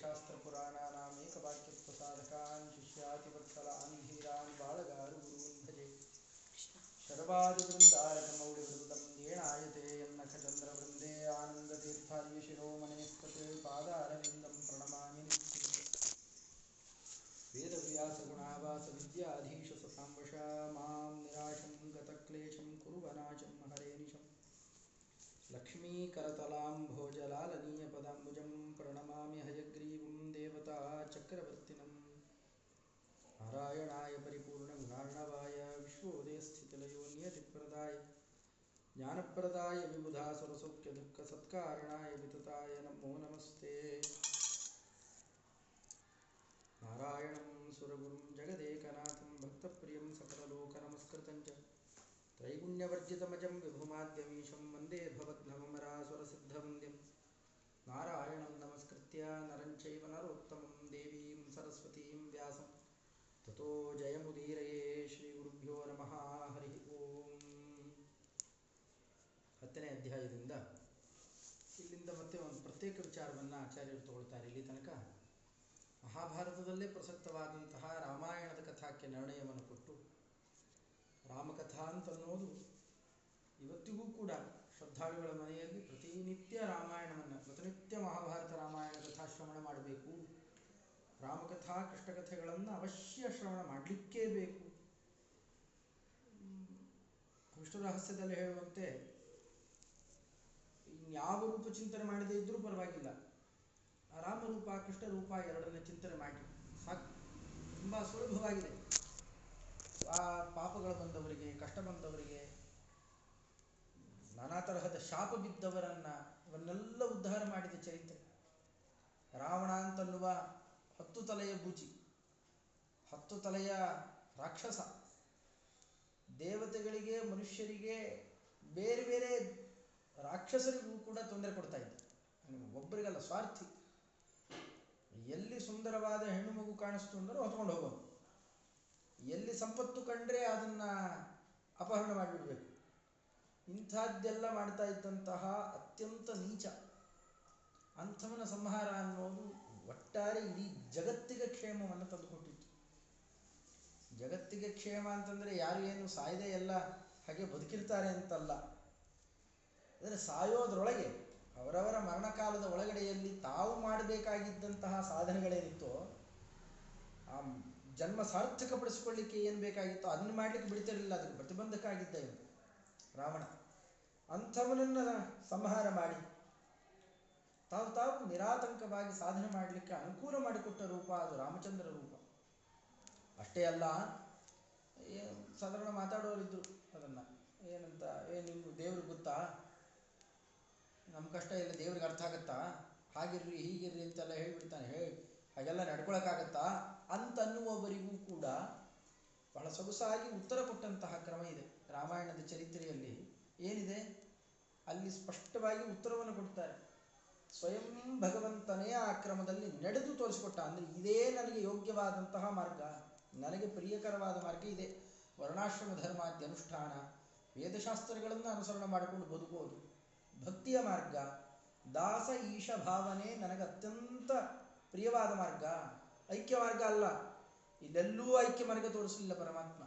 वेदशास्त्रपुराणानाम् एकवाक्यत्वसाधकान् शिष्यातिवत्सलान् धीरान् बालगारुगुरून् भजे शरवादिवृन्दारकमौलिवृन्दं येणायते यन्नखचन्द्रवृन्दे आनन्दतीर्थार्यशिरोमणेस्पते पादारविन्दं प्रणमामि वेदव्यासगुणावासविद्याधीशससाम्बशा माँ निराशं गतक्लेशं कुर्वनाशं हरेनिशम् लक्ष्मीकरतलां भोजलालनीयपदाम्बुजं प्रणमामि हयग्रीवं देवता चक्रवर्तिनं नारायणाय परिपूर्णगुणार्णवाय विश्वोदयस्थितिलयो नियतिप्रदाय ज्ञानप्रदाय विबुधासुरसौख्यदुःखसत्कारणाय वितताय नमो नमस्ते। नारायणं सुरगुरुं जगदेकनाथं भक्तप्रियं सकललोकनमस्कृतं च। त्रैगुण्यवर्जितमजं विभुमाद्यमीशं वन्दे भवद्भवमरासुरसिद्धवन्द्यं नारायणं नमस्कृत्य नरं चैव नरोत्तमं देवीं सरस्वतीं व्यासं ततो जयमुदीरये ಶ್ರೀಗುರುಭ್ಯೋ ನಮಃ ಹರಿ ಓಂ ಹತ್ತನೇ ಅಧ್ಯಾಯದಿಂದ ಇಲ್ಲಿಂದ ಮತ್ತೆ ಒಂದು ಪ್ರತ್ಯೇಕ ವಿಚಾರವನ್ನು ಆಚಾರ್ಯರು ತಗೊಳ್ತಾರೆ ಇಲ್ಲಿ ತನಕ ಮಹಾಭಾರತದಲ್ಲೇ ಪ್ರಸಕ್ತವಾದಂತಹ ರಾಮಾಯಣದ ಕಥಾಕ್ಕೆ ನಿರ್ಣಯವನ್ನು ಕೊಟ್ಟು ರಾಮಕಥಾ ಅಂತನ್ನೋದು ಇವತ್ತಿಗೂ ಕೂಡ ಶ್ರದ್ಧಾಳುಗಳ ಮನೆಯಲ್ಲಿ ಪ್ರತಿನಿತ್ಯ ರಾಮಾಯಣವನ್ನು, ಪ್ರತಿನಿತ್ಯ ಮಹಾಭಾರತ ರಾಮಾಯಣ ಕಥಾ ಶ್ರವಣ ಮಾಡಬೇಕು. ರಾಮಕಥಾ, ಕೃಷ್ಣಕಥೆಗಳನ್ನು ಅವಶ್ಯ ಶ್ರವಣ ಮಾಡಲಿಕ್ಕೇ ಬೇಕು. ವಿಷ್ಣುರಹಸ್ಯದಲ್ಲಿ ಹೇಳುವಂತೆ, ಇನ್ಯಾವ ರೂಪ ಚಿಂತನೆ ಮಾಡದೇ ಇದ್ರೂ ಪರವಾಗಿಲ್ಲ. ರಾಮರೂಪ ಕೃಷ್ಣ ರೂಪ ಎರಡನ್ನ ಚಿಂತನೆ ಮಾಡಿ. ಸಾಕು. ತುಂಬ ಸುಲಭವಾಗಿದೆ. ಆ ಪಾಪಗಳು ಬಂದವರಿಗೆ, ಕಷ್ಟ ಬಂದವರಿಗೆ, ನಾನಾ ತರಹದ ಶಾಪ ಬಿದ್ದವರನ್ನ ಇವನ್ನೆಲ್ಲ ಉದ್ಧಾರ ಮಾಡಿದ ಚರಿತ್ರೆ. ರಾವಣ ಅಂತನ್ನುವ ಹತ್ತು ತಲೆಯ ಬೂಚಿ ಹತ್ತು ತಲೆಯ ರಾಕ್ಷಸ. ದೇವತೆಗಳಿಗೆ, ಮನುಷ್ಯರಿಗೆ, ಬೇರೆ ಬೇರೆ ರಾಕ್ಷಸರಿಗೂ ಕೂಡ ತೊಂದರೆ ಕೊಡ್ತಾ ಇದ್ದ. ಒಬ್ಬರಿಗಲ್ಲ, ಸ್ವಾರ್ಥಿ. ಎಲ್ಲಿ ಸುಂದರವಾದ ಹೆಣ್ಣು ಮಗು ಕಾಣಿಸ್ತು ಅಂದರೂ ಹೊತ್ಕೊಂಡು ಹೋಗೋದು. ಎಲ್ಲಿ ಸಂಪತ್ತು ಕಂಡ್ರೆ ಅದನ್ನ ಅಪಹರಣ ಮಾಡಿಬಿಡ್ಬೇಕು. ಇಂಥದ್ದೆಲ್ಲ ಮಾಡ್ತಾ ಇದ್ದಂತಹ ಅತ್ಯಂತ ನೀಚ ಅಂಥವನ ಸಂಹಾರ ಅನ್ನೋದು ಒಟ್ಟಾರೆ ಇಡೀ ಜಗತ್ತಿಗೆ ಕ್ಷೇಮವನ್ನು ತಂದುಕೊಟ್ಟಿತ್ತು. ಜಗತ್ತಿಗೆ ಕ್ಷೇಮ ಅಂತಂದ್ರೆ ಯಾರು ಏನು ಸಾಯದೆ ಎಲ್ಲ ಹಾಗೆ ಬದುಕಿರ್ತಾರೆ ಅಂತಲ್ಲ. ಅಂದರೆ ಸಾಯೋದ್ರೊಳಗೆ ಅವರವರ ಮರಣಕಾಲದ ಒಳಗಡೆಯಲ್ಲಿ ತಾವು ಮಾಡಬೇಕಾಗಿದ್ದಂತಹ ಸಾಧನೆಗಳೇನಿತ್ತೋ ಆ ಜನ್ಮ ಸಾರ್ಥಕಪಡಿಸ್ಕೊಳ್ಳಿಕ್ಕೆ ಏನು ಬೇಕಾಗಿತ್ತೋ ಅದನ್ನು ಮಾಡ್ಲಿಕ್ಕೆ ಬಿಡ್ತಿರಲಿಲ್ಲ, ಅದಕ್ಕೆ ಪ್ರತಿಬಂಧಕ ಆಗಿದ್ದ ಇವನು ರಾವಣ. ಅಂಥವನನ್ನು ಸಂಹಾರ ಮಾಡಿ, ತಾವು ತಾವು ನಿರಾತಂಕವಾಗಿ ಸಾಧನೆ ಮಾಡಲಿಕ್ಕೆ ಅನುಕೂಲ ಮಾಡಿಕೊಟ್ಟ ರೂಪ ಅದು ರಾಮಚಂದ್ರ ರೂಪ. ಅಷ್ಟೇ ಅಲ್ಲ ಸಾಧಾರಣ ಮಾತಾಡೋರಿದ್ರು ಅದನ್ನು. ಏನಂತ, ಏ, ನಿಮ್ಗೆ ದೇವ್ರಿಗೆ ಗೊತ್ತಾ? ನಮ್ಮ ಕಷ್ಟ ಎಲ್ಲ ದೇವ್ರಿಗೆ ಅರ್ಥ ಆಗತ್ತಾ? ಹಾಗಿರ್ರಿ, ಹೀಗಿರ್ರಿ ಅಂತೆಲ್ಲ ಹೇಳ್ಬಿಡ್ತಾನೆ. ಹೇಳಿ ಹಾಗೆಲ್ಲ ನಡ್ಕೊಳಕ್ಕಾಗತ್ತಾ ಅಂತ ಅನ್ನುವವರಿಗೂ ಕೂಡ ಬಹಳ ಸೊಗಸಾಗಿ ಉತ್ತರ ಕೊಟ್ಟಂತಹ ಕ್ರಮ ಇದೆ. ರಾಮಾಯಣದ ಚರಿತ್ರೆಯಲ್ಲಿ ಏನಿದೆ? ಅಲ್ಲಿ ಸ್ಪಷ್ಟವಾಗಿ ಉತ್ತರವನ್ನು ಕೊಡ್ತಾರೆ. ಸ್ವಯಂ ಭಗವಂತನೇ ಆ ಕ್ರಮದಲ್ಲಿ ನಡೆದು ತೋರಿಸಿಕೊಟ್ಟ ಅಂದರೆ ಇದೇ ನನಗೆ ಯೋಗ್ಯವಾದಂತಹ ಮಾರ್ಗ. ನನಗೆ ಪ್ರಿಯಕರವಾದ ಮಾರ್ಗ ಇದೆ. ವರ್ಣಾಶ್ರಮ ಧರ್ಮಾದ್ಯ ಅನುಷ್ಠಾನ, ವೇದಶಾಸ್ತ್ರಗಳನ್ನು ಅನುಸರಣೆ ಮಾಡಿಕೊಂಡು ಬದುಕೋದು ಭಕ್ತಿಯ ಮಾರ್ಗ. ದಾಸ ಈಶ ಭಾವನೆ ನನಗೆ ಅತ್ಯಂತ ಪ್ರಿಯವಾದ ಮಾರ್ಗ, ಐಕ್ಯ ಮಾರ್ಗ ಅಲ್ಲ. ಇಲ್ಲೆಲ್ಲೂ ಐಕ್ಯ ಮಾರ್ಗ ತೋರಿಸಲಿಲ್ಲ ಪರಮಾತ್ಮ.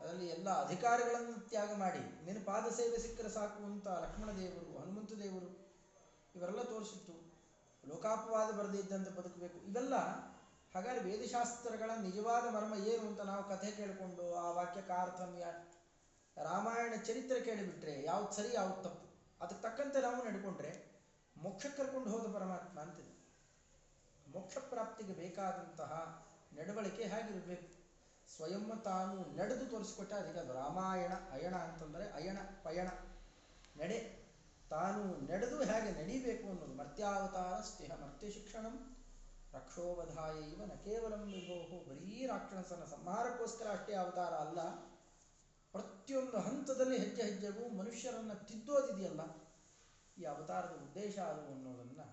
ಅದರಲ್ಲಿ ಎಲ್ಲ ಅಧಿಕಾರಗಳನ್ನು ತ್ಯಾಗ ಮಾಡಿ, ನಿನ್ನ ಪಾದ ಸೇವೆ ಸಿಕ್ಕರೆ ಸಾಕು ಅಂತ ಲಕ್ಷ್ಮಣ ದೇವರು, ಹನುಮಂತ ದೇವರು ಇವರೆಲ್ಲ ತೋರಿಸಿತ್ತು. ಲೋಕಾಪವಾದ ಬರದೇ ಇದ್ದಂತೆ ಬದುಕಬೇಕು. ಇವೆಲ್ಲ ಹಾಗಾದ್ರೆ ವೇದಶಾಸ್ತ್ರಗಳ ನಿಜವಾದ ಮರ್ಮ ಏನು ಅಂತ ನಾವು ಕಥೆ ಕೇಳಿಕೊಂಡು ಆ ವಾಕ್ಯ ಕಾರತಮ್ಯ ರಾಮಾಯಣ ಚರಿತ್ರೆ ಕೇಳಿಬಿಟ್ರೆ ಯಾವ್ದು ಸರಿ, ಯಾವ್ದು ತಪ್ಪು. ಅದಕ್ಕೆ ತಕ್ಕಂತೆ ನಾವು ನಡ್ಕೊಂಡ್ರೆ ಮೋಕ್ಷಕ್ಕೆ ಕರ್ಕೊಂಡು ಹೋದ ಪರಮಾತ್ಮ ಅಂತಿದೆ. ಮೋಕ್ಷ ಪ್ರಾಪ್ತಿಗೆ ಬೇಕಾದಂತಹ ನಡವಳಿಕೆ ಹೇಗಿರಬೇಕು? ಸ್ವಯಂ ತಾನು ನಡೆದು ತೋರಿಸಿಕೊಟ್ಟ ಅದಕ್ಕೆ ಅದು ರಾಮಾಯಣ, ಅಯಣ ಅಂತಂದರೆ ಅಯಣ, ಪಯಣ. ನಡೆ, ತಾನು ನಡೆದು ಹೇಗೆ ನಡಿಬೇಕು ಅನ್ನೋದು ಮರ್ತ್ಯಾವತಾರ ಸ್ನೇಹ ಮರ್ತ್ಯ ಶಿಕ್ಷಣಂ ರಕ್ಷೋವಧಾಯ ಇವ ನ ಕೇವಲಂ ವಿಭೋಹು ಬರೀ ರಾಕ್ಷಣಸನ ಸಂಹಾರಕ್ಕೋಸ್ಕರ ಅಷ್ಟೇ ಅವತಾರ ಅಲ್ಲ, ಪ್ರತಿಯೊಂದು ಹಂತದಲ್ಲಿ ಹೆಜ್ಜೆ ಹೆಜ್ಜೆಗೂ ಮನುಷ್ಯರನ್ನು ತಿದ್ದೋದಿದೆಯಲ್ಲ. ಈ ಅವತಾರದ ಉದ್ದೇಶ ಅದು ಅನ್ನೋದನ್ನು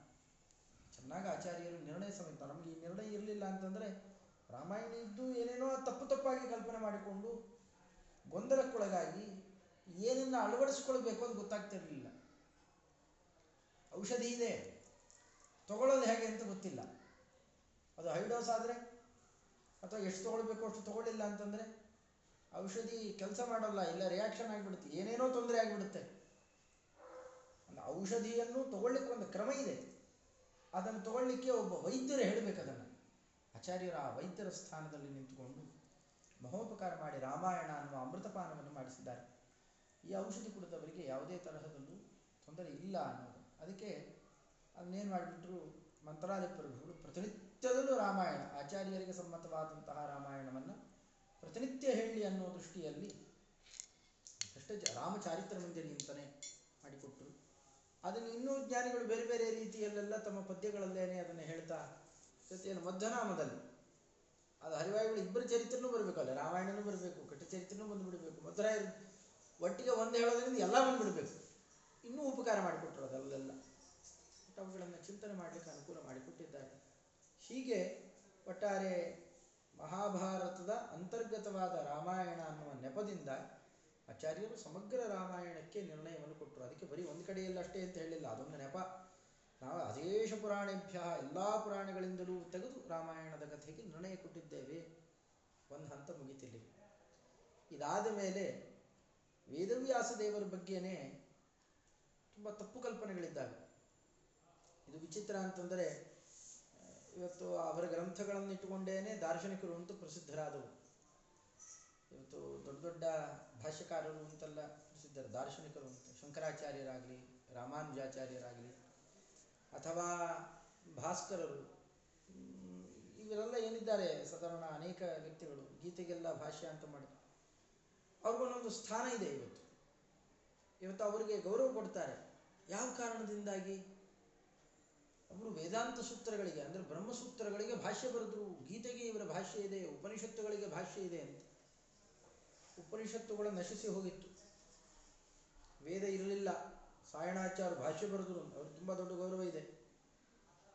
ಚೆನ್ನಾಗಿ ಆಚಾರ್ಯರು ನಿರ್ಣಯ ಸಮೇತ ನಮಗೆ ಈ ನಿರ್ಣಯ ಇರಲಿಲ್ಲ ಅಂತಂದರೆ ರಾಮಾಯಣ ಇದ್ದು ಏನೇನೋ ತಪ್ಪು ತಪ್ಪಾಗಿ ಕಲ್ಪನೆ ಮಾಡಿಕೊಂಡು ಗೊಂದಲಕ್ಕೊಳಗಾಗಿ ಏನನ್ನ ಅಳವಡಿಸ್ಕೊಳ್ಬೇಕು ಅಂತ ಗೊತ್ತಾಗ್ತಿರಲಿಲ್ಲ. ಔಷಧಿ ಇದೆ, ತಗೊಳ್ಳೋದು ಹೇಗೆ ಅಂತ ಗೊತ್ತಿಲ್ಲ. ಅದು ಹೈಡೋಸ್ ಆದರೆ ಅಥವಾ ಎಷ್ಟು ತಗೊಳ್ಬೇಕು ಅಷ್ಟು ತೊಗೊಳ್ಳಿಲ್ಲ ಅಂತಂದರೆ ಔಷಧಿ ಕೆಲಸ ಮಾಡೋಲ್ಲ, ಇಲ್ಲ ರಿಯಾಕ್ಷನ್ ಆಗಿಬಿಡುತ್ತೆ, ಏನೇನೋ ತೊಂದರೆ ಆಗಿಬಿಡುತ್ತೆ. ಔಷಧಿಯನ್ನು ತಗೊಳ್ಳಿಕ್ಕೆ ಒಂದು ಕ್ರಮ ಇದೆ. ಅದನ್ನು ತಗೊಳ್ಳಿಕ್ಕೆ ಒಬ್ಬ ವೈದ್ಯರು ಹೇಳಬೇಕದನ್ನು ಆಚಾರ್ಯರು ಆ ವೈದ್ಯರ ಸ್ಥಾನದಲ್ಲಿ ನಿಂತುಕೊಂಡು ಮಹೋಪಕಾರ ಮಾಡಿ ರಾಮಾಯಣ ಅನ್ನುವ ಅಮೃತಪಾನವನ್ನು ಮಾಡಿಸಿದ್ದಾರೆ. ಈ ಔಷಧಿ ಕುಡಿದವರಿಗೆ ಯಾವುದೇ ತರಹದಲ್ಲೂ ತೊಂದರೆ ಇಲ್ಲ ಅನ್ನೋದು. ಅದಕ್ಕೆ ಅದನ್ನೇನು ಮಾಡಿಬಿಟ್ರು? ಮಂತ್ರಾಲಯ ಪ್ರಭುಗಳು ಪ್ರತಿನಿತ್ಯದಲ್ಲೂ ರಾಮಾಯಣ, ಆಚಾರ್ಯರಿಗೆ ಸಮ್ಮತವಾದಂತಹ ರಾಮಾಯಣವನ್ನು ಪ್ರತಿನಿತ್ಯ ಹೇಳಿ ಅನ್ನೋ ದೃಷ್ಟಿಯಲ್ಲಿ ಜ- ರಾಮಚಾರಿತ್ರ ಮಂಜರಿ ಅಂತಲೇ ಮಾಡಿಕೊಟ್ರು. ಅದನ್ನು ಇನ್ನೂ ಜ್ಞಾನಿಗಳು ಬೇರೆ ಬೇರೆ ರೀತಿಯಲ್ಲೆಲ್ಲ ತಮ್ಮ ಪದ್ಯಗಳಲ್ಲೇನೆ ಅದನ್ನು ಹೇಳ್ತಾ ಜೊತೆಯಲ್ಲಿ ಮಧ್ಯನಾಮದಲ್ಲಿ ಅದು ಹರಿವಾಯುಗಳು ಇಬ್ಬರು ಚರಿತ್ರೆನೂ ಬರಬೇಕಲ್ಲ, ರಾಮಾಯಣನೂ ಬರಬೇಕು ಕಟ್ಟ ಚರಿತ್ರೆನೂ ಬಂದುಬಿಡಬೇಕು ಮಧುರಾಯ ಒಟ್ಟಿಗೆ ಒಂದು ಹೇಳೋದ್ರಿಂದ ಎಲ್ಲ ಬಂದುಬಿಡಬೇಕು. ಇನ್ನೂ ಉಪಕಾರ ಮಾಡಿಕೊಟ್ರು ಅದಲ್ಲೆಲ್ಲ ಅವುಗಳನ್ನು ಚಿಂತನೆ ಮಾಡಲಿಕ್ಕೆ ಅನುಕೂಲ ಮಾಡಿಕೊಟ್ಟಿದ್ದಾರೆ. ಹೀಗೆ ಒಟ್ಟಾರೆ ಮಹಾಭಾರತದ ಅಂತರ್ಗತವಾದ ರಾಮಾಯಣ ಅನ್ನುವ ನೆಪದಿಂದ ಆಚಾರ್ಯರು ಸಮಗ್ರ ರಾಮಾಯಣಕ್ಕೆ ನಿರ್ಣಯವನ್ನು ಕೊಟ್ಟರು. ಅದಕ್ಕೆ ಬರೀ ಒಂದು ಕಡೆಯಲ್ಲಿ ಅಷ್ಟೇ ಅಂತ ಹೇಳಿಲ್ಲ ಅದೊಂದು ನೆಪ. ನಾವು ಅದೇಶ ಪುರಾಣೇಭ್ಯ, ಎಲ್ಲ ಪುರಾಣಗಳಿಂದಲೂ ತೆಗೆದು ರಾಮಾಯಣದ ಕಥೆಗೆ ನಿರ್ಣಯ ಕೊಟ್ಟಿದ್ದೇವೆ. ಒಂದು ಹಂತ ಮುಗಿತಿಲ್ಲಿ. ಇದಾದ ಮೇಲೆ ವೇದವ್ಯಾಸ ದೇವರ ಬಗ್ಗೆನೇ ತುಂಬ ತಪ್ಪು ಕಲ್ಪನೆಗಳಿದ್ದಾವೆ. ಇದು ವಿಚಿತ್ರ ಅಂತಂದರೆ, ಇವತ್ತು ಅವರ ಗ್ರಂಥಗಳನ್ನು ಇಟ್ಟುಕೊಂಡೇನೆ ದಾರ್ಶನಿಕರು ಅಂತ ಪ್ರಸಿದ್ಧರಾದವು. ಇವತ್ತು ದೊಡ್ಡ ದೊಡ್ಡ ಭಾಷ್ಯಕಾರರು ಅಂತೆಲ್ಲ ಪ್ರಸಿದ್ಧರು. ದಾರ್ಶನಿಕರು ಅಂತ. ಶಂಕರಾಚಾರ್ಯರಾಗಲಿ, ರಾಮಾನುಜಾಚಾರ್ಯರಾಗಲಿ, ಅಥವಾ ಭಾಸ್ಕರರು ಇವರೆಲ್ಲ ಏನಿದ್ದಾರೆ? ಸಾಧಾರಣ ಅನೇಕ ವ್ಯಕ್ತಿಗಳು. ಗೀತೆಗೆಲ್ಲ ಭಾಷ್ಯ ಅಂತ ಮಾಡಿ ಅವ್ರಿಗೊಂದೊಂದು ಸ್ಥಾನ ಇದೆ ಇವತ್ತು. ಇವತ್ತು ಅವರಿಗೆ ಗೌರವ ಕೊಡ್ತಾರೆ. ಯಾವ ಕಾರಣದಿಂದಾಗಿ? ಅವರು ವೇದಾಂತ ಸೂತ್ರಗಳಿಗೆ, ಅಂದರೆ ಬ್ರಹ್ಮಸೂತ್ರಗಳಿಗೆ ಭಾಷ್ಯ ಬರೆದ್ರು. ಗೀತೆಗೆ ಇವರ ಭಾಷ್ಯ ಇದೆ, ಉಪನಿಷತ್ತುಗಳಿಗೆ ಭಾಷ್ಯ ಇದೆ ಅಂತ. ಉಪನಿಷತ್ತುಗಳು ನಶಿಸಿ ಹೋಗಿತ್ತು. ವೇದ ಇರಲಿಲ್ಲ. ಸಾಯಣಾಚಾರ್ಯ ಭಾಷೆ ಬರೆದ್ರು. ಅವ್ರು ತುಂಬ ದೊಡ್ಡ ಗೌರವ ಇದೆ.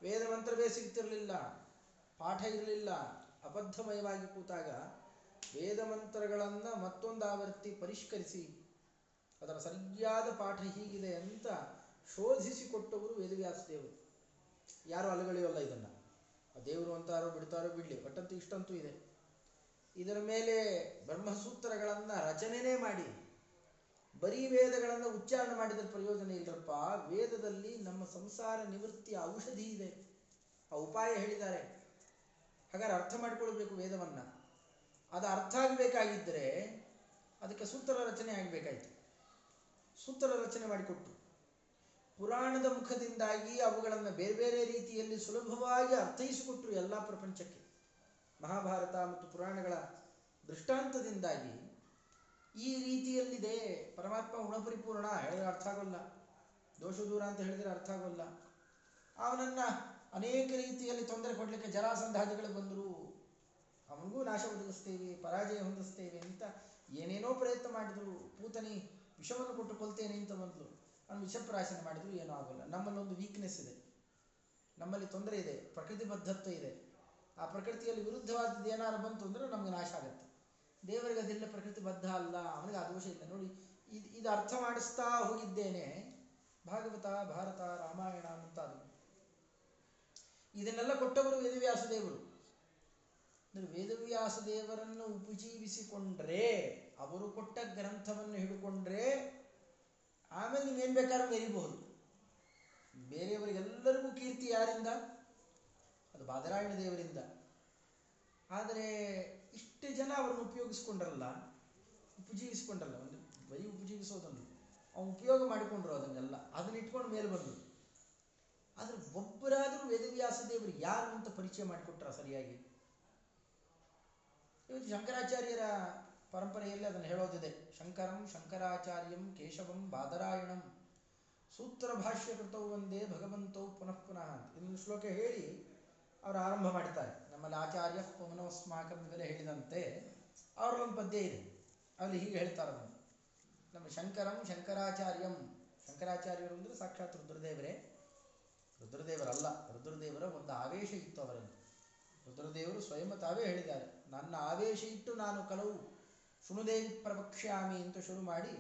ವೇದ ಮಂತ್ರವೇ ಸಿಗ್ತಿರಲಿಲ್ಲ. ಪಾಠ ಇರಲಿಲ್ಲ. ಅಬದ್ಧಮಯವಾಗಿ ಕೂತಾಗ ವೇದ ಮಂತ್ರಗಳನ್ನು ಮತ್ತೊಂದು ಆವರ್ತಿ ಪರಿಷ್ಕರಿಸಿ, ಅದರ ಸರಿಯಾದ ಪಾಠ ಹೀಗಿದೆ ಅಂತ ಶೋಧಿಸಿಕೊಟ್ಟವರು ವೇದವ್ಯಾಸ ದೇವರು. ಯಾರು ಅಲಗಳೆಯೋಲ್ಲ ಇದನ್ನು? ದೇವರು ಅಂತಾರೋ ಬಿಡ್ತಾರೋ ಬಿಡಲಿ ಒಟ್ಟಂತೂ ಇಷ್ಟಂತೂ ಇದೆ. ಇದರ ಮೇಲೆ ಬ್ರಹ್ಮಸೂತ್ರಗಳನ್ನು ರಚನೆನೇ ಮಾಡಿ, ಬರೀ ವೇದಗಳನ್ನು ಉಚ್ಚಾರಣೆ ಮಾಡಿದ ಪ್ರಯೋಜನ ಇಲ್ಲರಪ್ಪ ವೇದದಲ್ಲಿ ನಮ್ಮ ಸಂಸಾರ ನಿವೃತ್ತಿಯ ಔಷಧಿ ಇದೆ. ಆ ಉಪಾಯ ಹೇಳಿದ್ದಾರೆ. ಹಾಗಾದ್ರೆ ಅರ್ಥ ಮಾಡಿಕೊಳ್ಬೇಕು ವೇದವನ್ನು. ಅದು ಅರ್ಥ ಆಗಬೇಕಾಗಿದ್ದರೆ ಅದಕ್ಕೆ ಸೂತ್ರ ರಚನೆ ಆಗಬೇಕಾಯಿತು. ಸೂತ್ರ ರಚನೆ ಮಾಡಿಕೊಟ್ಟು, ಪುರಾಣದ ಮುಖದಿಂದಾಗಿ ಅವುಗಳನ್ನು ಬೇರೆ ಬೇರೆ ರೀತಿಯಲ್ಲಿ ಸುಲಭವಾಗಿ ಅರ್ಥೈಸಿಕೊಟ್ರು ಎಲ್ಲ ಪ್ರಪಂಚಕ್ಕೆ. ಮಹಾಭಾರತ ಮತ್ತು ಪುರಾಣಗಳ ದೃಷ್ಟಾಂತದಿಂದಾಗಿ ಈ ರೀತಿಯಲ್ಲಿದೆ. ಪರಮಾತ್ಮ ಗುಣಪರಿಪೂರ್ಣ ಹೇಳಿದ್ರೆ ಅರ್ಥ ಆಗೋಲ್ಲ. ದೋಷ ದೂರ ಅಂತ ಹೇಳಿದರೆ ಅರ್ಥ ಆಗೋಲ್ಲ. ಅವನನ್ನು ಅನೇಕ ರೀತಿಯಲ್ಲಿ ತೊಂದರೆ ಕೊಡಲಿಕ್ಕೆ ಜರಾಸಂಧಾದಿಗಳು ಬಂದರು ಅವನಿಗೂ ನಾಶ ಒದಗಿಸ್ತೇವೆ, ಪರಾಜಯ ಹೊಂದಿಸ್ತೇವೆ ಅಂತ ಏನೇನೋ ಪ್ರಯತ್ನ ಮಾಡಿದರು. ಪೂತನಿ ವಿಷವನ್ನು ಕೊಟ್ಟು ಕೊಲ್ತೇನೆ ಅಂತ ಮೊದಲು ಅವನು ವಿಷಪ್ರಾಶನ ಮಾಡಿದ್ರು ಏನೂ ಆಗೋಲ್ಲ. ನಮ್ಮಲ್ಲಿ ಒಂದು ವೀಕ್ನೆಸ್ ಇದೆ. ನಮ್ಮಲ್ಲಿ ತೊಂದರೆ ಇದೆ. ಪ್ರಕೃತಿ ಬದ್ಧತ್ವ ಇದೆ. ಆ ಪ್ರಕೃತಿಯಲ್ಲಿ ವಿರುದ್ಧವಾದದ್ದು ಏನಾದ್ರು ಬಂತು ಅಂದ್ರೆ ನಮಗೆ ನಾಶ ಆಗುತ್ತೆ. ದೇವರಿಗೆ ಅದೆಲ್ಲ, ಪ್ರಕೃತಿ ಬದ್ಧ ಅಲ್ಲ ಅವನಿಗೆ ಆ ದೋಷ ಇಲ್ಲ. ನೋಡಿ, ಇದು ಇದು ಅರ್ಥ ಮಾಡಿಸ್ತಾ ಹೋಗಿದ್ದೇನೆ. ಭಾಗವತ, ಭಾರತ, ರಾಮಾಯಣ ಮುಂತಾದವು. ಇದನ್ನೆಲ್ಲ ಕೊಟ್ಟವರು ವೇದವ್ಯಾಸ ದೇವರು. ವೇದವ್ಯಾಸ ದೇವರನ್ನು ಉಪಜೀವಿಸಿಕೊಂಡ್ರೆ, ಅವರು ಕೊಟ್ಟ ಗ್ರಂಥವನ್ನು ಹಿಡ್ಕೊಂಡ್ರೆ, ಆಮೇಲೆ ನೀವೇನು ಬೇಕಾದ್ರೂ ಮೆರಿಬಹುದು ಬೇರೆಯವರಿಗೆಲ್ಲರಿಗೂ ಕೀರ್ತಿ ಯಾರಿಂದ? ಅದು ಬಾದರಾಯಣ ದೇವರಿಂದ. ಆದರೆ ಇಷ್ಟು ಜನ ಅವರನ್ನು ಉಪಯೋಗಿಸ್ಕೊಂಡ್ರಲ್ಲ, ಉಪಜೀವಿಸ್ಕೊಂಡ್ರಲ್ಲ, ಒಂದು ಬರೀ ಉಪಜೀವಿಸೋದನ್ನು. ಅವ್ನು ಉಪಯೋಗ ಮಾಡಿಕೊಂಡ್ರು ಅದನ್ನೆಲ್ಲ. ಅದನ್ನ ಇಟ್ಕೊಂಡು ಮೇಲೆ ಬಂದರು ಆದರೆ ಒಬ್ಬರಾದರೂ ವೇದವ್ಯಾಸ ದೇವರು ಯಾರು ಅಂತ ಪರಿಚಯ ಮಾಡಿಕೊಟ್ರ ಸರಿಯಾಗಿ? ಇವತ್ತು ಶಂಕರಾಚಾರ್ಯರ ಪರಂಪರೆಯಲ್ಲಿ ಅದನ್ನು ಹೇಳೋದಿದೆ. ಶಂಕರಂ ಶಂಕರಾಚಾರ್ಯಂ ಕೇಶವಂ ಬಾದರಾಯಣಂ. ಸೂತ್ರ ಭಾಷ್ಯ ಕೃತವು ಒಂದೇ ಭಗವಂತೌ ಪುನಃ ಪುನಃ ಇನ್ನೊಂದು ಶ್ಲೋಕ ಹೇಳಿ ಅವರು ಆರಂಭ ಮಾಡ್ತಾರೆ. ನಮ್ಮಲ್ಲಿ ಆಚಾರ್ಯ ಪವನೋಸ್ಮಾಕಂ ಹೇಳಿದಂತೆ ಒಂದು ಪದ್ಯ ಇದೆ. ಅಲ್ಲಿ ಹೀಗೆ ಹೇಳ್ತಾರೆ ಅದನ್ನು ನಮ್ಮ ಶಂಕರಂ ಶಂಕರಾಚಾರ್ಯಂ. ಶಂಕರಾಚಾರ್ಯರು ಅಂದರೆ ಸಾಕ್ಷಾತ್ ರುದ್ರದೇವರೇ. ರುದ್ರದೇವರಲ್ಲ, ರುದ್ರದೇವರ ಒಂದು ಆವೇಶ ಇತ್ತು ಅವರಲ್ಲಿ. ರುದ್ರದೇವರು ಸ್ವಯಂ ತಾವೇ ಹೇಳಿದ್ದಾರೆ. ನನ್ನ ಆವೇಶ ಇಟ್ಟು ನಾನು ಕಲವು ಶೃಣುದೇವಿ ಪ್ರವಕ್ಷ್ಯಾಮಿ ಅಂತ ಶುರು ಮಾಡಿ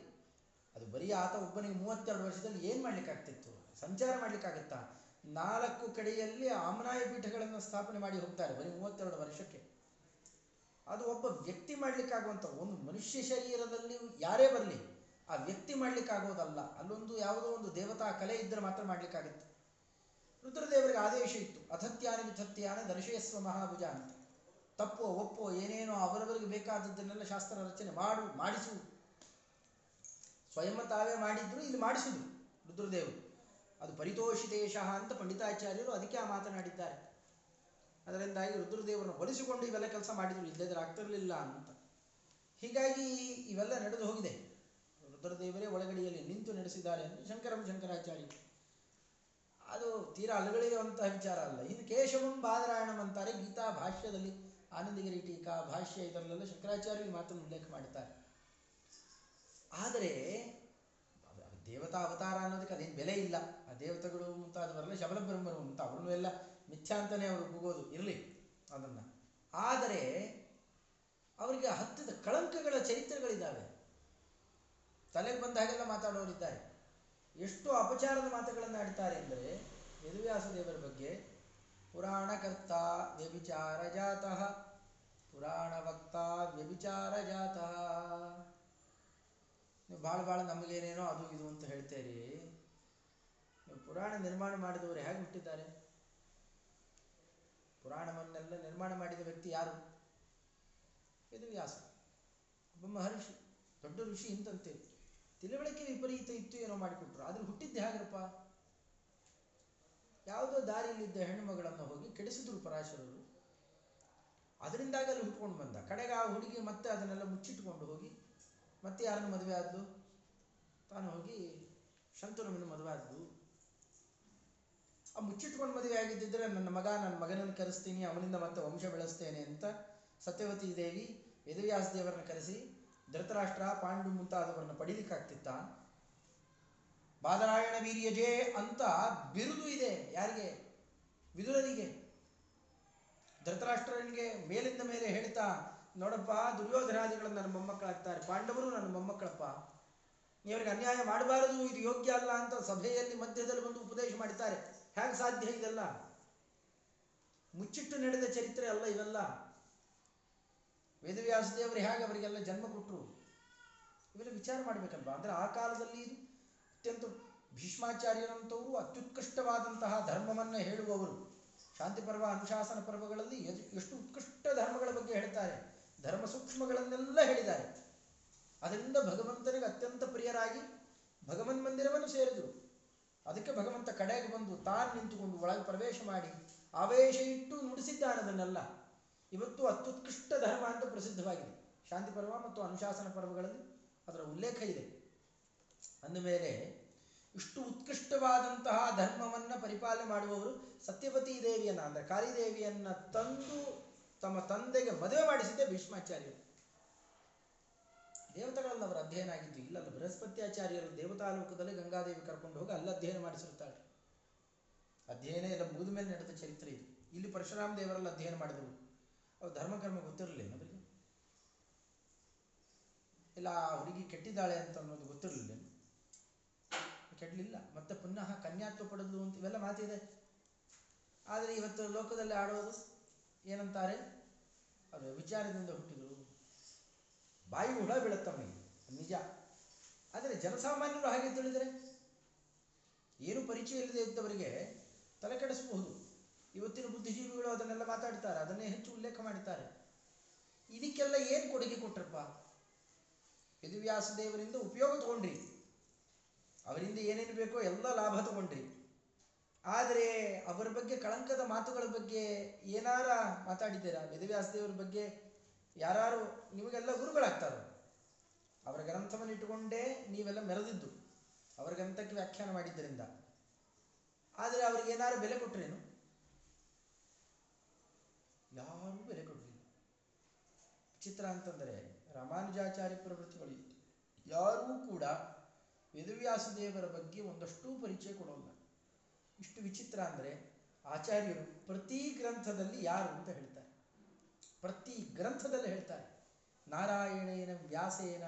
ಅದು ಬರೀ ಆತ ಒಬ್ಬನಿಗೆ ಮೂವತ್ತೆರಡು ವರ್ಷದಲ್ಲಿ ಏನು ಮಾಡಲಿಕ್ಕಾಗ್ತಿತ್ತು? ಸಂಚಾರ ಮಾಡ್ಲಿಕ್ಕಾಗತ್ತಾ? ನಾಲ್ಕು ಕಡೆಯಲ್ಲಿ ಆಮನಾಯ ಪೀಠಗಳನ್ನು ಸ್ಥಾಪನೆ ಮಾಡಿ ಹೋಗ್ತಾರೆ, ಬರೀ ಮೂವತ್ತೆರಡು ವರ್ಷಕ್ಕೆ. ಅದು ಒಬ್ಬ ವ್ಯಕ್ತಿ ಮಾಡಲಿಕ್ಕಾಗುವಂಥ ಒಂದು ಮನುಷ್ಯ ಶರೀರದಲ್ಲಿ ಯಾರೇ ಬರಲಿ, ಆ ವ್ಯಕ್ತಿ ಮಾಡಲಿಕ್ಕಾಗೋದಲ್ಲ. ಅಲ್ಲೊಂದು ಯಾವುದೋ ಒಂದು ದೇವತಾ ಕಲೆ ಇದ್ದರೆ ಮಾತ್ರ ಮಾಡಲಿಕ್ಕಾಗುತ್ತೆ. ರುದ್ರದೇವರಿಗೆ ಆದೇಶ ಇತ್ತು ಅಥತ್ಯಾನ ವಿಥತ್ಯಾನ ದರ್ಶಯಸ್ವ ಮಹಾಭುಜ ಅಂತ. ತಪ್ಪೋ, ಒಪ್ಪೋ, ಏನೇನೋ ಅವರವರಿಗೆ ಬೇಕಾದದ್ದನ್ನೆಲ್ಲ ಶಾಸ್ತ್ರ ರಚನೆ ಮಾಡು, ಮಾಡಿಸು. ಸ್ವಯಂ ತಾವೇ ಮಾಡಿದ್ರು, ಇಲ್ಲಿ ಮಾಡಿಸಿದ್ರು ರುದ್ರದೇವರು. ಅದು ಪರಿತೋಷಿತೇಶ ಅಂತ ಪಂಡಿತಾಚಾರ್ಯರು ಅದಕ್ಕೆ ಆ ಮಾತನಾಡಿದ್ದಾರೆ. ಅದರಿಂದಾಗಿ ರುದ್ರದೇವರನ್ನು ಒಲಿಸಿಕೊಂಡು ಇವೆಲ್ಲ ಕೆಲಸ ಮಾಡಿದ್ರು ಇಲ್ಲದ್ರೆ ಆಗ್ತಿರಲಿಲ್ಲ ಅಂತ. ಹೀಗಾಗಿ ಇವೆಲ್ಲ ನಡೆದು ಹೋಗಿದೆ. ರುದ್ರದೇವರೇ ಒಳಗಡೆಯಲ್ಲಿ ನಿಂತು ನಡೆಸಿದ್ದಾರೆ ಅಂತ ಶಂಕರಂ ಶಂಕರಾಚಾರ್ಯ ಅದು ತೀರಾ ಅಲಗಳೆಯುವಂತಹ ವಿಚಾರ ಅಲ್ಲ. ಇನ್ನು ಕೇಶವಂ ಬಾದರಾಯಣಂ ಅಂತಾರೆ ಗೀತಾ ಭಾಷ್ಯದಲ್ಲಿ. ಆನಂದಗಿರಿ ಟೀಕಾ ಭಾಷ್ಯ ಇದರಲ್ಲೆಲ್ಲ ಶಂಕರಾಚಾರ್ಯ ಮಾತನ್ನು ಉಲ್ಲೇಖ ಮಾಡುತ್ತಾರೆ ಆದರೆ ದೇವತಾ ಅವತಾರ ಅನ್ನೋದಕ್ಕೆ ಅದೇನು ಬೆಲೆ ಇಲ್ಲ. ದೇವತೆಗಳು ಶಬಲ ಬ್ರಹ್ಮರು ಅಂತ ಅವ್ರನ್ನೂ ಎಲ್ಲ ಮಿಥ್ಯಾ ಅಂತಲೇ ಅವರು ಕೂಗೋದು ಇರಲಿ ಅದನ್ನು. ಆದರೆ ಅವರಿಗೆ ಹತ್ತಿದ ಕಳಂಕಗಳ ಚರಿತ್ರೆಗಳಿದ್ದಾವೆ. ತಲೆಗೆ ಬಂದ ಹಾಗೆಲ್ಲ ಮಾತಾಡೋರಿದ್ದಾರೆ ಎಷ್ಟು ಅಪಚಾರದ ಮಾತುಗಳನ್ನು ಆಡ್ತಾರೆ ಅಂದರೆ ವೇದವ್ಯಾಸ ದೇವರ ಬಗ್ಗೆ ಪುರಾಣಕರ್ತ ವ್ಯಭಿಚಾರ ಜಾತಃ, ಪುರಾಣ ವಕ್ತ ವ್ಯಭಿಚಾರ ಜಾತಃ. ನೀವು ಭಾಳ ಭಾಳ ನಮಗೇನೇನೋ ಅದು ಇದು ಅಂತ ಹೇಳ್ತೀರಿ. ಪುರಾಣ ನಿರ್ಮಾಣ ಮಾಡಿದವರು ಹೇಗೆ ಹುಟ್ಟಿದ್ದಾರೆ? ಪುರಾಣವನ್ನೆಲ್ಲ ನಿರ್ಮಾಣ ಮಾಡಿದ ವ್ಯಕ್ತಿ ಯಾರು? ವೇದವ್ಯಾಸ ಒಬ್ಬ ಮಹರ್ಷಿ, ದೊಡ್ಡ ಋಷಿ ಇಂತಂತೆ ತಿಳುವಳಿಕೆ ವಿಪರೀತ ಇತ್ತು ಏನೋ ಮಾಡಿಕೊಟ್ರು. ಆದ್ರೆ ಹುಟ್ಟಿದ್ದೆ ಹೇಗ್ರಪ್ಪ? ಯಾವುದೋ ದಾರಿಯಲ್ಲಿದ್ದ ಹೆಣ್ಣು ಮಗಳನ್ನು ಹೋಗಿ ಕೆಡಿಸಿದ್ರು ಪರಾಶರರು. ಅದರಿಂದಾಗಿ ಅಲ್ಲಿ ಹುಟ್ಕೊಂಡು ಬಂದ. ಕಡೆಗೆ ಆ ಹುಡುಗಿ ಮತ್ತೆ ಅದನ್ನೆಲ್ಲ ಮುಚ್ಚಿಟ್ಕೊಂಡು ಹೋಗಿ ಮತ್ತೆ ಯಾರನ್ನು ಮದುವೆ ಆದ್ಲು? ತಾನು ಹೋಗಿ ಶಂತನುವಿನ ಮದುವೆ ಆದ್ಲು. ಆ ಮುಚ್ಚಿಟ್ಕೊಂಡು ಮದುವೆ ಆಗಿದ್ದಿದ್ರೆ ನನ್ನ ಮಗ, ನನ್ನ ಮಗನನ್ನು ಕರೆಸ್ತೀನಿ, ಅವನಿಂದ ಮತ್ತೆ ವಂಶ ಬೆಳೆಸ್ತೇನೆ ಅಂತ ಸತ್ಯವತಿ ದೇವಿ ವೇದವ್ಯಾಸ ದೇವರನ್ನ ಕರೆಸಿ ಧೃತರಾಷ್ಟ್ರ, ಪಾಂಡು ಮುಂತಾದವರನ್ನ ಪಡೀಲಿಕ್ಕಾಗ್ತಿತ್ತ ಬಾದರಾಯಣ ವೀರ್ಯಜೇ ಅಂತ ಬಿರುದು ಇದೆ ಯಾರಿಗೆ? ವಿದುರನಿಗೆ. ಧೃತರಾಷ್ಟ್ರನಿಗೆ ಮೇಲಿಂದ ಮೇಲೆ ಹೇಳ್ತಾ, ನೋಡಪ್ಪ, ದುರ್ಯೋಧನಾದಿಗಳು ನನ್ನ ಮೊಮ್ಮಕ್ಕಳಾಗ್ತಾರೆ, ಪಾಂಡವರು ನನ್ನ ಮೊಮ್ಮಕ್ಕಳಪ್ಪ. ನೀವರಿಗೆ ಅನ್ಯಾಯ ಮಾಡಬಾರದು, ಇದು ಯೋಗ್ಯ ಅಲ್ಲ ಅಂತ ಸಭೆಯಲ್ಲಿ ಮಧ್ಯದಲ್ಲಿ ಬಂದು ಉಪದೇಶ ಮಾಡ್ತಾರೆ ಹೇಗೆ ಸಾಧ್ಯ ಇದೆಲ್ಲ ಮುಚ್ಚಿಟ್ಟು ನಡೆದ ಚರಿತ್ರೆ ಅಲ್ಲ ಇವೆಲ್ಲ. ವೇದವ್ಯಾಸದೇವರು ಹೇಗೆ ಅವರಿಗೆಲ್ಲ ಜನ್ಮ ಕೊಟ್ಟರು ಇವೆಲ್ಲ ವಿಚಾರ ಮಾಡಬೇಕಲ್ವಾ? ಅಂದರೆ ಆ ಕಾಲದಲ್ಲಿ ಅತ್ಯಂತ ಭೀಷ್ಮಾಚಾರ್ಯರಂಥವರು ಅತ್ಯುತ್ಕೃಷ್ಟವಾದಂತಹ ಧರ್ಮವನ್ನು ಹೇಳುವವರು. ಶಾಂತಿ ಪರ್ವ, ಅನುಶಾಸನ ಪರ್ವಗಳಲ್ಲಿ ಎಷ್ಟು ಉತ್ಕೃಷ್ಟ ಧರ್ಮಗಳ ಬಗ್ಗೆ ಹೇಳ್ತಾರೆ. ಧರ್ಮ ಸೂಕ್ಷ್ಮಗಳನ್ನೆಲ್ಲ ಹೇಳಿದ್ದಾರೆ. ಅದರಿಂದ ಭಗವಂತನಿಗೆ ಅತ್ಯಂತ ಪ್ರಿಯರಾಗಿ ಭಗವನ್ ಮಂದಿರವನ್ನು ಸೇರಿದರು. ಅದಕ್ಕೆ ಭಗವಂತ ಕಡೆಗೆ ಬಂದು ತಾನು ನಿಂತುಕೊಂಡು ಒಳಗೆ ಪ್ರವೇಶ ಮಾಡಿ ಆವೇಶ ಇಟ್ಟು ನುಡಿಸಿದ್ದಾನೆ ಅದನ್ನೆಲ್ಲ. ಇವತ್ತು ಅತ್ಯುತ್ಕೃಷ್ಟ ಧರ್ಮ ಅಂತ ಪ್ರಸಿದ್ಧವಾಗಿದೆ. ಶಾಂತಿ ಪರ್ವ ಮತ್ತು ಅನುಶಾಸನ ಪರ್ವಗಳಲ್ಲಿ ಅದರ ಉಲ್ಲೇಖ ಇದೆ. ಅಂದಮೇಲೆ, ಇಷ್ಟು ಉತ್ಕೃಷ್ಟವಾದಂತಹ ಧರ್ಮವನ್ನು ಪರಿಪಾಲನೆ ಮಾಡುವವರು ಸತ್ಯಪತಿ ದೇವಿಯನ್ನ, ಅಂದರೆ ಕಾಳಿದೇವಿಯನ್ನ ತಂದು ತಮ್ಮ ತಂದೆಗೆ ಮದುವೆ ಮಾಡಿಸಿದ್ದೆ ಭೀಷ್ಮಾಚಾರ್ಯರು. ದೇವತೆಗಳಲ್ಲಿ ಅವರ ಅಧ್ಯಯನ ಆಗಿದ್ದು ಇಲ್ಲಲ್ಲ ಬೃಹಸ್ಪತ್ಯಾಚಾರ್ಯರು ದೇವತಾಲೋಕದಲ್ಲಿ ಗಂಗಾದೇವಿ ಕರ್ಕೊಂಡು ಹೋಗಿ ಅಲ್ಲಿ ಅಧ್ಯಯನ ಮಾಡಿಸಿರ್ತಾಳೆ ಅಧ್ಯಯನ ಎಲ್ಲ ಮುಗಿದ ಮೇಲೆ ನಡೆದ ಚರಿತ್ರೆ ಇದು. ಇಲ್ಲಿ ಪರಶುರಾಮ ದೇವರಲ್ಲಿ ಅಧ್ಯಯನ ಮಾಡಿದರು. ಅವ್ರು ಧರ್ಮಕರ್ಮ ಗೊತ್ತಿರಲಿಲ್ಲ ಅವರಿಗೆ ಇಲ್ಲ, ಆ ಹುಡುಗಿ ಕೆಟ್ಟಿದ್ದಾಳೆ ಅಂತ ಅನ್ನೋದು ಗೊತ್ತಿರಲಿಲ್ಲ ಕೆಡಲಿಲ್ಲ. ಮತ್ತೆ ಪುನಃ ಕನ್ಯಾತ್ವ ಪಡೆದು ಅಂತ ಇವೆಲ್ಲ ಮಾತಿದೆ. ಆದರೆ ಇವತ್ತು ಲೋಕದಲ್ಲಿ ಆಡೋದು ಏನಂತಾರೆ? ಅದು ವಿಚಾರದಿಂದ ಹುಟ್ಟಿದ್ರು. ಬಾಯಿ ಹುಳ ಬೀಳುತ್ತಮ್ಮ ನಿಜ. ಆದರೆ ಜನಸಾಮಾನ್ಯರು ಹಾಗೆ ತಿಳಿದರೆ? ಏನು ಪರಿಚಯ ಇಲ್ಲದೆ ಇದ್ದವರಿಗೆ ತಲೆ ಕೆಡಿಸಬಹುದು. ಇವತ್ತಿನ ಬುದ್ಧಿಜೀವಿಗಳು ಅದನ್ನೆಲ್ಲ ಮಾತಾಡ್ತಾರೆ, ಅದನ್ನೇ ಹೆಚ್ಚು ಉಲ್ಲೇಖ ಮಾಡುತ್ತಾರೆ ಇದಕ್ಕೆಲ್ಲ ಏನು ಕೊಡುಗೆ ಕೊಟ್ರಪ್ಪ? ಯದುವ್ಯಾಸ ದೇವರಿಂದ ಉಪಯೋಗ ತಗೊಂಡ್ರಿ. ಅವರಿಂದ ಏನೇನು ಬೇಕೋ ಎಲ್ಲ ಲಾಭ ತಗೊಂಡ್ರಿ. ಆದರೆ ಅವರ ಬಗ್ಗೆ ಕಳಂಕದ ಮಾತುಗಳ ಬಗ್ಗೆ ಏನಾರ ಮಾತಾಡಿದ್ದೀರಾ? ವೇದವ್ಯಾಸ ದೇವರ ಬಗ್ಗೆ ಯಾರು ನಿಮಗೆಲ್ಲ ಗುರುಗಳಾಗ್ತಾರೋ, ಅವರ ಗ್ರಂಥವನ್ನು ಇಟ್ಟುಕೊಂಡೇ ನೀವೆಲ್ಲ ಮೆರೆದಿದ್ದು ಅವರ ಗ್ರಂಥಕ್ಕೆ ವ್ಯಾಖ್ಯಾನ ಮಾಡಿದ್ದರಿಂದ. ಆದರೆ ಅವ್ರಿಗೆ ಏನಾರು ಬೆಲೆ ಕೊಟ್ರೇನು? ಯಾರು ಬೆಲೆ ಕೊಡಲಿಲ್ಲ. ವಿಚಿತ್ರ ಅಂತಂದರೆ ರಾಮಾನುಜಾಚಾರ್ಯ ಪ್ರವೃತ್ತಿಗಳು ಯಾರೂ ಕೂಡ ವೇದವ್ಯಾಸ ದೇವರ ಬಗ್ಗೆ ಒಂದಷ್ಟು ಪರಿಚಯ ಕೊಡೋಲ್ಲ. ಇಷ್ಟು ವಿಚಿತ್ರ ಅಂದರೆ ಆಚಾರ್ಯರು ಪ್ರತಿ ಗ್ರಂಥದಲ್ಲಿ ಯಾರು ಅಂತ ಹೇಳ್ತಾರೆ ಪ್ರತಿ ಗ್ರಂಥದಲ್ಲಿ ಹೇಳ್ತಾರೆ. ನಾರಾಯಣೇನ ವ್ಯಾಸೇನ.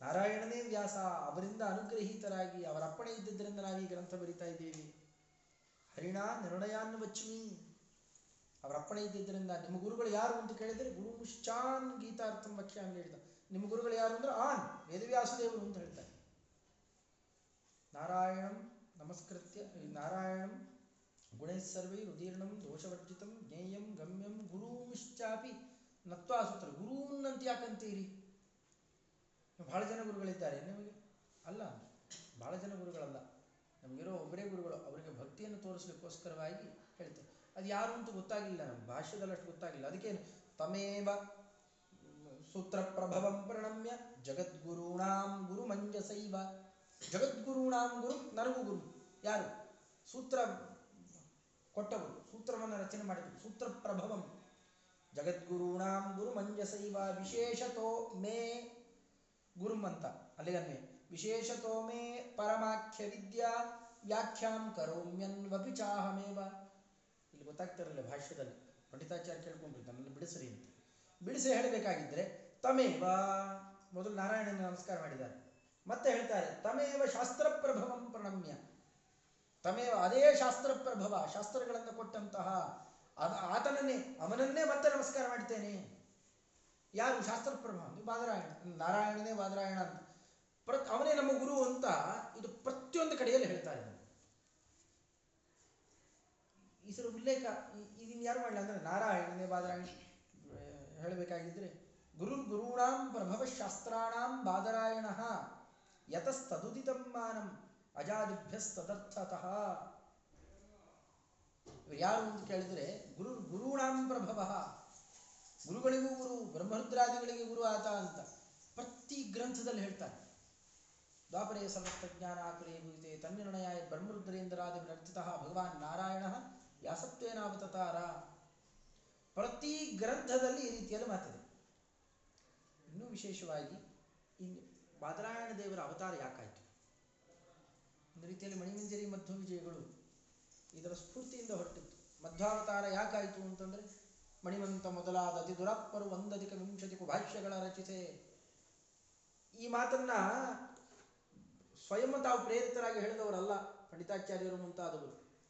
ನಾರಾಯಣನೇ ವ್ಯಾಸ, ಅವರಿಂದ ಅನುಗ್ರಹೀತರಾಗಿ, ಅವರ ಅಪ್ಪಣೆ ಇದ್ದಿದ್ದರಿಂದ ನಾವು ಈ ಗ್ರಂಥ ಬರಿತಾ ಇದ್ದೀವಿ. ಹರಿಣ ನಿರ್ಣಯಾನ್ ವಚ್ಮಿ ಅವರ ಅಪ್ಪಣೆ ಇದ್ದಿದ್ದರಿಂದ ನಿಮ್ಮ ಗುರುಗಳು ಯಾರು ಅಂತ ಕೇಳಿದರೆ ಗುರು ಮುಶ್ಚಾನ್ ಗೀತಾರ್ಥಂ ಅಂತ ಹೇಳಿದ. ನಿಮ್ಮ ಗುರುಗಳು ಯಾರು ಅಂದ್ರೆ ಆನ್, ವೇದವ್ಯಾಸದೇವರು ಅಂತ ಹೇಳ್ತಾರೆ. ನಾರಾಯಣಂ ನಮಸ್ಕೃತ್ಯ, ನಾರಾಯಣಂ ಗುಣೈಸ್ಸರ್ವೈ ರುದೀರ್ಣಂ ದೋಷವರ್ಜಿತಂ ಜ್ಞೇಯಂ ಗಮ್ಯಂ ಗುರುಮಿಶ್ಚಾಪಿ ನತ್ವಾ ಸೂತ್ರ ಗುರುನ್ನಂತ ಯಾಕಂತೀರಿ? ಬಹಳ ಜನ ಗುರುಗಳಿದ್ದಾರೆ ನಿಮಗೆ? ಅಲ್ಲ, ಬಹಳ ಜನ ಗುರುಗಳಲ್ಲ. ನಮಗಿರೋ ಒಬ್ಬರೇ ಗುರುಗಳು, ಅವರಿಗೆ ಭಕ್ತಿಯನ್ನು ತೋರಿಸಲಿಕ್ಕೋಸ್ಕರವಾಗಿ ಹೇಳ್ತಾರೆ. ಅದು ಯಾರು ಅಂತೂ ಗೊತ್ತಾಗಿಲ್ಲ ನಮ್ಮ ಭಾಷ್ಯದಲ್ಲಿ ಅಷ್ಟು ಗೊತ್ತಾಗಿಲ್ಲ. ಅದಕ್ಕೇನು? ತಮೇವ ಸೂತ್ರ ಪ್ರಭವಂ ಪ್ರಣಮ್ಯ ಜಗದ್ಗುರುಣಾಂ ಗುರು ಮಂಜಸೈವ ಜಗದ್ಗುರುಣಾಂ ಗುರು ನನಗೂ ಗುರು ಯಾರು? ಸೂತ್ರ ಕೊಟ್ಟವರು. ಸೂತ್ರವನ್ನು ರಚನೆ ಮಾಡಿದರು. ಸೂತ್ರ ಪ್ರಭವಂ. ಜಗದ್ಗುರುಣಾಂ ಗುರು ಮಂಜಸೈವ ವಿಶೇಷತೋ ಮೇ. ಗುರುಮಂತ ಅಲ್ಲಿಗನ್ನೇ ವಿಶೇಷತೋ ಮೇ ಪರಮಾಖ್ಯ ವಿದ್ಯಾ ವ್ಯಾಖ್ಯಾಂ ಕರೋಮ್ಯನ್ವಪಿ ಚಾಹಮೇವ. ಇಲ್ಲಿ ಗೊತ್ತಾಗ್ತಿರಲಿಲ್ಲ ಭಾಷ್ಯದಲ್ಲಿ. ಪಂಡಿತಾಚಾರ್ಯ ಕೇಳ್ಕೊಂಡ್ರು, ನನ್ನನ್ನು ಬಿಡಿಸ್ರಿ ಅಂತ. ಬಿಡಿಸಿ ಹೇಳಬೇಕಾಗಿದ್ದರೆ ತಮೇವ. ಮೊದಲು ನಾರಾಯಣನ ನಮಸ್ಕಾರ ಮಾಡಿದ್ದಾರೆ. ಮತ್ತೆ ಹೇಳ್ತಾರೆ, ತಮೇವ ಶಾಸ್ತ್ರ ಪ್ರಭವಂ ಪ್ರಣಮ್ಯ. ತಮೇವ ಅದೇ ಶಾಸ್ತ್ರ ಪ್ರಭವ, ಶಾಸ್ತ್ರಗಳನ್ನು ಕೊಟ್ಟಂತಹ ಆತನನ್ನೇ, ಅವನನ್ನೇ ಮತ್ತೆ ನಮಸ್ಕಾರ ಮಾಡ್ತೇನೆ. ಯಾರು? ಶಾಸ್ತ್ರ ಪ್ರಭವ. ಬಾದರಾಯಣ. ನಾರಾಯಣನೇ ಬಾದರಾಯಣ ಅಂತ. ಅವನೇ ನಮ್ಮ ಗುರು ಅಂತ ಇದು ಪ್ರತಿಯೊಂದು ಕಡೆಯಲ್ಲಿ ಹೇಳ್ತಾರೆ ಇದನ್ನು. ಇದರ ಉಲ್ಲೇಖ ಇದನ್ನು ಯಾರು ಮಾಡಲ್ಲ ಅಂದ್ರೆ ನಾರಾಯಣನೇ ಬಾದರಾಯಣ ಹೇಳಬೇಕಾಗಿದ್ರೆ, ಗುರು ಗುರುಣಾಂ ಪ್ರಭವ ಶಾಸ್ತ್ರಾಣಾಂ ಬಾದರಾಯಣ ಯತಸ್ತದುದಿತಂ ಮಾನಂ. ಅಜಾದಿಭ್ಯಸ್ತದರ್ಥತಃ. ಇವರು ಯಾರು ಅಂತ ಕೇಳಿದ್ರೆ, ಗುರು ಗುರುಣಾಂ ಪ್ರಭವ. ಗುರುಗಳಿಗೂ ಗುರು, ಬ್ರಹ್ಮರುದ್ರಾದಿಗಳಿಗೆ ಗುರು ಆತ ಅಂತ ಪ್ರತಿ ಗ್ರಂಥದಲ್ಲಿ ಹೇಳ್ತಾರೆ. ದ್ವಾಪರೇ ಸಮಸ್ತ ಜ್ಞಾನ ಆಕುರೇ ಭೂತೆ ತನ್ನಿರ್ಣಯ ಬ್ರಹ್ಮರುದ್ರೇಂದ್ರಾದಿ ನರ್ತಿತಃ ಭಗವಾನ್ ನಾರಾಯಣ ವ್ಯಾಸತ್ವೇನಾವತಾರ ಪ್ರತಿ ಗ್ರಂಥದಲ್ಲಿ ಈ ರೀತಿಯಲ್ಲಿ ಮಾತಿದೆ. ಇನ್ನೂ ವಿಶೇಷವಾಗಿ, ಇನ್ನು ಬಾದರಾಯಣ ದೇವರ ಅವತಾರ ಯಾಕಾಯಿತು? ಒಂದು ರೀತಿಯಲ್ಲಿ ಮಣಿಮಂಜರಿ ಮಧ್ವ ವಿಜಯಗಳು ಇದರ ಸ್ಫೂರ್ತಿಯಿಂದ ಹೊರಟಿತ್ತು. ಮಧ್ವಾವತಾರ ಯಾಕಾಯಿತು ಅಂತಂದ್ರೆ, ಮಣಿಮಂತ ಮೊದಲಾದ ಅತಿ ದುರಾತ್ಮರು ಒಂದಧಿಕ ವಿಂಶತಿಕು ಭಾಷ್ಯಗಳ ರಚಿತೆ ಈ ಮಾತನ್ನ ಸ್ವಯಂ ತಾವು ಪ್ರೇರಿತರಾಗಿ ಹೇಳಿದವರಲ್ಲ ಪಂಡಿತಾಚಾರ್ಯರು ಮುಂತಾದವರು.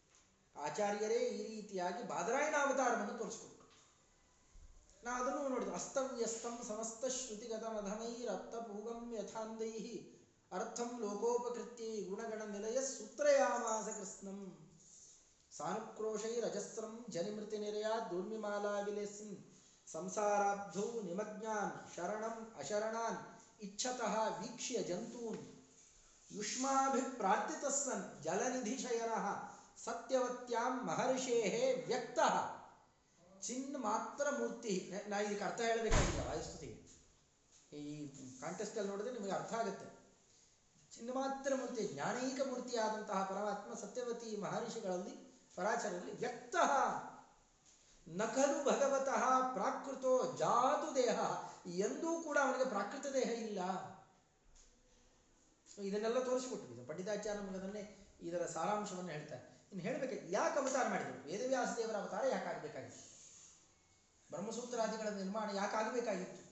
ಆಚಾರ್ಯರೇ ಈ ರೀತಿಯಾಗಿ ಬಾದರಾಯಣ ಅವತಾರವನ್ನು ತೋರಿಸ್ಕೊಟ್ರು. ನಾ ಅದನ್ನು ನೋಡಿದ್ರು ಅಸ್ತವ್ಯಸ್ತಂ ಸಮಸ್ತ ಶ್ರುತಿಗತ ಮಧಮೈ ಪೂಗಂ ಯಥಾಂದೈ ಅರ್ಥಂ ಲೋಕೋಪಕೃತ್ಯ ಗುಣಗಣ ನಿಲಯ ಸೂತ್ರಯಾಮಾಸ ಕೃಷ್ಣಂ. ಸಾನುಕ್ರೋಶೈರಜಸ್ರಂ ಜನಿಮೃತಿ ನಿರಯಾ ದುರ್ಮಿಮಾಲಾ ವಿಲೇಸಿನ್ ಸಂಸಾರಾಬ್ಧೌ ನಿಮಜ್ಞಾನ್ ಶರಣಂ ಅಶರಣಾನ್ ಇಚ್ಛತಃ ವೀಕ್ಷ್ಯ ಜಂತೂನ್. ಯುಷ್ಮಾಭಿಪ್ರಾರ್ಥಿತಸ್ಸನ್ ಜಲನಿಧಿಶಯನ ಸತ್ಯವತ್ಯಾಂ ಮಹರ್ಷೇಃ ವ್ಯಕ್ತಃ. ಚಿನ್ ಮಾತ್ರ ಮೂರ್ತಿ ನಾ ಇದಕ್ಕೆ ಅರ್ಥ ಹೇಳಬೇಕಾಗಿಲ್ಲ ವಾಯುಸ್ತುತಿಗೆ ಈ ಕಾಂಟೆಸ್ಟಲ್ಲಿ ನೋಡಿದ್ರೆ ನಿಮಗೆ ಅರ್ಥ ಆಗುತ್ತೆ. ಚಿನ್ನ ಮಾತ್ರ ಮೂರ್ತಿ ಜ್ಞಾನೈಕ ಮೂರ್ತಿಯಾದಂತಹ ಪರಮಾತ್ಮ ಸತ್ಯವತಿ ಮಹರ್ಷಿಗಳಲ್ಲಿ ಪರಾಚರಲ್ಲಿ ವ್ಯಕ್ತ. ನಕಲು ಭಗವತಃ ಪ್ರಾಕೃತೋ ಜಾತು ದೇಹ. ಎಂದೂ ಕೂಡ ಅವನಿಗೆ ಪ್ರಾಕೃತ ದೇಹ ಇಲ್ಲ. ಇದನ್ನೆಲ್ಲ ತೋರಿಸಿಕೊಟ್ಟು ಇದು ನಮಗೆ ಇದರ ಸಾರಾಂಶವನ್ನು ಹೇಳ್ತಾರೆ. ಇನ್ನು ಹೇಳಬೇಕು, ಯಾಕೆ ಅವತಾರ ಮಾಡಿದರು? ವೇದವ್ಯಾಸ ದೇವರ ಅವತಾರ ಯಾಕೆ ಆಗಬೇಕಾಗಿತ್ತು? ಬ್ರಹ್ಮಸೂತ್ರಾದಿಗಳ ನಿರ್ಮಾಣ ಯಾಕೆ ಆಗಬೇಕಾಗಿತ್ತು?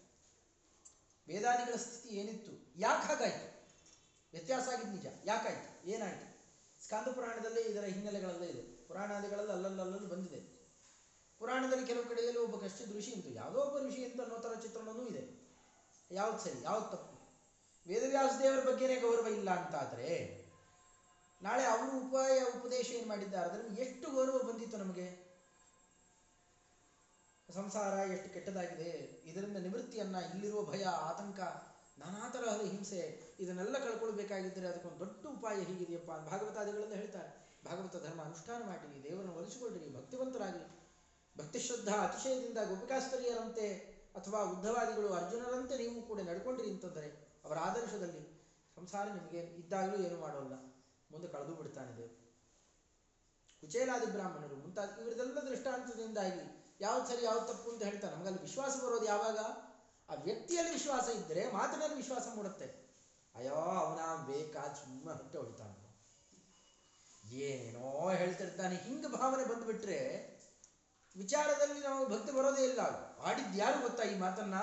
ವೇದಾದಿಗಳ ಸ್ಥಿತಿ ಏನಿತ್ತು? ಯಾಕೆ ಹಾಗಾಯಿತು? ವ್ಯತ್ಯಾಸ ಆಗಿದ್ದು ನಿಜ. ಯಾಕಾಯ್ತು? ಏನಾಯ್ತು? ಸ್ಕಾಂದ ಪುರಾಣದಲ್ಲಿ ಇದರ ಹಿನ್ನೆಲೆಗಳೆಲ್ಲ ಇದೆ. ಪುರಾಣಾದಿಗಳಲ್ಲಿ ಅಲ್ಲಲ್ಲಲ್ಲಲ್ಲಿ ಬಂದಿದೆ. ಪುರಾಣದಲ್ಲಿ ಕೆಲವು ಕಡೆಯಲ್ಲಿ ಒಬ್ಬ ಕಷ್ಟ ಋಷಿ ಉಂಟು. ಯಾವುದೋ ಒಬ್ಬ ಋಷಿ ಅಂತ ಅನ್ನೋ ಥರ ಚಿತ್ರಣವೂ ಇದೆ. ಯಾವ್ದು ಸರಿ, ಯಾವ್ದು ತಪ್ಪು? ವೇದವ್ಯಾಸ ದೇವರ ಬಗ್ಗೆನೇ ಗೌರವ ಇಲ್ಲ ಅಂತಾದರೆ, ನಾಳೆ ಅವರು ಉಪಾಯ, ಉಪದೇಶ ಏನು ಮಾಡಿದ್ದಾರೆ? ಅದರಲ್ಲಿ ಎಷ್ಟು ಗೌರವ ಬಂದಿತ್ತು ನಮಗೆ? ಸಂಸಾರ ಎಷ್ಟು ಕೆಟ್ಟದಾಗಿದೆ. ಇದರಿಂದ ನಿವೃತ್ತಿಯನ್ನ ಇಲ್ಲಿರುವ ಭಯ, ಆತಂಕ, ನಾನಾ ತರಹದ ಹಿಂಸೆ ಇದನ್ನೆಲ್ಲ ಕಳ್ಕೊಳ್ಬೇಕಾಗಿದ್ದರೆ ಅದಕ್ಕೊಂದು ದೊಡ್ಡ ಉಪಾಯ ಹೀಗಿದೆಯಪ್ಪ ಅಂತ ಭಾಗವತಾದಿಗಳೆಲ್ಲ ಹೇಳ್ತಾರೆ. ಭಾಗವತ ಧರ್ಮ ಅನುಷ್ಠಾನ ಮಾಡಿರಿ ದೇವರನ್ನು ಒಲಿಸಿಕೊಳ್ಳಿರಿ ಭಕ್ತಿವಂತರಾಗಿ ಭಕ್ತಿ ಶುದ್ಧ ಅತಿಶಯದಿಂದ ಗೋಪಿಕಾಸ್ತರಿಯರಂತೆ ಅಥವಾ ಉದ್ಧವಾದಿಗಳು ಅರ್ಜುನರಂತೆ ನೀವು ಕೂಡ ನಡ್ಕೊಂಡ್ರಿ ಅಂತಂದರೆ ಅವರ ಆದರ್ಶದಲ್ಲಿ ಸಂಸಾರ ನಿಮಗೆ ಇದ್ದಾಗಲೂ ಏನು ಮಾಡೋಲ್ಲ. ಮುಂದೆ ಕಳೆದು ಬಿಡ್ತಾನೆ ದೇವರು. ಕುಚೇಲಾದಿ ಬ್ರಾಹ್ಮಣರು ಮುಂತಾದ ಇವರದೆಲ್ಲ ದೃಷ್ಟಾಂತದಿಂದಾಗಿ ಯಾವ್ದು ಸರಿ ಯಾವ್ದು ತಪ್ಪು ಅಂತ ಹೇಳ್ತಾರೆ. ನಮಗಲ್ಲಿ ವಿಶ್ವಾಸ ಬರೋದು ಯಾವಾಗ? ಆ ವ್ಯಕ್ತಿಯಲ್ಲಿ ವಿಶ್ವಾಸ ಇದ್ದರೆ ಮಾತಿನಲ್ಲಿ ವಿಶ್ವಾಸ ಮೂಡುತ್ತೆ. ಅಯ್ಯೋ, ಅವನ ಬೇಕಾ ಸುಮ್ಮನೆ ಹೊಟ್ಟೆ ಹೊಡಿತಾನೆ. ಏನೇನೋ ಹೇಳ್ತಿರ್ತಾನೆ. ಹಿಂಗೆ ಭಾವನೆ ಬಂದ್ಬಿಟ್ರೆ ವಿಚಾರದಲ್ಲಿ ನಾವು ಭಕ್ತಿ ಬರೋದೇ ಇಲ್ಲ. ಆಡಿದ್ದು ಯಾರು ಗೊತ್ತಾ ಈ ಮಾತನ್ನ?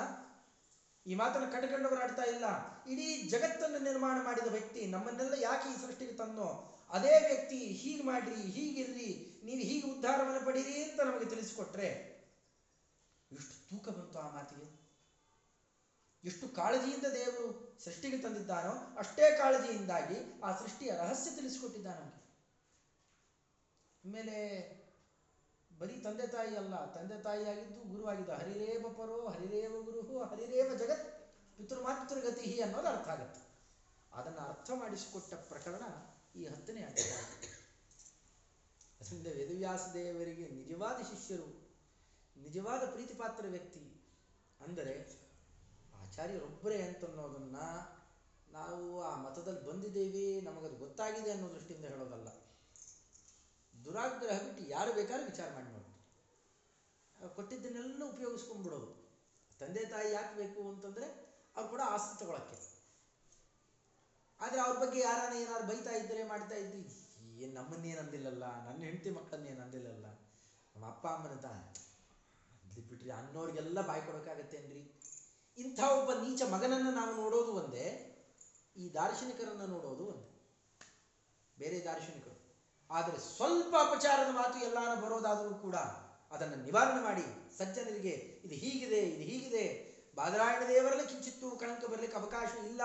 ಈ ಮಾತನ್ನ ಕಂಡುಕೊಂಡವರು ಆಡ್ತಾ ಇಲ್ಲ. ಇಡೀ ಜಗತ್ತನ್ನು ನಿರ್ಮಾಣ ಮಾಡಿದ ವ್ಯಕ್ತಿ ನಮ್ಮನ್ನೆಲ್ಲ ಯಾಕೆ ಈ ಸೃಷ್ಟಿಗೆ ತಂದೋ? ಅದೇ ವ್ಯಕ್ತಿ ಹೀಗೆ ಮಾಡ್ರಿ, ಹೀಗಿರ್ರಿ, ನೀವು ಹೀಗೆ ಉದ್ಧಾರವನ್ನು ಪಡೀರಿ ಅಂತ ನಮಗೆ ತಿಳಿಸಿಕೊಟ್ರೆ ಎಷ್ಟು ತೂಕ ಬಂತು ಆ ಮಾತಿಗೆ. ಎಷ್ಟು ಕಾಳಜಿಯಿಂದ ದೇವರು ಸೃಷ್ಟಿಗೆ ತಂದಿದ್ದಾನೋ ಅಷ್ಟೇ ಕಾಳಜಿಯಿಂದಾಗಿ ಆ ಸೃಷ್ಟಿಯ ರಹಸ್ಯ ತಿಳಿಸಿಕೊಟ್ಟಿದ್ದಾನೆ ನಮಗೆ. ಆಮೇಲೆ ಬರೀ ತಂದೆ ತಾಯಿ ಅಲ್ಲ, ತಂದೆ ತಾಯಿಯಾಗಿದ್ದು ಗುರುವಾಗಿದ್ದು ಹರಿರೇವ ಪರೋ, ಹರಿರೇವ ಗುರುಹು, ಹರಿರೇವ ಜಗತ್ ಪಿತೃಮಾತೃಗತಿ ಅನ್ನೋದು ಅರ್ಥ ಆಗುತ್ತೆ. ಅದನ್ನು ಅರ್ಥ ಮಾಡಿಸಿಕೊಟ್ಟ ಪ್ರಕರಣ ಈ ಹತ್ತನೇ ಅಧ್ಯಾಯ. ಅದರಿಂದ ವೇದವ್ಯಾಸ ದೇವರಿಗೆ ನಿಜವಾದ ಶಿಷ್ಯರು, ನಿಜವಾದ ಪ್ರೀತಿಪಾತ್ರ ವ್ಯಕ್ತಿ ಅಂದರೆ ಆಚಾರ್ಯರೊಬ್ಬರೇ ಅಂತನ್ನೋದನ್ನ ನಾವು ಆ ಮತದಲ್ಲಿ ಬಂದಿದ್ದೇವೆ, ನಮಗದು ಗೊತ್ತಾಗಿದೆ ಅನ್ನೋ ದೃಷ್ಟಿಯಿಂದ ಹೇಳೋದಲ್ಲ. ದುರಾಗ್ರಹ ಬಿಟ್ಟು ಯಾರು ಬೇಕಾದ್ರೂ ವಿಚಾರ ಮಾಡಿ ನೋಡಿ. ಕೊಟ್ಟಿದ್ದನ್ನೆಲ್ಲ ಉಪಯೋಗಿಸ್ಕೊಂಡ್ಬಿಡೋದು. ತಂದೆ ತಾಯಿ ಯಾಕೆ ಬೇಕು ಅಂತಂದ್ರೆ ಅವ್ರು ಕೂಡ ಆಸ್ತಿ ತಗೊಳಕ್ಕೆ. ಆದರೆ ಅವ್ರ ಬಗ್ಗೆ ಯಾರಾನ ಏನಾದ್ರು ಬೈತಾ ಇದ್ದರೆ, ಮಾಡ್ತಾ ಇದ್ವಿ ಏನು ನಮ್ಮನ್ನೇನು ಅಂದಿಲ್ಲಲ್ಲ ನನ್ನ ಹೆಂಡತಿ ಮಕ್ಕಳನ್ನೇನು ಅಂದಿಲ್ಲಲ್ಲ ನಮ್ಮ ಅಪ್ಪ ಅಮ್ಮನ ತಾನೆ ಬಿಟ್ರಿ ಅನ್ನೋರಿಗೆಲ್ಲ ಬಾಯ್ ಕೊಡೋಕ್ಕಾಗತ್ತೇನ್ರಿ ಇಂಥ ಒಬ್ಬ ನೀಚ ಮಗನನ್ನು ನಾವು ನೋಡೋದು ಒಂದೇ, ಈ ದಾರ್ಶನಿಕರನ್ನು ನೋಡೋದು ಒಂದೇ. ಬೇರೆ ದಾರ್ಶನಿಕರು. ಆದರೆ ಸ್ವಲ್ಪ ಅಪಚಾರದ ಮಾತು ಎಲ್ಲಾನು ಬರೋದಾದರೂ ಕೂಡ ಅದನ್ನು ನಿವಾರಣೆ ಮಾಡಿ ಸಜ್ಜನರಿಗೆ, ಇದು ಹೀಗಿದೆ ಇದು ಹೀಗಿದೆ. ಬಾದರಾಯಣ ದೇವರಲ್ಲಿ ಕಿಂಚಿತ್ತು ಕಳಂಕ ಬರಲಿಕ್ಕೆ ಅವಕಾಶ ಇಲ್ಲ.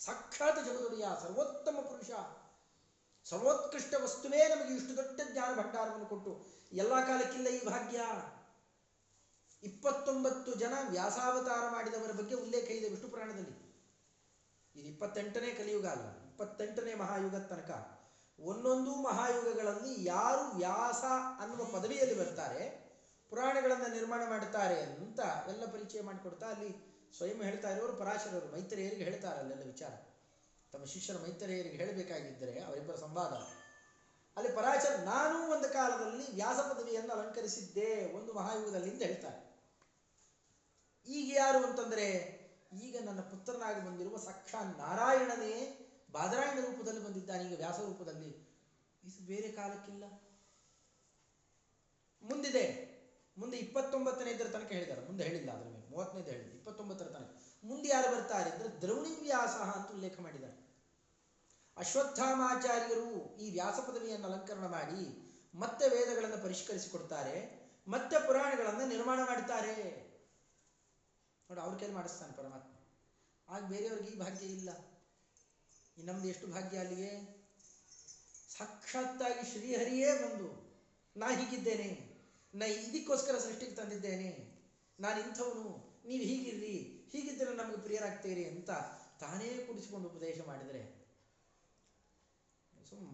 ಸಾಕ್ಷಾತ್ ಜಗದೊಡೆಯ ಸರ್ವೋತ್ತಮ ಪುರುಷ. ಸರ್ವೋತ್ಕೃಷ್ಟ ವಸ್ತುವೇ ನಮಗೆ ಇಷ್ಟು ದೊಡ್ಡ ಜ್ಞಾನ ಭಂಡಾರವನ್ನು ಕೊಟ್ಟು, ಎಲ್ಲ ಕಾಲಕ್ಕಿಲ್ಲ ಈ ಭಾಗ್ಯ. ಇಪ್ಪತ್ತೊಂಬತ್ತು ಜನ ವ್ಯಾಸಾವತಾರ ಮಾಡಿದವರ ಬಗ್ಗೆ ಉಲ್ಲೇಖ ಇದೆ ವಿಷ್ಣು ಪುರಾಣದಲ್ಲಿ. ಇದು ಇಪ್ಪತ್ತೆಂಟನೇ ಕಲಿಯುಗ ಅಲ್ಲ, ಇಪ್ಪತ್ತೆಂಟನೇ ಮಹಾಯುಗದ ತನಕ. ಒಂದೊಂದು ಮಹಾಯುಗಗಳಲ್ಲಿ ಯಾರು ವ್ಯಾಸ ಅನ್ನುವ ಪದವಿಯಲ್ಲಿ ಬರ್ತಾರೆ, ಪುರಾಣಗಳನ್ನು ನಿರ್ಮಾಣ ಮಾಡುತ್ತಾರೆ ಅಂತ ಎಲ್ಲ ಪರಿಚಯ ಮಾಡಿಕೊಡ್ತಾ ಅಲ್ಲಿ ಸ್ವಯಂ ಹೇಳ್ತಾ ಇರೋರು, ಪರಾಶರರು, ಮೈತ್ರಿಯರಿಗೆ ಹೇಳ್ತಾರೆ ಅಲ್ಲೆಲ್ಲ ವಿಚಾರ. ತಮ್ಮ ಶಿಷ್ಯರ ಮೈತ್ರಿಯರಿಗೆ ಹೇಳಬೇಕಾಗಿದ್ದರೆ ಅವರಿಬ್ಬರ ಸಂವಾದ. ಅಲ್ಲಿ ಪರಾಚರ ನಾನು ಒಂದು ಕಾಲದಲ್ಲಿ ವ್ಯಾಸ ಪದವಿಯನ್ನು ಅಲಂಕರಿಸಿದ್ದೆ, ಒಂದು ಮಹಾಯುಗದಲ್ಲಿ ಅಂತ ಹೇಳ್ತಾರೆ. ಈಗ ಯಾರು ಅಂತಂದ್ರೆ, ಈಗ ನನ್ನ ಪುತ್ರನಾಗಿ ಬಂದಿರುವ ಸಾಕ್ಷಾತ್ ನಾರಾಯಣನೇ ಬಾದರಾಯಣ ರೂಪದಲ್ಲಿ ಬಂದಿದ್ದಾನೆ. ಈಗ ವ್ಯಾಸ ರೂಪದಲ್ಲಿ. ಇದು ಬೇರೆ ಕಾಲಕ್ಕಿಲ್ಲ. ಮುಂದಿದೆ. ಮುಂದೆ ಇಪ್ಪತ್ತೊಂಬತ್ತನೇದರ ತನಕ ಹೇಳಿದ್ದಾರೆ. ಮುಂದೆ ಹೇಳಿಲ್ಲ, ಅದ್ರ ಮೇಲೆ. ಮೂವತ್ತನೇದು ಹೇಳಿದ್ರು ಇಪ್ಪತ್ತೊಂಬತ್ತರ ತನಕ. ಮುಂದೆ ಯಾರು ಬರ್ತಾರೆ ಅಂದ್ರೆ ದ್ರೌಣಿ ವ್ಯಾಸ ಅಂತ ಉಲ್ಲೇಖ ಮಾಡಿದ್ದಾರೆ. ಅಶ್ವತ್ಥಾಮಾಚಾರ್ಯರು ಈ ವ್ಯಾಸ ಪದವಿಯನ್ನು ಅಲಂಕರಣ ಮಾಡಿ ಮತ್ತೆ ವೇದಗಳನ್ನು ಪರಿಷ್ಕರಿಸಿಕೊಡ್ತಾರೆ, ಮತ್ತೆ ಪುರಾಣಗಳನ್ನು ನಿರ್ಮಾಣ ಮಾಡ್ತಾರೆ. ನೋಡಿ, ಅವ್ರ ಕೈಲಿ ಮಾಡಿಸ್ತಾನೆ ಪರಮಾತ್ಮ. ಆಗ ಬೇರೆಯವ್ರಿಗೆ ಈ ಭಾಗ್ಯ ಇಲ್ಲ. ನಮ್ದು ಎಷ್ಟು ಭಾಗ್ಯ ಅಲ್ಲಿಗೆ? ಸಾಕ್ಷಾತ್ತಾಗಿ ಶ್ರೀಹರಿಯೇ ಬಂದು, ನಾ ಹೀಗಿದ್ದೇನೆ, ನಾ ಇದಕ್ಕೋಸ್ಕರ ಸೃಷ್ಟಿಗೆ ತಂದಿದ್ದೇನೆ, ನಾನು ಇಂಥವನು, ನೀವು ಹೀಗಿರ್ರಿ, ಹೀಗಿದ್ದರೆ ನಮಗೆ ಪ್ರಿಯರಾಗ್ತೀರಿ ಅಂತ ತಾನೇ ಕುಡಿಸಿಕೊಂಡು ಉಪದೇಶ ಮಾಡಿದರೆ. ಸುಮ್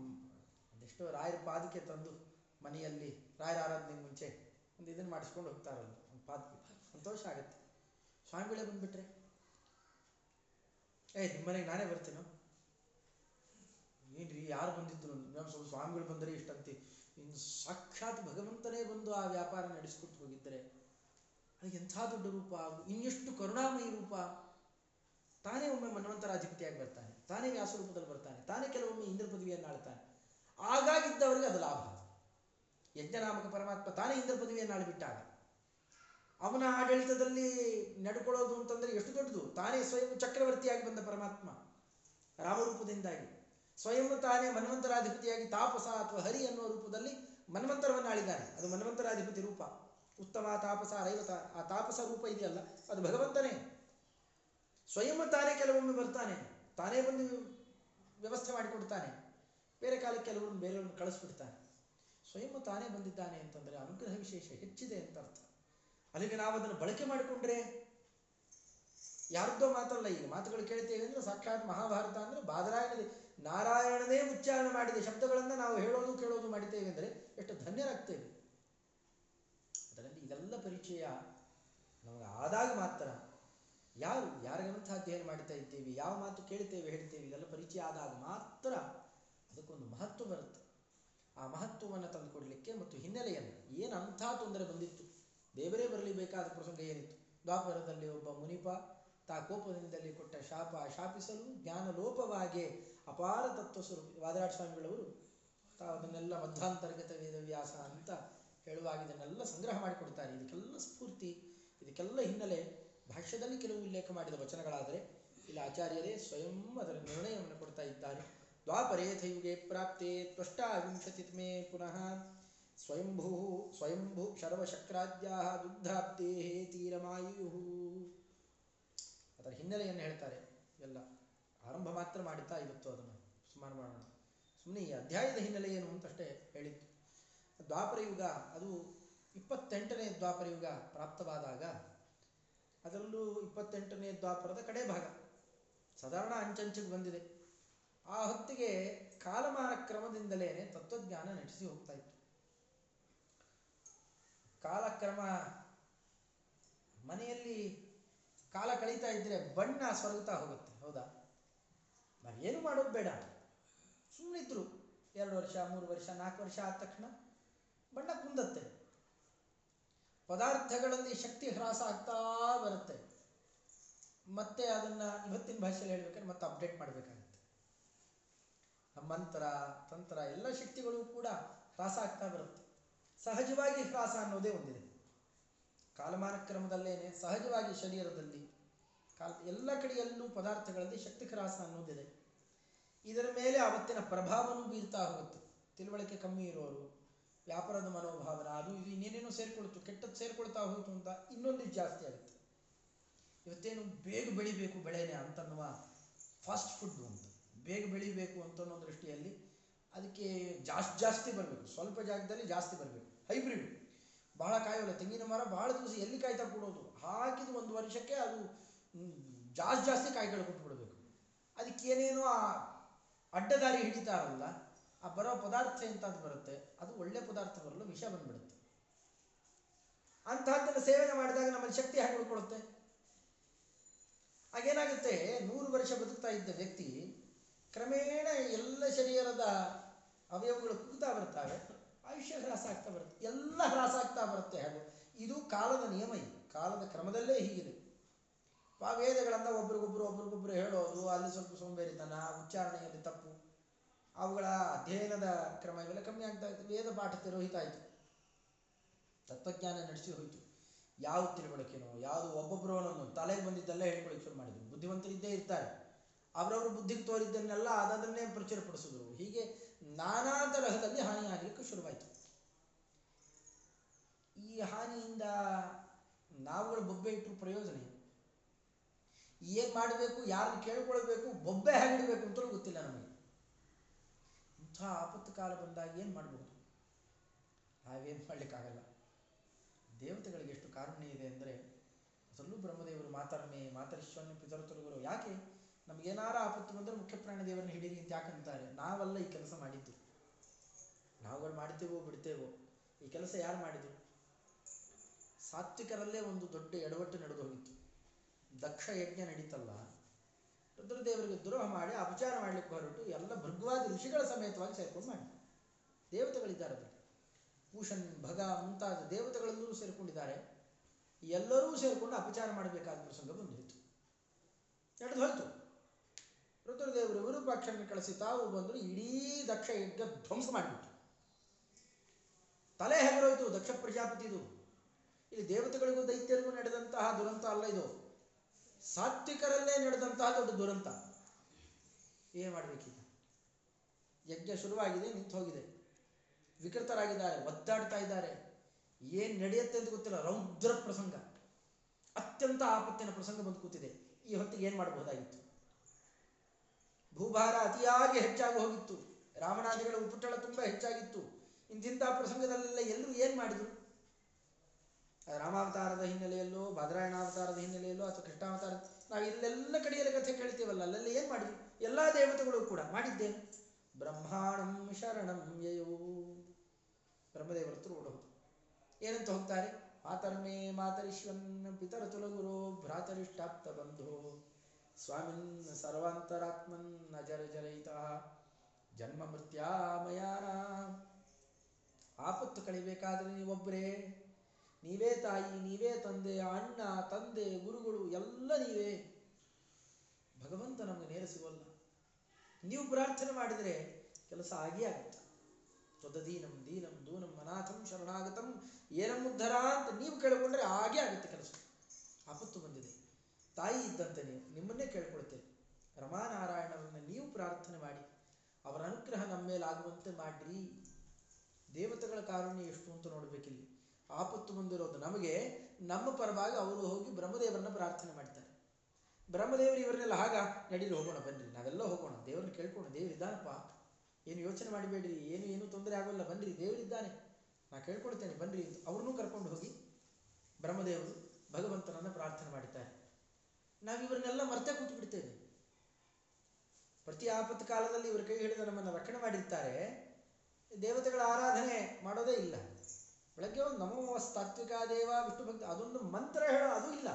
ಅದೆಷ್ಟೋ ರಾಯರ ಪಾದಕ್ಕೆ ತಂದು ಮನೆಯಲ್ಲಿ, ರಾಯರ ಆರಾಧನೆ ಮುಂಚೆ ಒಂದು ಇದನ್ನು ಮಾಡಿಸ್ಕೊಂಡು ಹೋಗ್ತಾರಲ್ಲ ಪಾದಕ್ಕೆ. ಸಂತೋಷ ಆಗುತ್ತೆ. ಸ್ವಾಮಿಗಳೇ ಬಂದ್ಬಿಟ್ರೆ. ಏ ನಿಮ್ಮ ಮನೆಗೆ ನಾನೇ ಬರ್ತೀನೋ? ಏನ್ರಿ, ಯಾರು ಬಂದಿದ್ರು? ನಮ್ಮ ಸ್ವಲ್ಪ ಸ್ವಾಮಿಗಳು ಬಂದರೆ ಇಷ್ಟಂತೆ ಇನ್ನು ಸಾಕ್ಷಾತ್ ಭಗವಂತನೇ ಬಂದು ಆ ವ್ಯಾಪಾರ ನಡೆಸ್ಕೊಟ್ಟು ಹೋಗಿದ್ದರೆ. ಅದು ಎಂಥ ದೊಡ್ಡ ರೂಪ? ಇನ್ನೆಷ್ಟು ಕರುಣಾಮಯಿ ರೂಪ? ತಾನೇ ಒಮ್ಮೆ ಮನ್ವಂತರಾಧಿಪತಿಯಾಗಿ ಬರ್ತಾನೆ. ತಾನೇ ವ್ಯಾಸ ರೂಪದಲ್ಲಿ ಬರ್ತಾನೆ. ತಾನೇ ಕೆಲವೊಮ್ಮೆ ಇಂದ್ರ ಪದವಿಯನ್ನು ಆಳ್ತಾನೆ. ಆಗಾಗಿದ್ದವರಿಗೆ ಅದು ಲಾಭ. ಯಜ್ಞನಾಮಕ ಪರಮಾತ್ಮ ತಾನೇ ಇಂದ್ರ ಪದವಿಯನ್ನು ಆಳ್ಬಿಟ್ಟಾಗ. ಅವನ ಆಡಳಿತದಲ್ಲಿ ನಡ್ಕೊಳ್ಳೋದು ಅಂತಂದ್ರೆ ಎಷ್ಟು ದೊಡ್ಡದು? ತಾನೇ ಸ್ವಯಂ ಚಕ್ರವರ್ತಿಯಾಗಿ ಬಂದ ಪರಮಾತ್ಮ. ರಾಮರೂಪದಿಂದಾಗಿ. ಸ್ವಯಂ ತಾನೇ ಮನ್ವಂತರಾಧಿಪತಿಯಾಗಿ ತಾಪಸ ಅಥವಾ ಹರಿ ಅನ್ನುವ ರೂಪದಲ್ಲಿ ಮನ್ವಂತರವನ್ನು ಆಳಿದ್ದಾನೆ ಅದು ಮನ್ವಂತರಾಧಿಪತಿ ರೂಪ. ಉತ್ತಮ ತಾಪಸ ರೈವತ ಆ ತಾಪಸ ರೂಪ ಇದೆಯಲ್ಲ, ಅದು ಭಗವಂತನೇ. ಸ್ವಯಂ ತಾನೇ ಕೆಲವೊಮ್ಮೆ ಬರ್ತಾನೆ. ತಾನೇ ಬಂದು ವ್ಯವಸ್ಥೆ ಮಾಡಿಕೊಡ್ತಾನೆ. ಬೇರೆ ಕಾಲಕ್ಕೆ ಕೆಲವರನ್ನು ಬೇರೆಯವ್ರನ್ನ ಕಳಿಸ್ಬಿಡ್ತಾನೆ. ಸ್ವಯಂ ತಾನೇ ಬಂದಿದ್ದಾನೆ ಅಂತಂದ್ರೆ ಅನುಗ್ರಹ ವಿಶೇಷ ಹೆಚ್ಚಿದೆ ಅಂತ ಅರ್ಥ. ಅಲ್ಲಿಗೆ ನಾವು ಅದನ್ನು ಬಳಕೆ ಮಾಡಿಕೊಂಡ್ರೆ ಯಾರದ್ದೋ ಮಾತಲ್ಲ, ಈಗ ಮಾತುಗಳು ಕೇಳ್ತೇವೆ ಅಂದ್ರೆ ಸಾಕ್ಷಾತ್ ಮಹಾಭಾರತ ಅಂದ್ರೆ ಬಾದರಾಯಣದೇ. ನಾರಾಯಣನೇ ಉಚ್ಚಾರಣೆ ಮಾಡಿದ ಶಬ್ದಗಳನ್ನು ನಾವು ಹೇಳೋದು ಕೇಳೋದು ಮಾಡಿದ್ದೇವೆ ಅಂದರೆ ಎಷ್ಟು ಧನ್ಯರಾಗ್ತೇವೆ. ಅದರಲ್ಲಿ ಇದೆಲ್ಲ ಪರಿಚಯ ನಮಗೆ ಆದಾಗ ಮಾತ್ರ. ಯಾರು ಯಾರ ಗ್ರಂಥ ಅಧ್ಯಯನ ಮಾಡ್ತಾ ಇದ್ದೇವೆ, ಯಾವ ಮಾತು ಕೇಳ್ತೇವೆ, ಹೇಳ್ತೇವೆ, ಇದೆಲ್ಲ ಪರಿಚಯ ಆದಾಗ ಮಾತ್ರ ಅದಕ್ಕೊಂದು ಮಹತ್ವ ಬರುತ್ತೆ. ಆ ಮಹತ್ವವನ್ನು ತಂದುಕೊಡಲಿಕ್ಕೆ ಮತ್ತು ಹಿನ್ನೆಲೆಯನ್ನು, ಏನು ಅಂಥ ತೊಂದರೆ ಬಂದಿತ್ತು ದೇವರೇ ಬರಲಿ ಬೇಕಾದ ಪ್ರಸಂಗ ಏನಿತ್ತು? ದ್ವಾಪರದಲ್ಲಿ ಒಬ್ಬ ಮುನಿಪ ತಾ ಕೋಪದಿಂದಲೇ ಕೊಟ್ಟ ಶಾಪ, ಶಾಪಿಸಲು ಜ್ಞಾನ ಲೋಪವಾಗಿ ಅಪಾರ ತತ್ವ ಸ್ವರೂಪ, ವಾದರಾಜ ಸ್ವಾಮಿಗಳವರು ತಾವು ಅದನ್ನೆಲ್ಲ ಮಧ್ಯಾಂತರ್ಗತ ವೇದವ್ಯಾಸ ಅಂತ ಹೇಳುವಾಗ ಇದನ್ನೆಲ್ಲ ಸಂಗ್ರಹ ಮಾಡಿಕೊಡ್ತಾರೆ. ಇದಕ್ಕೆಲ್ಲ ಸ್ಫೂರ್ತಿ, ಇದಕ್ಕೆಲ್ಲ ಹಿನ್ನೆಲೆ ಭಾಷ್ಯದಲ್ಲಿ ಕೆಲವು ಉಲ್ಲೇಖ ಮಾಡಿದ ವಚನಗಳಾದರೆ ಇಲ್ಲಿ ಆಚಾರ್ಯರೇ ಸ್ವಯಂ ಅದರ ನಿರ್ಣಯವನ್ನು ಕೊಡ್ತಾ ಇದ್ದಾರೆ. ದ್ವಾಪರೇಥಯುಗೆ ಪ್ರಾಪ್ತೆ ವಿಂಶತಿ ಪುನಃ ಸ್ವಯಂಭೂ ಸ್ವಯಂಭೂ ಶರ್ವಶಕ್ರಾದ್ಯಾ ದುಗ್ಧಾಬ್ದೇ ತೀರಮಾಯು ಅದರ ಹಿನ್ನೆಲೆಯನ್ನು ಹೇಳ್ತಾರೆ ಎಲ್ಲ. ಆರಂಭ ಮಾತ್ರ ಮಾಡಿತಾ ಇವತ್ತು ಅದನ್ನು ಸುಮಾರು ಮಾಡೋಣ. ಸುಮ್ಮನೆ ಈ ಅಧ್ಯಾಯದ ಹಿನ್ನೆಲೆ ಏನು ಅಂತಷ್ಟೇ ಹೇಳಿತ್ತು ದ್ವಾಪರ ಯುಗ, ಅದು ಇಪ್ಪತ್ತೆಂಟನೇ ದ್ವಾಪರ ಯುಗ ಪ್ರಾಪ್ತವಾದಾಗ ಅದರಲ್ಲೂ ಇಪ್ಪತ್ತೆಂಟನೇ ದ್ವಾಪರದ ಕಡೆ ಭಾಗ ಸಾಧಾರಣ ಅಂಚಂಚಿಗೆ ಬಂದಿದೆ. ಆ ಹೊತ್ತಿಗೆ ಕಾಲಮಾನ ಕ್ರಮದಿಂದಲೇ ತತ್ವಜ್ಞಾನ ನಟಿಸಿ ಹೋಗ್ತಾ ಇತ್ತು. ಕಾಲಕ್ರಮ ಮನೆಯಲ್ಲಿ ಕಾಲ ಕಳೀತಾ ಇದ್ರೆ ಬಣ್ಣ ಸೊರಗುತ್ತಾ ಹೋಗುತ್ತೆ ಹೌದಾ ನಾವೇನು ಮಾಡೋದು ಬೇಡ ಸುಮ್ಮನಿದ್ರು ಎರಡು ವರ್ಷ ಮೂರು ವರ್ಷ ನಾಲ್ಕು ವರ್ಷ ಆದ ತಕ್ಷಣ ಬಣ್ಣ ಕುಂದತ್ತೆ ಪದಾರ್ಥಗಳಲ್ಲಿ ಶಕ್ತಿ ಹ್ರಾಸ ಆಗ್ತಾ ಬರುತ್ತೆ ಮತ್ತೆ ಅದನ್ನ ಇವತ್ತಿನ ಭಾಷೆಯಲ್ಲಿ ಹೇಳ್ಬೇಕಾದ್ರೆ ಮತ್ತೆ ಅಪ್ಡೇಟ್ ಮಾಡಬೇಕಾಗುತ್ತೆ ಮಂತ್ರ ತಂತ್ರ ಎಲ್ಲ ಶಕ್ತಿಗಳು ಕೂಡ ಹ್ರಾಸ ಆಗ್ತಾ ಬರುತ್ತೆ ಸಹಜವಾಗಿ ಶ್ವಾಸ ಅನ್ನೋದೇ ಒಂದಿದೆ ಕಾಲಮಾನ ಕ್ರಮದಲ್ಲೇನೆ ಸಹಜವಾಗಿ ಶರೀರದಲ್ಲಿ ಕಾಲ ಎಲ್ಲ ಕಡೆಯಲ್ಲೂ ಪದಾರ್ಥಗಳಲ್ಲಿ ಶಕ್ತಿ ಕ್ರಾಸ ಅನ್ನೋದಿದೆ. ಇದರ ಮೇಲೆ ಅವತ್ತಿನ ಪ್ರಭಾವನೂ ಬೀರ್ತಾ ಹೋಗುತ್ತೆ. ತಿಳುವಳಿಕೆ ಕಮ್ಮಿ ಇರೋರು, ವ್ಯಾಪಾರದ ಮನೋಭಾವನ, ಅದು ಇದು ಇನ್ನೇನೇನೋ ಸೇರಿಕೊಳ್ತು ಕೆಟ್ಟದ್ದು ಸೇರಿಕೊಳ್ತಾ ಹೋಯ್ತು ಅಂತ ಇನ್ನೊಂದು ಜಾಸ್ತಿ ಆಗುತ್ತೆ. ಇವತ್ತೇನು ಬೇಗ ಬೆಳಿಬೇಕು ಬೆಳೆನೆ ಅಂತನ್ನುವ ಫಾಸ್ಟ್ ಫುಡ್ ಅಂತ ಬೇಗ ಬೆಳಿಬೇಕು ಅಂತ ಅನ್ನೋ ದೃಷ್ಟಿಯಲ್ಲಿ ಅದಕ್ಕೆ ಜಾಸ್ತಿ ಜಾಸ್ತಿ ಬರಬೇಕು. ಸ್ವಲ್ಪ ಜಾಗದಲ್ಲಿ ಜಾಸ್ತಿ ಬರಬೇಕು. ಹೈಬ್ರಿಡ್. ಬಹಳ ಕಾಯೋಲ್ಲ. ತೆಂಗಿನ ಮರ ಬಹಳ ದಿವಸ ಎಲ್ಲಿ ಕಾಯ್ತಾ ಕೊಡೋದು? ಹಾಕಿದ ಒಂದು ವರ್ಷಕ್ಕೆ ಅದು ಜಾಸ್ತಿ ಜಾಸ್ತಿ ಕಾಯಿಗಳು ಕೊಟ್ಬಿಡ್ಬೇಕು ಅದಕ್ಕೇನೇನೋ ಆ ಅಡ್ಡದಾರಿ ಹಿಡಿತಾರಲ್ಲ, ಆ ಬರೋ ಪದಾರ್ಥ ಎಂಥದ್ದು ಬರುತ್ತೆ? ಅದು ಒಳ್ಳೆ ಪದಾರ್ಥ ಬರಲು ವಿಷ ಬಂದ್ಬಿಡುತ್ತೆ. ಅಂತಹದ್ದನ್ನು ಸೇವನೆ ಮಾಡಿದಾಗ ನಮ್ಮಲ್ಲಿ ಶಕ್ತಿ ಹಾಗೆ ಉಳ್ಕೊಳ್ಳುತ್ತೆ ಹಾಗೇನಾಗುತ್ತೆ? ನೂರು ವರ್ಷ ಬದುಕ್ತಾ ಇದ್ದ ವ್ಯಕ್ತಿ ಕ್ರಮೇಣ ಎಲ್ಲ ಶರೀರದ ಅವಯವಗಳು ಕುಗ್ತಾ ಬರ್ತವೆ. ಆಯುಷ್ಯ ಹ್ರಾಸ ಆಗ್ತಾ ಬರುತ್ತೆ. ಎಲ್ಲ ಹ್ರಾಸ ಆಗ್ತಾ ಬರುತ್ತೆ ಹಾಗೂ. ಇದು ಕಾಲದ ನಿಯಮ ಇದು. ಕಾಲದ ಕ್ರಮದಲ್ಲೇ ಹೀಗಿದೆ. ಆ ವೇದಗಳನ್ನು ಒಬ್ರಿಗೊಬ್ರು ಒಬ್ರಿಗೊಬ್ರು ಹೇಳೋದು, ಅಲ್ಲಿ ಸ್ವಲ್ಪ ಸೋಂಬೇರಿತನ, ಉಚ್ಚಾರಣೆಯಲ್ಲಿ ತಪ್ಪು. ಅವುಗಳ ಅಧ್ಯಯನದ ಕ್ರಮ ಇವೆಲ್ಲ ಕಮ್ಮಿ ಆಗ್ತಾ ಇತ್ತು. ವೇದ ಪಾಠ ತಿರೋಹಿತ ಆಯಿತು. ತತ್ವಜ್ಞಾನ ನಡೆಸಿ ಹೋಯಿತು. ಯಾವ ತಿಳುವಳಿಕೆನೋ ಯಾವುದು ಒಬ್ಬೊಬ್ಬರು ಅವನನ್ನು ತಲೆಗೆ ಬಂದಿದ್ದೆಲ್ಲ ಹೇಳ್ಕೊಳ್ಳಿಕ್ಕೆ ಶುರು ಮಾಡಿದ್ರು. ಬುದ್ಧಿವಂತರಿದ್ದೇ ಇರ್ತಾರೆ. ಅವರವ್ರ ಬುದ್ಧಿಗೆ ತೋರಿದ್ದನ್ನೆಲ್ಲ ಅದನ್ನೇ ಪ್ರಚುರಪಡಿಸಿದ್ರು. ಹೀಗೆ ನಾನಾ ತರಹದಲ್ಲಿ ಹಾನಿಯಾಗಲಿಕ್ಕೆ ಶುರುವಾಯಿತು. ಈ ಹಾನಿಯಿಂದ ನಾವುಗಳು ಬೊಬ್ಬೆ ಇಟ್ಟರು ಪ್ರಯೋಜನ ಏನು? ಮಾಡಬೇಕು ಯಾರನ್ನು ಕೇಳ್ಕೊಳ್ಬೇಕು, ಬೊಬ್ಬೆ ಹೇಗಿಡಬೇಕು ಅಂತಲೂ ಗೊತ್ತಿಲ್ಲ ನಮಗೆ. ಇಂಥ ಆಪತ್ತು ಕಾಲ ಬಂದಾಗ ಏನು ಮಾಡ್ಬೋದು? ನಾವೇನು ಮಾಡಲಿಕ್ಕಾಗಲ್ಲ. ದೇವತೆಗಳಿಗೆ ಎಷ್ಟು ಕಾರುಣ್ಯ ಇದೆ ಅಂದರೆ ಅದರಲ್ಲೂ ಬ್ರಹ್ಮದೇವರು ಮಾತರ್ಮೆ ಮಾತರಿಶ್ವನ್ಯ ಪಿತರತುರುಗಳು ಯಾಕೆ? ನಮಗೇನಾರ ಆಪತ್ತು ಬಂದ್ರೆ ಮುಖ್ಯ ಪ್ರಾಣ ದೇವರನ್ನ ಹಿಡೀರಿ ಅಂತ ಯಾಕಂತಾರೆ ನಾವಲ್ಲ ಈ ಕೆಲಸ ಮಾಡಿದ್ದು. ನಾವುಗಳು ಮಾಡ್ತೇವೋ ಬಿಡ್ತೇವೋ, ಈ ಕೆಲಸ ಯಾರು ಮಾಡಿದ್ರು? ಸಾತ್ವಿಕರಲ್ಲೇ ಒಂದು ದೊಡ್ಡ ಎಡವಟ್ಟು ನಡೆದು ಹೋಗಿತ್ತು. ದಕ್ಷ ಯಜ್ಞ ನಡೀತಲ್ಲ, ರುದ್ರದೇವರಿಗೆ ದ್ರೋಹ ಮಾಡಿ ಅಪಚಾರ ಮಾಡಲಿಕ್ಕೆ ಹೊರಟು ಎಲ್ಲ ಭೃಗ್ವಾದಿ ಋಷಿಗಳ ಸಮೇತವಾಗಿ ಸೇರ್ಕೊಂಡು ಮಾಡಿ ದೇವತೆಗಳಿದ್ದಾರೆ ಅದರಲ್ಲಿ. ಭಗ ಮುಂತಾದ ದೇವತೆಗಳೆಲ್ಲರೂ ಸೇರಿಕೊಂಡಿದ್ದಾರೆ. ಎಲ್ಲರೂ ಸೇರಿಕೊಂಡು ಅಪಚಾರ ಮಾಡಬೇಕಾದ ಪ್ರಸಂಗ ಬಂದಿತ್ತು ನಡೆದು ಹೋಯ್ತು. ರುದ್ರದೇವರು ವಿರೂಪಾಕ್ಷನ್ನು ಕಳಿಸಿ ತಾವು ಬಂದರು ಇಡೀ ದಕ್ಷ ಯಜ್ಞ ಧ್ವಂಸ ಮಾಡಿಬಿಟ್ಟು ತಲೆ ಹೆಗರೋಯ್ತು, ದಕ್ಷ ಪ್ರಜಾಪತಿ ಇದು. ಇಲ್ಲಿ ದೇವತೆಗಳಿಗೂ ದೈತ್ಯರಿಗೂ ನಡೆದಂತಹ ದುರಂತ ಅಲ್ಲ ಇದು. ಸಾತ್ವಿಕರಲ್ಲೇ ನಡೆದಂತಹ ದೊಡ್ಡ ದುರಂತ. ಏನು ಮಾಡಬೇಕೀಗ ಯಜ್ಞ ಶುರುವಾಗಿದೆ ನಿಂತು ಹೋಗಿದೆ ವಿಕೃತರಾಗಿದ್ದಾರೆ, ಒದ್ದಾಡ್ತಾ ಇದ್ದಾರೆ. ಏನು ನಡೆಯುತ್ತೆ ಅಂತ ಗೊತ್ತಿಲ್ಲ. ರೌದ್ರ ಪ್ರಸಂಗ. ಅತ್ಯಂತ ಆಪತ್ತಿನ ಪ್ರಸಂಗ ಬಂದು ಕೂತಿದೆ. ಈ ಹೊತ್ತಿಗೆ ಏನು ಮಾಡಬಹುದಾಗಿತ್ತು? ಭೂಭಾರ ಅತಿಯಾಗಿ ಹೆಚ್ಚಾಗಿ ಹೋಗಿತ್ತು. ರಾವಣಾದಿಗಳ ಉಪಟಳ ತುಂಬ ಹೆಚ್ಚಾಗಿತ್ತು. ಇಂತಿಂಥ ಪ್ರಸಂಗದಲ್ಲೆಲ್ಲ ಎಲ್ಲರೂ ಏನು ಮಾಡಿದರು? ರಾಮಾವತಾರದ ಹಿನ್ನೆಲೆಯಲ್ಲೋ, ಭದ್ರಾಯಣಾವತಾರದ ಹಿನ್ನೆಲೆಯಲ್ಲೋ ಅಥವಾ ಕೃಷ್ಣಾವತಾರ, ನಾವು ಇಲ್ಲೆಲ್ಲ ಕಡೆಯಲ್ಲಿ ಕಥೆ ಕೇಳ್ತೀವಲ್ಲ, ಅಲ್ಲೆಲ್ಲ ಏನು ಮಾಡಿದ್ರು? ಎಲ್ಲ ದೇವತೆಗಳು ಕೂಡ ಮಾಡಿದ್ದೇನು? ಬ್ರಹ್ಮಾಣಂ ಶರಣಂ ಯಯೋ. ಬ್ರಹ್ಮದೇವರತ್ರ ಓಡೋದು. ಏನಂತ ಹೋಗ್ತಾರೆ? ಮಾತರ್ಮೇ ಮಾತರಿಶ್ವನ್ ಪಿತರ ತುಲಗುರು ಭ್ರಾತರಿಷ್ಟಾಪ್ತ ಬಂಧು. ಸ್ವಾಮಿನ್ ಸರ್ವಾಂತರಾತ್ಮನ್ ನಜರ ಜರಯಿತ ಜನ್ಮ ಮೃತ್ಯಾಮಯಾನ ಆಪತ್ತು ಕಳಿಬೇಕಾದ್ರೆ ನೀವೊಬ್ಬರೇ. ನೀವೇ ತಾಯಿ, ನೀವೇ ತಂದೆ, ಅಣ್ಣ, ತಂದೆ, ಗುರುಗಳು ಎಲ್ಲ ನೀವೇ. ಭಗವಂತ ನಮಗೆ ನೇರ ಸಿಗೋಲ್ಲ ನೀವು ಪ್ರಾರ್ಥನೆ ಮಾಡಿದರೆ ಕೆಲಸ ಆಗೇ ಆಗುತ್ತೆ. ತ್ವದೀನಂ ದೀನಂ ದೂನಂ ಅನಾಥಂ ಶರಣಾಗತಂ ಏನಂ ಉದ್ಧರ ಅಂತ ನೀವು ಕೇಳಿಕೊಂಡ್ರೆ ಆಗೇ ಆಗುತ್ತೆ ಕೆಲಸ. ಆಪತ್ತು ಬಂದಿದೆ ತಾಯಿ ಇದ್ದಂತೆ ನೀವು, ನಿಮ್ಮನ್ನೇ ಕೇಳ್ಕೊಳ್ತೇನೆ. ರಮಾನಾರಾಯಣರನ್ನ ನೀವು ಪ್ರಾರ್ಥನೆ ಮಾಡಿ, ಅವರ ಅನುಗ್ರಹ ನಮ್ಮ ಮೇಲೆ ಆಗುವಂತೆ ಮಾಡ್ರಿ. ದೇವತೆಗಳ ಕಾರುಣ್ಯ ಎಷ್ಟು ಅಂತ ನೋಡಬೇಕಿಲ್ಲಿ. ಆಪತ್ತು ಬಂದಿರೋದು ನಮಗೆ, ನಮ್ಮ ಪರವಾಗಿ ಅವರು ಹೋಗಿ ಬ್ರಹ್ಮದೇವರನ್ನ ಪ್ರಾರ್ಥನೆ ಮಾಡ್ತಾರೆ. ಬ್ರಹ್ಮದೇವರು ಇವರನ್ನೆಲ್ಲ ಆಗ ನಡೀಲಿ ಹೋಗೋಣ, ಬನ್ರಿ. ನಾವೆಲ್ಲ ಹೋಗೋಣ. ದೇವರನ್ನ ಕೇಳ್ಕೊಂಡು ದೇವರಿದ್ದಾನಪ್ಪ ಏನು ಯೋಚನೆ ಮಾಡಬೇಡ್ರಿ. ಏನು ಏನು ತೊಂದರೆ ಆಗೋಲ್ಲ. ಬನ್ರಿ ದೇವರಿದ್ದಾನೆ ನಾ ಕೇಳ್ಕೊಳ್ತೇನೆ ಬನ್ನಿರಿ ಅವ್ರನ್ನೂ ಕರ್ಕೊಂಡು ಹೋಗಿ ಬ್ರಹ್ಮದೇವರು ಭಗವಂತನನ್ನ ಪ್ರಾರ್ಥನೆ ಮಾಡುತ್ತಾರೆ ನಾವು ಇವರನ್ನೆಲ್ಲ ಮರ್ತೆ ಕೂತು ಬಿಡ್ತೇವೆ ಪ್ರತಿ ಆಪತ್ತು ಕಾಲದಲ್ಲಿ ಇವರು ಕೈ ಹಿಡಿದು ನಮ್ಮನ್ನು ರಕ್ಷಣೆ ಮಾಡಿರ್ತಾರೆ. ದೇವತೆಗಳ ಆರಾಧನೆ ಮಾಡೋದೇ ಇಲ್ಲ. ಬೆಳಗ್ಗೆ ಒಂದು ನಮೋ ತಾತ್ವಿಕ ದೇವ ವಿಷ್ಣು ಭಕ್ತಿ, ಅದೊಂದು ಮಂತ್ರ ಹೇಳೋ ಅದು ಇಲ್ಲ.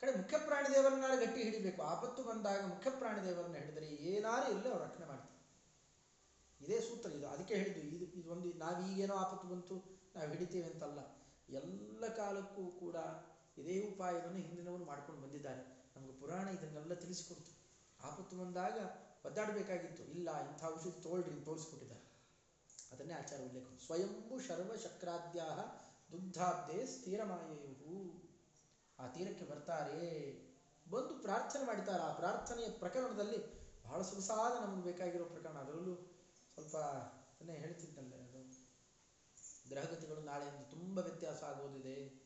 ಕಡೆ ಮುಖ್ಯ ಪ್ರಾಣಿ ದೇವರನ್ನಾರು ಗಟ್ಟಿ ಹಿಡಿಬೇಕು. ಆಪತ್ತು ಬಂದಾಗ ಮುಖ್ಯ ಪ್ರಾಣಿ ದೇವರನ್ನ ಹಿಡಿದರೆ ಏನಾರು ಇಲ್ಲ ಅವ್ರು ರಕ್ಷಣೆ ಮಾಡ್ತಾರೆ. ಇದೇ ಸೂತ್ರ, ಇದು ಅದಕ್ಕೆ ಹೇಳಿದ್ದು, ಇದು ಇದೊಂದು ನಾವೀಗೇನೋ ಆಪತ್ತು ಬಂತು, ನಾವು ಹಿಡಿತೇವೆ ಅಂತಲ್ಲ. ಎಲ್ಲ ಕಾಲಕ್ಕೂ ಕೂಡ ಇದೇ ಉಪಾಯವನ್ನು ಹಿಂದಿನವರು ಮಾಡ್ಕೊಂಡು ಬಂದಿದ್ದಾರೆ. ನಮಗೆ ಪುರಾಣ ಇದನ್ನೆಲ್ಲ ತಿಳಿಸಿಕೊಡ್ತು. ಆಪತ್ತು ಬಂದಾಗ ಒದ್ದಾಡಬೇಕಾಗಿತ್ತು. ಇಲ್ಲ, ಇಂಥ ಔಷಧಿ ತೋಳ್ರಿ ತೋರಿಸ್ಕೊಟ್ಟಿದ್ದಾರೆ. ಅದನ್ನೇ ಆಚಾರ ಉಲ್ಲೇಖ. ಸ್ವಯಂಭು ಶರ್ವ ಶಕ್ರಾದ್ಯಾ ದುಗ್ಧಾಬ್ದೆ ಸ್ಥಿರಮಾಯೇಯು ಆ ತೀರಕ್ಕೆ ಬರ್ತಾರೆ. ಬಂದು ಪ್ರಾರ್ಥನೆ ಮಾಡಿದ್ದಾರೆ. ಆ ಪ್ರಾರ್ಥನೆಯ ಪ್ರಕರಣದಲ್ಲಿ ಬಹಳ ಸೊಗಸಾದ ನಮಗೆ ಬೇಕಾಗಿರೋ ಪ್ರಕರಣ. ಅದರಲ್ಲೂ ಸ್ವಲ್ಪ ಅದನ್ನೇ ಹೇಳ್ತಿದ್ದಲ್ಲ ಅದು ಗ್ರಹಗತಿಗಳು ನಾಳೆಯಿಂದ ತುಂಬ ವ್ಯತ್ಯಾಸ ಆಗೋದಿದೆ.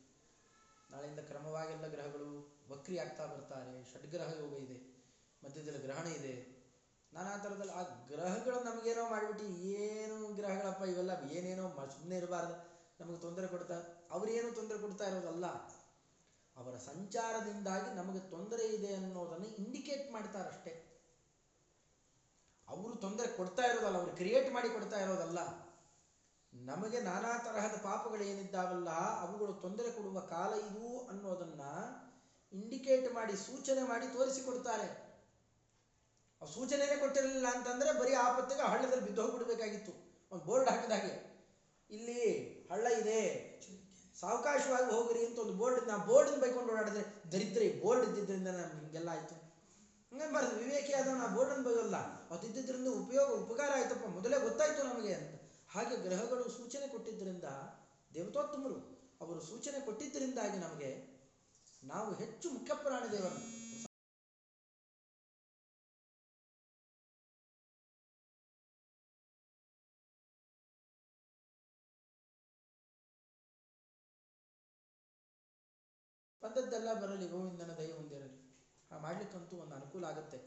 ನಾಳೆಯಿಂದ ಕ್ರಮವಾಗೆಲ್ಲ ಗ್ರಹಗಳು, ವಕ್ರಿ ಆಗ್ತಾ ಬರ್ತಾರೆ, ಷಡ್ಗ್ರಹ ಯೋಗ ಇದೆ, ಮಧ್ಯದಲ್ಲಿ ಗ್ರಹಣ ಇದೆ. ನಾನಾ ಥರದಲ್ಲಿ ಆ ಗ್ರಹಗಳು ನಮಗೇನೋ ಮಾಡಿಬಿಟ್ಟು ಏನು ಗ್ರಹಗಳಪ್ಪ ಇವೆಲ್ಲ ಏನೇನೋ ಸುಮ್ಮನೆ ಇರಬಾರ್ದು. ನಮಗೆ ತೊಂದರೆ ಕೊಡ್ತಾ, ಅವರೇನು ತೊಂದರೆ ಕೊಡ್ತಾ ಇರೋದಲ್ಲ, ಅವರ ಸಂಚಾರದಿಂದಾಗಿ ನಮಗೆ ತೊಂದರೆ ಇದೆ ಅನ್ನೋದನ್ನು ಇಂಡಿಕೇಟ್ ಮಾಡ್ತಾರಷ್ಟೇ. ಅವರು ತೊಂದರೆ ಕೊಡ್ತಾ ಇರೋದಲ್ಲ, ಅವರು ಕ್ರಿಯೇಟ್ ಮಾಡಿ ಕೊಡ್ತಾ ಇರೋದಲ್ಲ. ನಮಗೆ ನಾನಾ ತರಹದ ಪಾಪಗಳು ಏನಿದ್ದಾವಲ್ಲ, ಅವುಗಳು ತೊಂದರೆ ಕೊಡುವ ಕಾಲ ಇದು ಅನ್ನೋದನ್ನ ಇಂಡಿಕೇಟ್ ಮಾಡಿ, ಸೂಚನೆ ಮಾಡಿ ತೋರಿಸಿಕೊಡ್ತಾರೆ. ಸೂಚನೆನೇ ಕೊಟ್ಟಿರಲಿಲ್ಲ ಅಂತಂದ್ರೆ ಬರೀ ಆಪತ್ತಿಗೆ ಹಳ್ಳದಲ್ಲಿ ಬಿದ್ದು ಹೋಗ್ಬಿಡ್ಬೇಕಾಗಿತ್ತು. ಒಂದು ಬೋರ್ಡ್ ಹಾಕಿದ ಹಾಗೆ. ಇಲ್ಲಿ ಹಳ್ಳ ಇದೆ, ಸಾವಕಾಶವಾಗಿ ಹೋಗ್ರಿ ಅಂತ ಒಂದು ಬೋರ್ಡ್, ನಾ ಬೋರ್ಡ್ ಬೈಕೊಂಡು ಓಡಾಡಿದ್ರೆ ದರಿದ್ರಿ, ಬೋರ್ಡ್ ಇದ್ದಿದ್ದರಿಂದ ನಮ್ಗೆ ಹಿಂಗೆಲ್ಲ ಆಯ್ತು. ಹಂಗನ್ಬಾರ್ದು ವಿವೇಕಿ ಆದ ನಾ ಬೋರ್ಡನ್ನು ಬೈಯಲ್ಲ. ಅದು ಇದ್ದಿದ್ದರಿಂದ ಉಪಯೋಗ, ಉಪಕಾರ ಆಯ್ತಪ್ಪ, ಮೊದಲೇ ಗೊತ್ತಾಯ್ತು ನಮಗೆ ಅಂತ. ಹಾಗೆ ಗ್ರಹಗಳು ಸೂಚನೆ ಕೊಟ್ಟಿದ್ದರಿಂದ ದೇವತೋತ್ತಮರು ಅವರು ಸೂಚನೆ ಕೊಟ್ಟಿದ್ದರಿಂದಾಗಿ ನಮಗೆ ನಾವು ಹೆಚ್ಚು ಮುಖ್ಯ ಪ್ರಾಣಿದೇವರನ್ನು ಬಂದದ್ದೆಲ್ಲ ಬರಲಿ, ಗೋವಿಂದನ ದಯ ಹೊಂದಿರಲಿ. ಆ ಮಾಡ್ಲಿಕ್ಕಂತೂ ಒಂದು ಅನುಕೂಲ ಆಗುತ್ತೆ.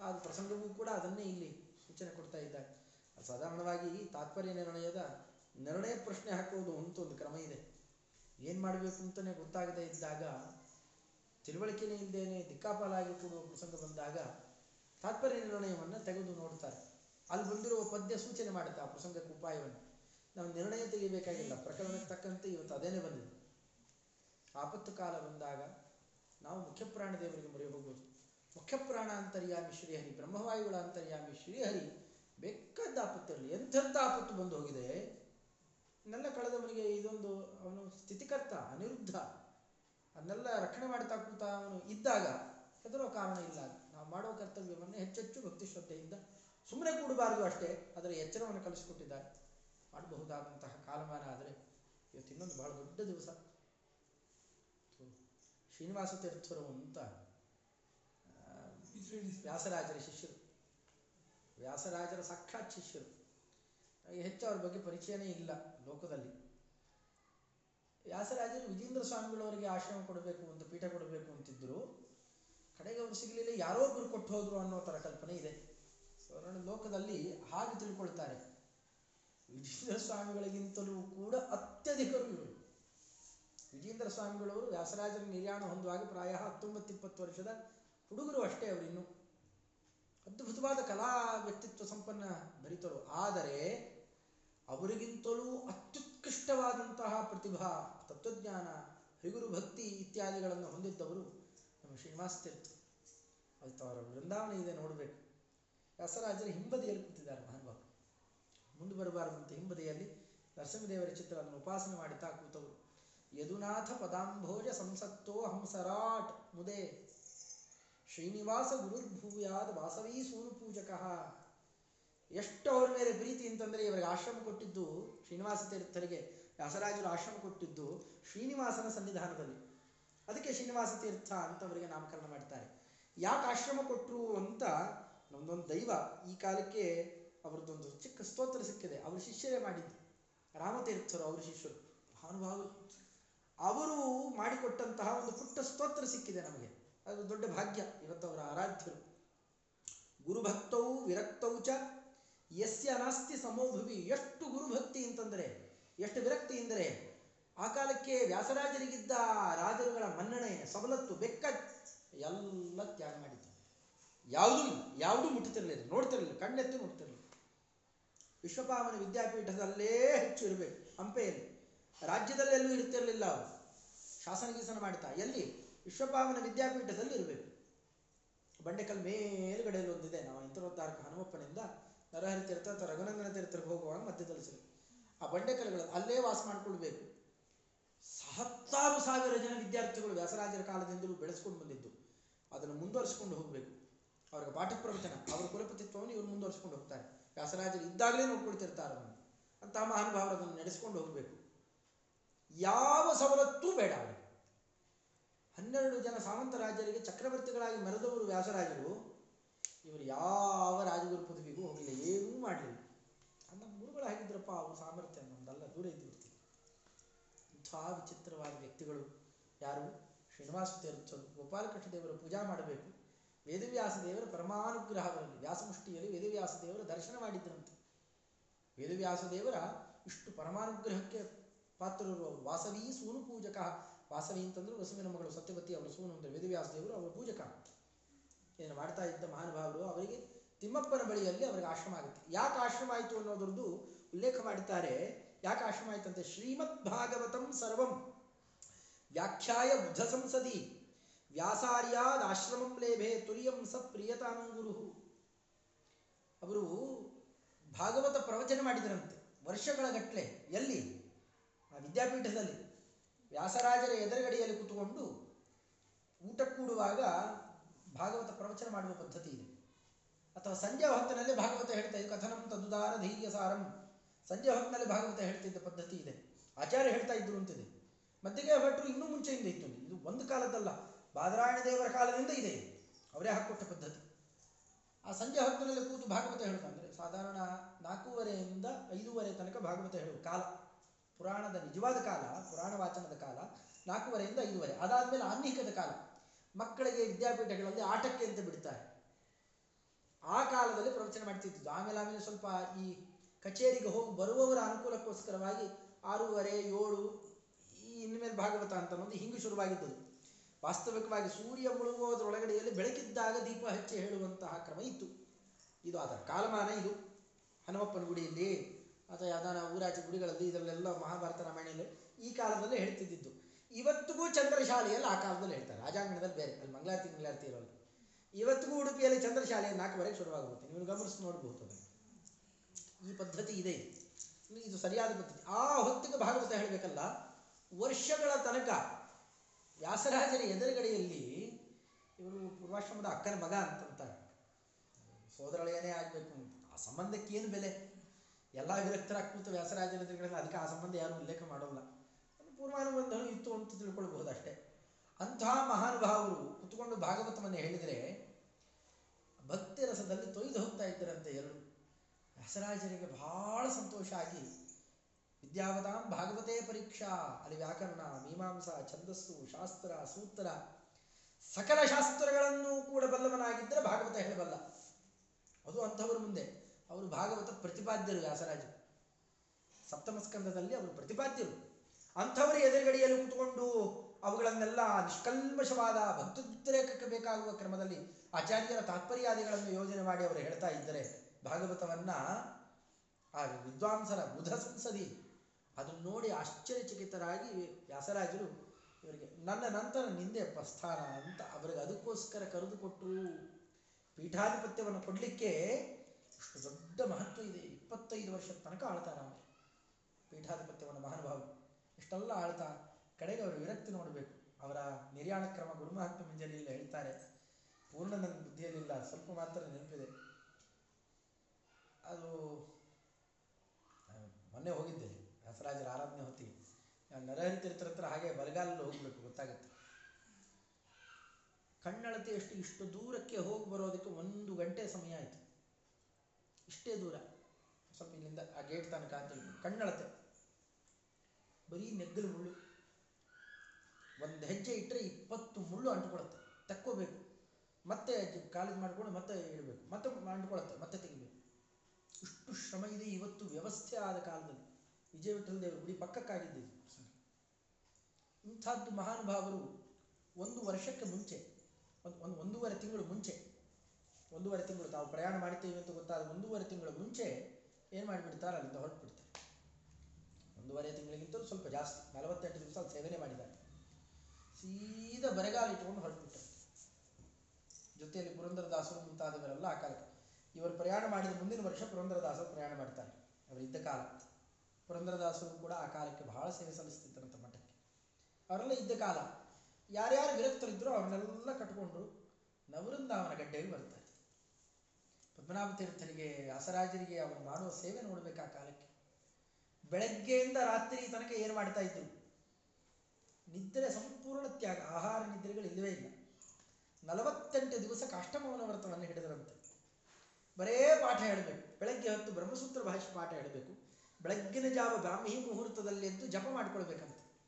ಆ ಪ್ರಸಂಗವೂ ಕೂಡ ಅದನ್ನೇ ಇಲ್ಲಿ ಸೂಚನೆ ಕೊಡ್ತಾ ಇದ್ದಾರೆ. ಸಾಧಾರಣವಾಗಿ ತಾತ್ಪರ್ಯ ನಿರ್ಣಯದ ನಿರ್ಣಯ ಪ್ರಶ್ನೆ ಹಾಕುವುದು ಅಂತ ಒಂದು ಕ್ರಮ ಇದೆ. ಏನು ಮಾಡಬೇಕು ಅಂತಲೇ ಗೊತ್ತಾಗದೇ ಇದ್ದಾಗ, ತಿಳುವಳಿಕೆನೇ ಇಲ್ಲದೇನೆ ದಿಕ್ಕಾಪಾಲಾಗಿ ಕೂಡುವ ಪ್ರಸಂಗ ಬಂದಾಗ ತಾತ್ಪರ್ಯ ನಿರ್ಣಯವನ್ನು ತೆಗೆದು ನೋಡ್ತಾರೆ. ಅಲ್ಲಿ ಬಂದಿರುವ ಪದ್ಯ ಸೂಚನೆ ಮಾಡುತ್ತೆ ಆ ಪ್ರಸಂಗಕ್ಕೆ ಉಪಾಯವನ್ನು. ನಾವು ನಿರ್ಣಯ ತೆಗಿಬೇಕಾಗಿಲ್ಲ. ಪ್ರಕರಣಕ್ಕೆ ತಕ್ಕಂತೆ ಇವತ್ತು ಅದೇನೇ ಬಂದಿದೆ. ಆಪತ್ತು ಕಾಲ ಬಂದಾಗ ನಾವು ಮುಖ್ಯಪ್ರಾಣ ದೇವರಿಗೆ ಮೊರೆ ಹೋಗ್ಬೋದು. ಮುಖ್ಯಪ್ರಾಣ ಅಂತರ್ಯಾಮಿ ಶ್ರೀಹರಿ, ಬ್ರಹ್ಮವಾಯುಗಳ ಅಂತರ್ಯಾಮಿ ಶ್ರೀಹರಿ ಬೇಕಾದ ಆಪತ್ತು ಇರಲಿ ಎಂಥೆಂಥ ಆಪತ್ತು ಬಂದು ಹೋಗಿದೆ ಇನ್ನೆಲ್ಲ ಕಳೆದವನಿಗೆ ಇದೊಂದು ಅವನು ಸ್ಥಿತಿಕರ್ತ ಅನಿರುದ್ಧ. ಅದನ್ನೆಲ್ಲ ರಕ್ಷಣೆ ಮಾಡ್ತಾ ಕೂತ ಅವನು ಇದ್ದಾಗ ಹೆದರೋ ಕಾರಣ ಇಲ್ಲ. ನಾವು ಮಾಡೋ ಕರ್ತವ್ಯವನ್ನು ಹೆಚ್ಚೆಚ್ಚು ಭಕ್ತಿ ಶ್ರದ್ಧೆಯಿಂದ ಸುಮ್ಮನೆ ಕೂಡಬಾರದು ಅಷ್ಟೇ ಅದರ ಎಚ್ಚರವನ್ನು ಕಲಿಸಿಕೊಟ್ಟಿದ್ದಾರೆ. ಮಾಡಬಹುದಾದಂತಹ ಕಾಲಮಾನ ಆದರೆ ಇವತ್ತು ಇನ್ನೊಂದು ಬಹಳ ದೊಡ್ಡ ದಿವಸ. ಶ್ರೀನಿವಾಸ ತೀರ್ಥರು ಅಂತ ವ್ಯಾಸರಾಜರ ಶಿಷ್ಯರು. ವ್ಯಾಸರಾಜರ ಸಾಕ್ಷಾತ್ ಶಿಷ್ಯರು. ಹೆಚ್ಚು ಅವ್ರ ಬಗ್ಗೆ ಪರಿಚಯನೇ ಇಲ್ಲ ಲೋಕದಲ್ಲಿ. ವ್ಯಾಸರಾಜರು ವಿಜೇಂದ್ರ ಸ್ವಾಮಿಗಳವರಿಗೆ ಆಶ್ರಮ ಕೊಡಬೇಕು ಅಂತ ಪೀಠ ಕೊಡಬೇಕು ಅಂತಿದ್ರು. ಕಡೆಗೆ ಅವರು ಸಿಗಲಿಲ್ಲ, ಯಾರೋ ಒಬ್ಬರು ಕೊಟ್ಟು ಹೋದ್ರು ಅನ್ನೋ ಥರ ಕಲ್ಪನೆ ಇದೆ. ಅವರನ್ನು ಲೋಕದಲ್ಲಿ ಹಾಗೆ ತಿಳ್ಕೊಳ್ತಾರೆ. ವಿಜೇಂದ್ರ ಸ್ವಾಮಿಗಳಿಗಿಂತಲೂ ಕೂಡ ಅತ್ಯಧಿಕರು ಇವರು. ವಿಜೇಂದ್ರ ಸ್ವಾಮಿಗಳವರು ವ್ಯಾಸರಾಜರ ನಿರ್ಯಾಣ ಹೊಂದುವಾಗ ಪ್ರಾಯ ಹತ್ತೊಂಬತ್ತು ಇಪ್ಪತ್ತು ವರ್ಷದ ಹುಡುಗರು ಅಷ್ಟೇ ಅವರಿನ್ನು ಅದ್ಭುತವಾದ ಕಲಾ ವ್ಯಕ್ತಿತ್ವ ಸಂಪನ್ನ ಬರೀತರು. ಆದರೆ ಅವರಿಗಿಂತಲೂ ಅತ್ಯುತ್ಕೃಷ್ಟವಾದಂತಹ ಪ್ರತಿಭಾ, ತತ್ವಜ್ಞಾನ, ಹರಿಗುರು ಭಕ್ತಿ ಇತ್ಯಾದಿಗಳನ್ನು ಹೊಂದಿದ್ದವರು ನಮ್ಮ ಶ್ರೀನಿವಾಸ ತೀರ್ಥ. ಅವರ ವೃಂದಾವನ ಇದೆ ನೋಡಬೇಕು. ವ್ಯಾಸರಾಜರ ಹಿಂಬದಿಯಲ್ಲಿ ಕೂತಿದ್ದಾರೆ ಮಹಾನುಭಾವರು. ಮುಂದೆ ಬರಬಾರದಂತೆ ಹಿಂಬದಿಯಲ್ಲಿ ನರಸಿಂಹದೇವರ ಚಿತ್ರ ಅದನ್ನು ಉಪಾಸನೆ ಮಾಡುತ್ತಾ ಕೂತವರು. ಯದುನಾಥ ಪದಾಂಭೋಜ ಸಂಸತ್ತೋ ಹಂಸರಾಟ್ ಮುದೆ. ಶ್ರೀನಿವಾಸ ಗುರುರ್ಭೂಯಾದ ವಾಸವೀ ಸೂನು ಪೂಜಕ ಎಷ್ಟು ಅವ್ರ ಮೇಲೆ ಪ್ರೀತಿ ಅಂತಂದರೆ ಇವರಿಗೆ ಆಶ್ರಮ ಕೊಟ್ಟಿದ್ದು ಶ್ರೀನಿವಾಸ ತೀರ್ಥರಿಗೆ ವ್ಯಾಸರಾಜರು ಆಶ್ರಮ ಕೊಟ್ಟಿದ್ದು ಶ್ರೀನಿವಾಸನ ಸನ್ನಿಧಾನದಲ್ಲಿ. ಅದಕ್ಕೆ ಶ್ರೀನಿವಾಸ ತೀರ್ಥ ಅಂತ ಅವರಿಗೆ ನಾಮಕರಣ ಮಾಡ್ತಾರೆ. ಯಾಕೆ ಆಶ್ರಮ ಕೊಟ್ಟರು ಅಂತ ನಮ್ದೊಂದು ದೈವ ಈ ಕಾಲಕ್ಕೆ ಅವ್ರದ್ದೊಂದು ಚಿಕ್ಕ ಸ್ತೋತ್ರ ಸಿಕ್ಕಿದೆ. ಅವ್ರ ಶಿಷ್ಯರೇ ಮಾಡಿದ್ದು. ರಾಮತೀರ್ಥರು ಅವ್ರ ಶಿಷ್ಯರು. ಮಹಾನುಭಾವರು. ಅವರು ಮಾಡಿಕೊಟ್ಟಂತಹ ಒಂದು ಪುಟ್ಟ ಸ್ತೋತ್ರ ಸಿಕ್ಕಿದೆ ನಮಗೆ. ಅದು ದೊಡ್ಡ ಭಾಗ್ಯ. ಇವತ್ತು ಅವರ ಆರಾಧ್ಯರು. ಗುರುಭಕ್ತೌ, ವಿರಕ್ತೌ ಚ, ಯಸ್ಯ ನಾಸ್ತಿ ಸಮೋಭವಿ ಎಷ್ಟು ಗುರುಭಕ್ತಿ ಅಂತಂದರೆ, ಎಷ್ಟು ವಿರಕ್ತಿ ಎಂದರೆ, ಆ ಕಾಲಕ್ಕೆ ವ್ಯಾಸರಾಜರಿಗಿದ್ದ ರಾಜರುಗಳ ಮನ್ನಣೆ, ಸವಲತ್ತು, ಬೆಕ್ಕ ಎಲ್ಲ ತ್ಯಾಗ ಮಾಡಿದ್ದು ಯಾವುದೂ ಇಲ್ಲ. ಯಾವುದೂ ಮುಟ್ಟುತ್ತಿರಲಿಲ್ಲ. ನೋಡ್ತಿರಲಿಲ್ಲ. ಕಣ್ಣೆತ್ತಿ ನೋಡ್ತಿರಲಿಲ್ಲ. ವಿಶ್ವಪಾವನ ವಿದ್ಯಾಪೀಠದಲ್ಲೇ ಹೆಚ್ಚು ಇರಬೇಕು. ಹಂಪೆಯಲ್ಲಿ. ರಾಜ್ಯದಲ್ಲೆಲ್ಲೂ ಇರ್ತಿರಲಿಲ್ಲ ಅವರು. ಶಾಸನ ಗೀಸನ ಮಾಡ್ತಾ. ಎಲ್ಲಿ? ವಿಶ್ವಪಾವನ ವಿದ್ಯಾಪೀಠದಲ್ಲಿ ಇರಬೇಕು. ಬಂಡೆಕಲ್ ಮೇಲುಗಡೆಯಲ್ಲಿ ಒಂದಿದೆ. ನಾವು ಇಂತರೋದ್ಧಾರಕ ಹನುಮಪ್ಪನಿಂದ ನರಹರಿ ತೀರ್ಥ ಅಥವಾ ರಘುನಂದನ ತೀರ್ಥಕ್ಕೆ ಹೋಗುವಾಗ ಮಧ್ಯದಲ್ಲಿ ಸಿಗುತ್ತೆ ಆ ಬಂಡೆಕಲ್ಗಳು ಅಲ್ಲೇ ವಾಸ ಮಾಡಿಕೊಳ್ಬೇಕು. ಹತ್ತಾರು ಸಾವಿರ ಜನ ವಿದ್ಯಾರ್ಥಿಗಳು ವ್ಯಾಸರಾಜರ ಕಾಲದಿಂದಲೂ ಬೆಳೆಸ್ಕೊಂಡು ಬಂದಿದ್ದು, ಅದನ್ನು ಮುಂದುವರಿಸಿಕೊಂಡು ಹೋಗಬೇಕು. ಅವ್ರಿಗೆ ಪಾಠ ಪ್ರವಚನ, ಅವರ ಕುಲಪತಿತ್ವವನ್ನು ಇವರು ಮುಂದುವರಿಸಿಕೊಂಡು ಹೋಗ್ತಾರೆ. ವ್ಯಾಸರಾಜರು ಇದ್ದಾಗಲೇ ನೋಡ್ಕೊಳ್ತಿರ್ತಾರೆ ಅದನ್ನು ಅಂತಹ ಮಹಾನುಭಾವರು ಅದನ್ನು ನಡೆಸಿಕೊಂಡು ಹೋಗಬೇಕು. ಯಾವ ಸವಲತ್ತೂ ಬೇಡ ಅವರಿಗೆ. ಹನ್ನೆರಡು ಜನ ಸಾಮಂತ ರಾಜರಿಗೆ ಚಕ್ರವರ್ತಿಗಳಾಗಿ ಮೆರೆದವರು ವ್ಯಾಸರಾಜರು. ಇವರು ಯಾವ ರಾಜಗುರು ಪದವಿಗೂ ಹೋಗಿಲ್ಲ ಏನೂ ಮಾಡಲಿಲ್ಲ. ನಮ್ಮ ಗುರುಗಳು ಆಗಿದ್ರಪ್ಪ ಅವ್ರ ಸಾಮರ್ಥ್ಯ ನಮ್ದಲ್ಲ ದೂರ ಇದ್ದುಬಿಡ್ತೀವಿ ಇಂಥ ವಿಚಿತ್ರವಾದ ವ್ಯಕ್ತಿಗಳು ಯಾರು? ಶ್ರೀನಿವಾಸ ತೀರ್ಥರು. ಗೋಪಾಲಕೃಷ್ಣ ದೇವರ ಪೂಜಾ ಮಾಡಬೇಕು. ವೇದವ್ಯಾಸ ದೇವರ ಪರಮಾನುಗ್ರಹಗಳಲ್ಲಿ, ವ್ಯಾಸಮುಷ್ಟಿಯಲ್ಲಿ ವೇದವ್ಯಾಸ ದೇವರ ದರ್ಶನ ಮಾಡಿದ್ರಂತೆ. ವೇದವ್ಯಾಸ ದೇವರ ಇಷ್ಟು ಪರಮಾನುಗ್ರಹಕ್ಕೆ ಪಾತ್ರರು ವಾಸವಿ ಸೂನು ಪೂಜಕ. ವಾಸವಿ ಅಂತಂದ್ರೆ ವಸುವಿನ ಮಗಳು ಸತ್ಯವತಿ ಅವರ ಸೂನು ಅಂದರೆ ವೇದವ್ಯಾಸ ದೇವರು ಅವರ ಪೂಜಕ ಇದನ್ನು ಮಾಡ್ತಾ ಇದ್ದ ಮಹಾನುಭಾವರು ಅವರಿಗೆ ತಿಮ್ಮಪ್ಪನ ಬಳಿಯಲ್ಲಿ ಅವರಿಗೆ ಆಶ್ರಮ ಆಗುತ್ತೆ. ಯಾಕೆ ಆಶ್ರಮ ಆಯಿತು ಅನ್ನೋದ್ರದ್ದು ಉಲ್ಲೇಖ ಮಾಡಿದ್ದಾರೆ. ಯಾಕೆ ಆಶ್ರಮ ಆಯ್ತಂತೆ? ಶ್ರೀಮದ್ ಭಾಗವತಂ ಸರ್ವಂ ವ್ಯಾಖ್ಯಾಯ ಬುದ್ಧ ಸಂಸದಿ ವ್ಯಾಸಾರ್ಯಾದ ಆಶ್ರಮಂ ಲೇಭೆ ತುರಿಯಂ ಸ ಪ್ರಿಯತಾನಂ ಗುರು ಅವರು ಭಾಗವತ ಪ್ರವಚನ ಮಾಡಿದರಂತೆ. ವರ್ಷಗಳ ಗಟ್ಟಲೆ ಎಲ್ಲಿ? ಆ ವಿದ್ಯಾಪೀಠದಲ್ಲಿ. ವ್ಯಾಸರಾಜರ ಎದುರುಗಡೆಯಲ್ಲಿ ಕೂತುಕೊಂಡು ಊಟ ಕೂಡುವಾಗ ಭಾಗವತ ಪ್ರವಚನ ಮಾಡುವ ಪದ್ಧತಿ ಇದೆ. ಅಥವಾ ಸಂಜೆ ಹೊತ್ತಿನಲ್ಲಿ ಭಾಗವತ ಹೇಳ್ತಾ ಇದ್ದು ಕಥನಂ ತದುದಾರ ಧೈರ್ಯ ಸಾರಂ. ಸಂಜೆ ಹೊತ್ತಿನಲ್ಲಿ ಭಾಗವತ ಹೇಳ್ತಿದ್ದ ಪದ್ಧತಿ ಇದೆ. ಆಚಾರ್ಯ ಹೇಳ್ತಾ ಇದ್ರು ಅಂತಿದೆ. ಮಧ್ಯಗೆ ಭಟ್ರು ಇನ್ನೂ ಮುಂಚೆಯಿಂದ ಇತ್ತು. ಇದು ಒಂದು ಕಾಲದಲ್ಲ ಬಾದರಾಯಣ ದೇವರ ಕಾಲದಿಂದ ಇದೆ ಅವರೇ ಹಾಕೊಟ್ಟ ಪದ್ಧತಿ. ಆ ಸಂಜೆ ಹೊತ್ತಿನಲ್ಲಿ ಕೂತು ಭಾಗವತ ಹೇಳೋದು ಅಂದರೆ ಸಾಧಾರಣ ನಾಲ್ಕೂವರೆಯಿಂದ ಐದೂವರೆ ತನಕ ಭಾಗವತ ಹೇಳುವ ಕಾಲ. ಪುರಾಣದ ನಿಜವಾದ ಕಾಲ, ಪುರಾಣ ವಾಚನದ ಕಾಲ, ನಾಲ್ಕೂವರೆಯಿಂದ ಐದೂವರೆ, ಅದಾದಮೇಲೆ ಆನ್ಮೀಕದ ಕಾಲ. ಮಕ್ಕಳಿಗೆ ವಿದ್ಯಾಪೀಠಗಳಲ್ಲಿ ಆಟಕ್ಕೆ ಅಂತ ಬಿಡ್ತಾರೆ. ಆ ಕಾಲದಲ್ಲಿ ಪ್ರವಚನ ಮಾಡ್ತಿದ್ದು ಆಮೇಲೆ ಆಮೇಲೆ ಸ್ವಲ್ಪ ಈ ಕಚೇರಿಗೆ ಹೋಗಿ ಬರುವವರ ಅನುಕೂಲಕ್ಕೋಸ್ಕರವಾಗಿ ಆರೂವರೆ, ಏಳು, ಈ ಇನ್ಮೇಲೆ ಭಾಗವತ ಅಂತ ಅನ್ನೋದು ಹಿಂಗೆ ಶುರುವಾಗಿದ್ದದು ವಾಸ್ತವಿಕವಾಗಿ ಸೂರ್ಯ ಮುಳುಗುವುದರೊಳಗಡೆಯಲ್ಲಿ ಬೆಳಕಿದ್ದಾಗ ದೀಪ ಹಚ್ಚಿ ಹೇಳುವಂತಹ ಕ್ರಮ ಇತ್ತು. ಇದು ಅದರ ಕಾಲಮಾನ ಇದು. ಹನುಮಪ್ಪನ ಗುಡಿಯಲ್ಲಿ ಅಥವಾ ಯಾವ್ದಾನ ಊರಾಚೆ ಗುಡಿಗಳಲ್ಲಿ ಇದರಲ್ಲೆಲ್ಲ ಮಹಾಭಾರತ ರಾಮಾಯಣದಲ್ಲಿ ಈ ಕಾಲದಲ್ಲೇ ಹೇಳ್ತಿದ್ದಿದ್ದು. ಇವತ್ತಿಗೂ ಚಂದ್ರಶಾಲೆಯಲ್ಲಿ ಆ ಕಾಲದಲ್ಲಿ ಹೇಳ್ತಾರೆ. ರಾಜಾಂಗಣದಲ್ಲಿ ಬೇರೆ, ಅಲ್ಲಿ ಮಂಗಳಾರತಿ ಮಂಗಳಾರತಿ ಇರೋಲ್ಲ. ಇವತ್ತಿಗೂ ಉಡುಪಿಯಲ್ಲಿ ಚಂದ್ರಶಾಲೆ ನಾಲ್ಕುವರೆಗೆ ಶುರುವಾಗುತ್ತೆ. ನೀವು ಗಮನಿಸಿ ನೋಡಬಹುದು ಈ ಪದ್ಧತಿ ಇದೆ ಇದು. ಸರಿಯಾದ ಪದ್ಧತಿ. ಆ ಹೊತ್ತಿಗೆ ಭಾಗವತ ಹೇಳಬೇಕಲ್ಲ, ವರ್ಷಗಳ ತನಕ ವ್ಯಾಸರಾಜರ ಎದುರುಗಡೆಯಲ್ಲಿ ಇವರು ಪೂರ್ವಾಶ್ರಮದ ಅಕ್ಕನ ಮಗ ಅಂತಂತಾರೆ. ಸೋದರಳೆಯನೇ ಆಗಬೇಕು ಆ ಸಂಬಂಧಕ್ಕೇನು ಬೆಲೆ? ಎಲ್ಲ ವಿರಕ್ತರಾಗಿ ಕೂತು ದಿನಗಳಲ್ಲಿ ಅದಕ್ಕೆ ಆ ಸಂಬಂಧ ಯಾರು ಉಲ್ಲೇಖ ಮಾಡೋಲ್ಲ. ಅದು ಪೂರ್ವಾನುಬಂಧನೂ ಇತ್ತು ಅಂತ ತಿಳ್ಕೊಳ್ಬಹುದು ಅಷ್ಟೇ ಅಂತಹ ಮಹಾನುಭಾವರು ಕುತ್ಕೊಂಡು ಭಾಗವತವನ್ನು ಹೇಳಿದರೆ, ಭಕ್ತಿ ರಸದಲ್ಲಿ ತೊಯ್ದು ಹೋಗ್ತಾ ಇದ್ದರಂತೆ ಎರಡು. ವ್ಯಾಸರಾಜನಿಗೆ ಬಹಳ ಸಂತೋಷ ಆಗಿ, ವಿದ್ಯಾವತಾಂ ಭಾಗವತೇ ಪರೀಕ್ಷಾ ಅಲ್ಲಿ ವ್ಯಾಕರಣ, ಮೀಮಾಂಸಾ, ಛಂದಸ್ಸು, ಶಾಸ್ತ್ರ, ಸೂತ್ರ, ಸಕಲ ಶಾಸ್ತ್ರಗಳನ್ನು ಕೂಡ ಬಲ್ಲವನಾಗಿದ್ದರೆ ಭಾಗವತ ಹೇಳಬಲ್ಲ. ಅದು ಅಂಥವ್ರ ಮುಂದೆ. ಅವರು ಭಾಗವತ ಪ್ರತಿಪಾದ್ಯರು ವ್ಯಾಸರಾಜರು ಸಪ್ತಮ ಸ್ಕಂದದಲ್ಲಿ ಅವರು ಪ್ರತಿಪಾದ್ಯರು. ಅಂಥವರ ಎದುರುಗಡೆಯಲ್ಲಿ ಕೂತ್ಕೊಂಡು ಅವುಗಳನ್ನೆಲ್ಲ ನಿಷ್ಕಲ್ಮಶವಾದ ಭಕ್ತೋದ್ರೇಕಕ್ಕೆ ಬೇಕಾಗುವ ಕ್ರಮದಲ್ಲಿ ಆಚಾರ್ಯರ ತಾತ್ಪರ್ಯಾದಿಗಳನ್ನು ಯೋಜನೆ ಮಾಡಿ ಅವರು ಹೇಳ್ತಾ ಇದ್ದರೆ ಭಾಗವತವನ್ನ ಆ ವಿದ್ವಾಂಸರ ಬುಧ ಸಂಸದಿ ಅದನ್ನು ನೋಡಿ ಆಶ್ಚರ್ಯಚಕಿತರಾಗಿ ವ್ಯಾಸರಾಜರು ಇವರಿಗೆ, ನನ್ನ ನಂತರ ನಿಂದೆ ಪ್ರಸ್ಥಾನ ಅಂತ ಅವರಿಗೆ ಅದಕ್ಕೋಸ್ಕರ ಕರೆದುಕೊಟ್ಟರು ಪೀಠಾಧಿಪತ್ಯವನ್ನು ಕೊಡಲಿಕ್ಕೆ ಇಷ್ಟು ದೊಡ್ಡ ಮಹತ್ವ ಇದೆ. ಇಪ್ಪತ್ತೈದು ವರ್ಷದ ತನಕ ಆಳ್ತಾರೆ ಅವರು ಪೀಠಾಧಿಪತ್ಯವನ್ನು ಮಹಾನುಭಾವರು. ಇಷ್ಟೆಲ್ಲ ಆಳ್ತಾ ಕಡೆಗೆ ಅವರು ವಿರಕ್ತಿ ನೋಡಬೇಕು. ಅವರ ನಿರ್ಯಾಣ ಕ್ರಮ ಗುರುಮಹಾತ್ಮ ಮಂಜರಿಯಲ್ಲ ಹೇಳ್ತಾರೆ. ಪೂರ್ಣ ನನ್ನ ಬುದ್ಧಿಯಲ್ಲಿಲ್ಲ. ಸ್ವಲ್ಪ ಮಾತ್ರ ನೆನಪಿದೆ. ಅದು ನಾನು ಮೊನ್ನೆ ಹೋಗಿದ್ದೆ. ಹಸರಾಜರ ಆರಾಧನೆ ಹೊತ್ತಿಗೆ. ನಾನು ನರಹರಿ ತೀರ್ಥರ ಹತ್ರ ಹಾಗೆ ಬಲಗಾಲಲ್ಲಿ ಹೋಗ್ಬೇಕು, ಗೊತ್ತಾಗುತ್ತೆ. ಕಣ್ಣಳತೆಯಷ್ಟು ಇಷ್ಟು ದೂರಕ್ಕೆ ಹೋಗಿ ಬರೋದಕ್ಕೆ ಒಂದು ಗಂಟೆ ಸಮಯ ಆಯಿತು. ಇಷ್ಟೇ ದೂರ. ಸ್ವಲ್ಪ ಇಲ್ಲಿಂದ ಆ ಗೇಟ್ ತನಕ ಅಂತ ಹೇಳ್ಬೋದು ಕಣ್ಣಳತೆ. ಬರೀ ನೆಗ್ಗಲು ಮುಳ್ಳು. ಒಂದು ಹೆಜ್ಜೆ ಇಟ್ಟರೆ ಇಪ್ಪತ್ತು ಮುಳ್ಳು ಅಂಟ್ಕೊಳತ್ತೆ ತಕ್ಕೋಬೇಕು. ಮತ್ತೆ ಕಾಲೇಜ್ ಮಾಡ್ಕೊಂಡು ಮತ್ತೆ ಇಡಬೇಕು. ಮತ್ತೆ ಅಂಟ್ಕೊಳತ್ತೆ ಮತ್ತೆ ತೆಗಿಬೇಕು. ಇಷ್ಟು ಶ್ರಮ ಇದೆ ಇವತ್ತು ವ್ಯವಸ್ಥೆ ಆದ ಕಾಲದಲ್ಲಿ. ವಿಜಯ ವಿಠಲ ದೇವರು ಗುಡಿ ಪಕ್ಕಕ್ಕಾಗಿದ್ದು. ಇದು. ಇಂಥದ್ದು ಮಹಾನುಭಾವರು ಒಂದು ವರ್ಷಕ್ಕೆ ಮುಂಚೆ, ಒಂದು ಒಂದು ಒಂದೂವರೆ ತಿಂಗಳು ಮುಂಚೆ ಒಂದೂವರೆ ತಿಂಗಳು ತಾವು ಪ್ರಯಾಣ ಮಾಡ್ತೀವಿ ಅಂತ ಗೊತ್ತಾದ ಒಂದೂವರೆ ತಿಂಗಳ ಮುಂಚೆ ಏನು ಮಾಡಿಬಿಡ್ತಾರೆ? ಅಲ್ಲಿಂದ ಹೊರಟುಬಿಡ್ತಾರೆ. ಒಂದೂವರೆ ತಿಂಗಳಿಗಿಂತಲೂ ಸ್ವಲ್ಪ ಜಾಸ್ತಿ, ನಲವತ್ತೆಂಟು ದಿವಸ ಅಲ್ಲಿ ಸೇವನೆ ಮಾಡಿದ್ದಾರೆ. ಸೀದಾ ಬರಗಾಲ ಇಟ್ಕೊಂಡು ಹೊರಟುಬಿಟ್ಟಾರೆ ಜೊತೆಯಲ್ಲಿ ಪುರಂದರದಾಸರು ಮುಂತಾದವರೆಲ್ಲ ಆ ಕಾಲಕ್ಕೆ. ಇವರು ಪ್ರಯಾಣ ಮಾಡಿದ ಮುಂದಿನ ವರ್ಷ ಪುರಂದರದಾಸರು ಪ್ರಯಾಣ ಮಾಡ್ತಾರೆ. ಅವರಿದ್ದ ಕಾಲ. ಪುರಂದರದಾಸರು ಕೂಡ ಆ ಕಾಲಕ್ಕೆ ಬಹಳ ಸೇವೆ ಸಲ್ಲಿಸ್ತಿದ್ದರಂತ ಮಠಕ್ಕೆ. ಅವರೆಲ್ಲ ಇದ್ದ ಕಾಲ. ಯಾರ್ಯಾರು ವಿರಕ್ತರಿದ್ರೋ ಅವ್ರನ್ನೆಲ್ಲ ಕಟ್ಕೊಂಡು ನವೃಂದಾವನ ಗಡ್ಡೆಗೆ ಬರ್ತಾರೆ. ಪದ್ಮನಾಭ ತೀರ್ಥರಿಗೆ ಹಸರಾಜರಿಗೆ ಅವರು ಮಾಡುವ ಸೇವೆ ನೋಡ್ಬೇಕು ಆ ಕಾಲಕ್ಕೆ. ಬೆಳಗ್ಗೆಯಿಂದ ರಾತ್ರಿ ತನಕ ಏನು ಮಾಡ್ತಾ ಇದ್ರು? ನಿದ್ರೆ ಸಂಪೂರ್ಣ ತ್ಯಾಗ, ಆಹಾರ ನಿದ್ರೆಗಳು ಇಲ್ಲವೇ ಇಲ್ಲ. ನಲವತ್ತೆಂಟು ದಿವಸ ಕಾಷ್ಟಮೌನ ವ್ರತವನ್ನು ಹಿಡಿದರಂತೆ. ಬರೇ ಪಾಠ ಹೇಳಬೇಕು. ಬೆಳಗ್ಗೆ ಹೊತ್ತು ಬ್ರಹ್ಮಸೂತ್ರ ಭಾಷೆ ಪಾಠ ಹೇಳಬೇಕು. ಬೆಳಗ್ಗಿನ ಜಾವ ಬ್ರಾಹ್ಮಿ ಮುಹೂರ್ತದಲ್ಲಿ ಎದ್ದು ಜಪ ಮಾಡ್ಕೊಳ್ಬೇಕಂತೆ.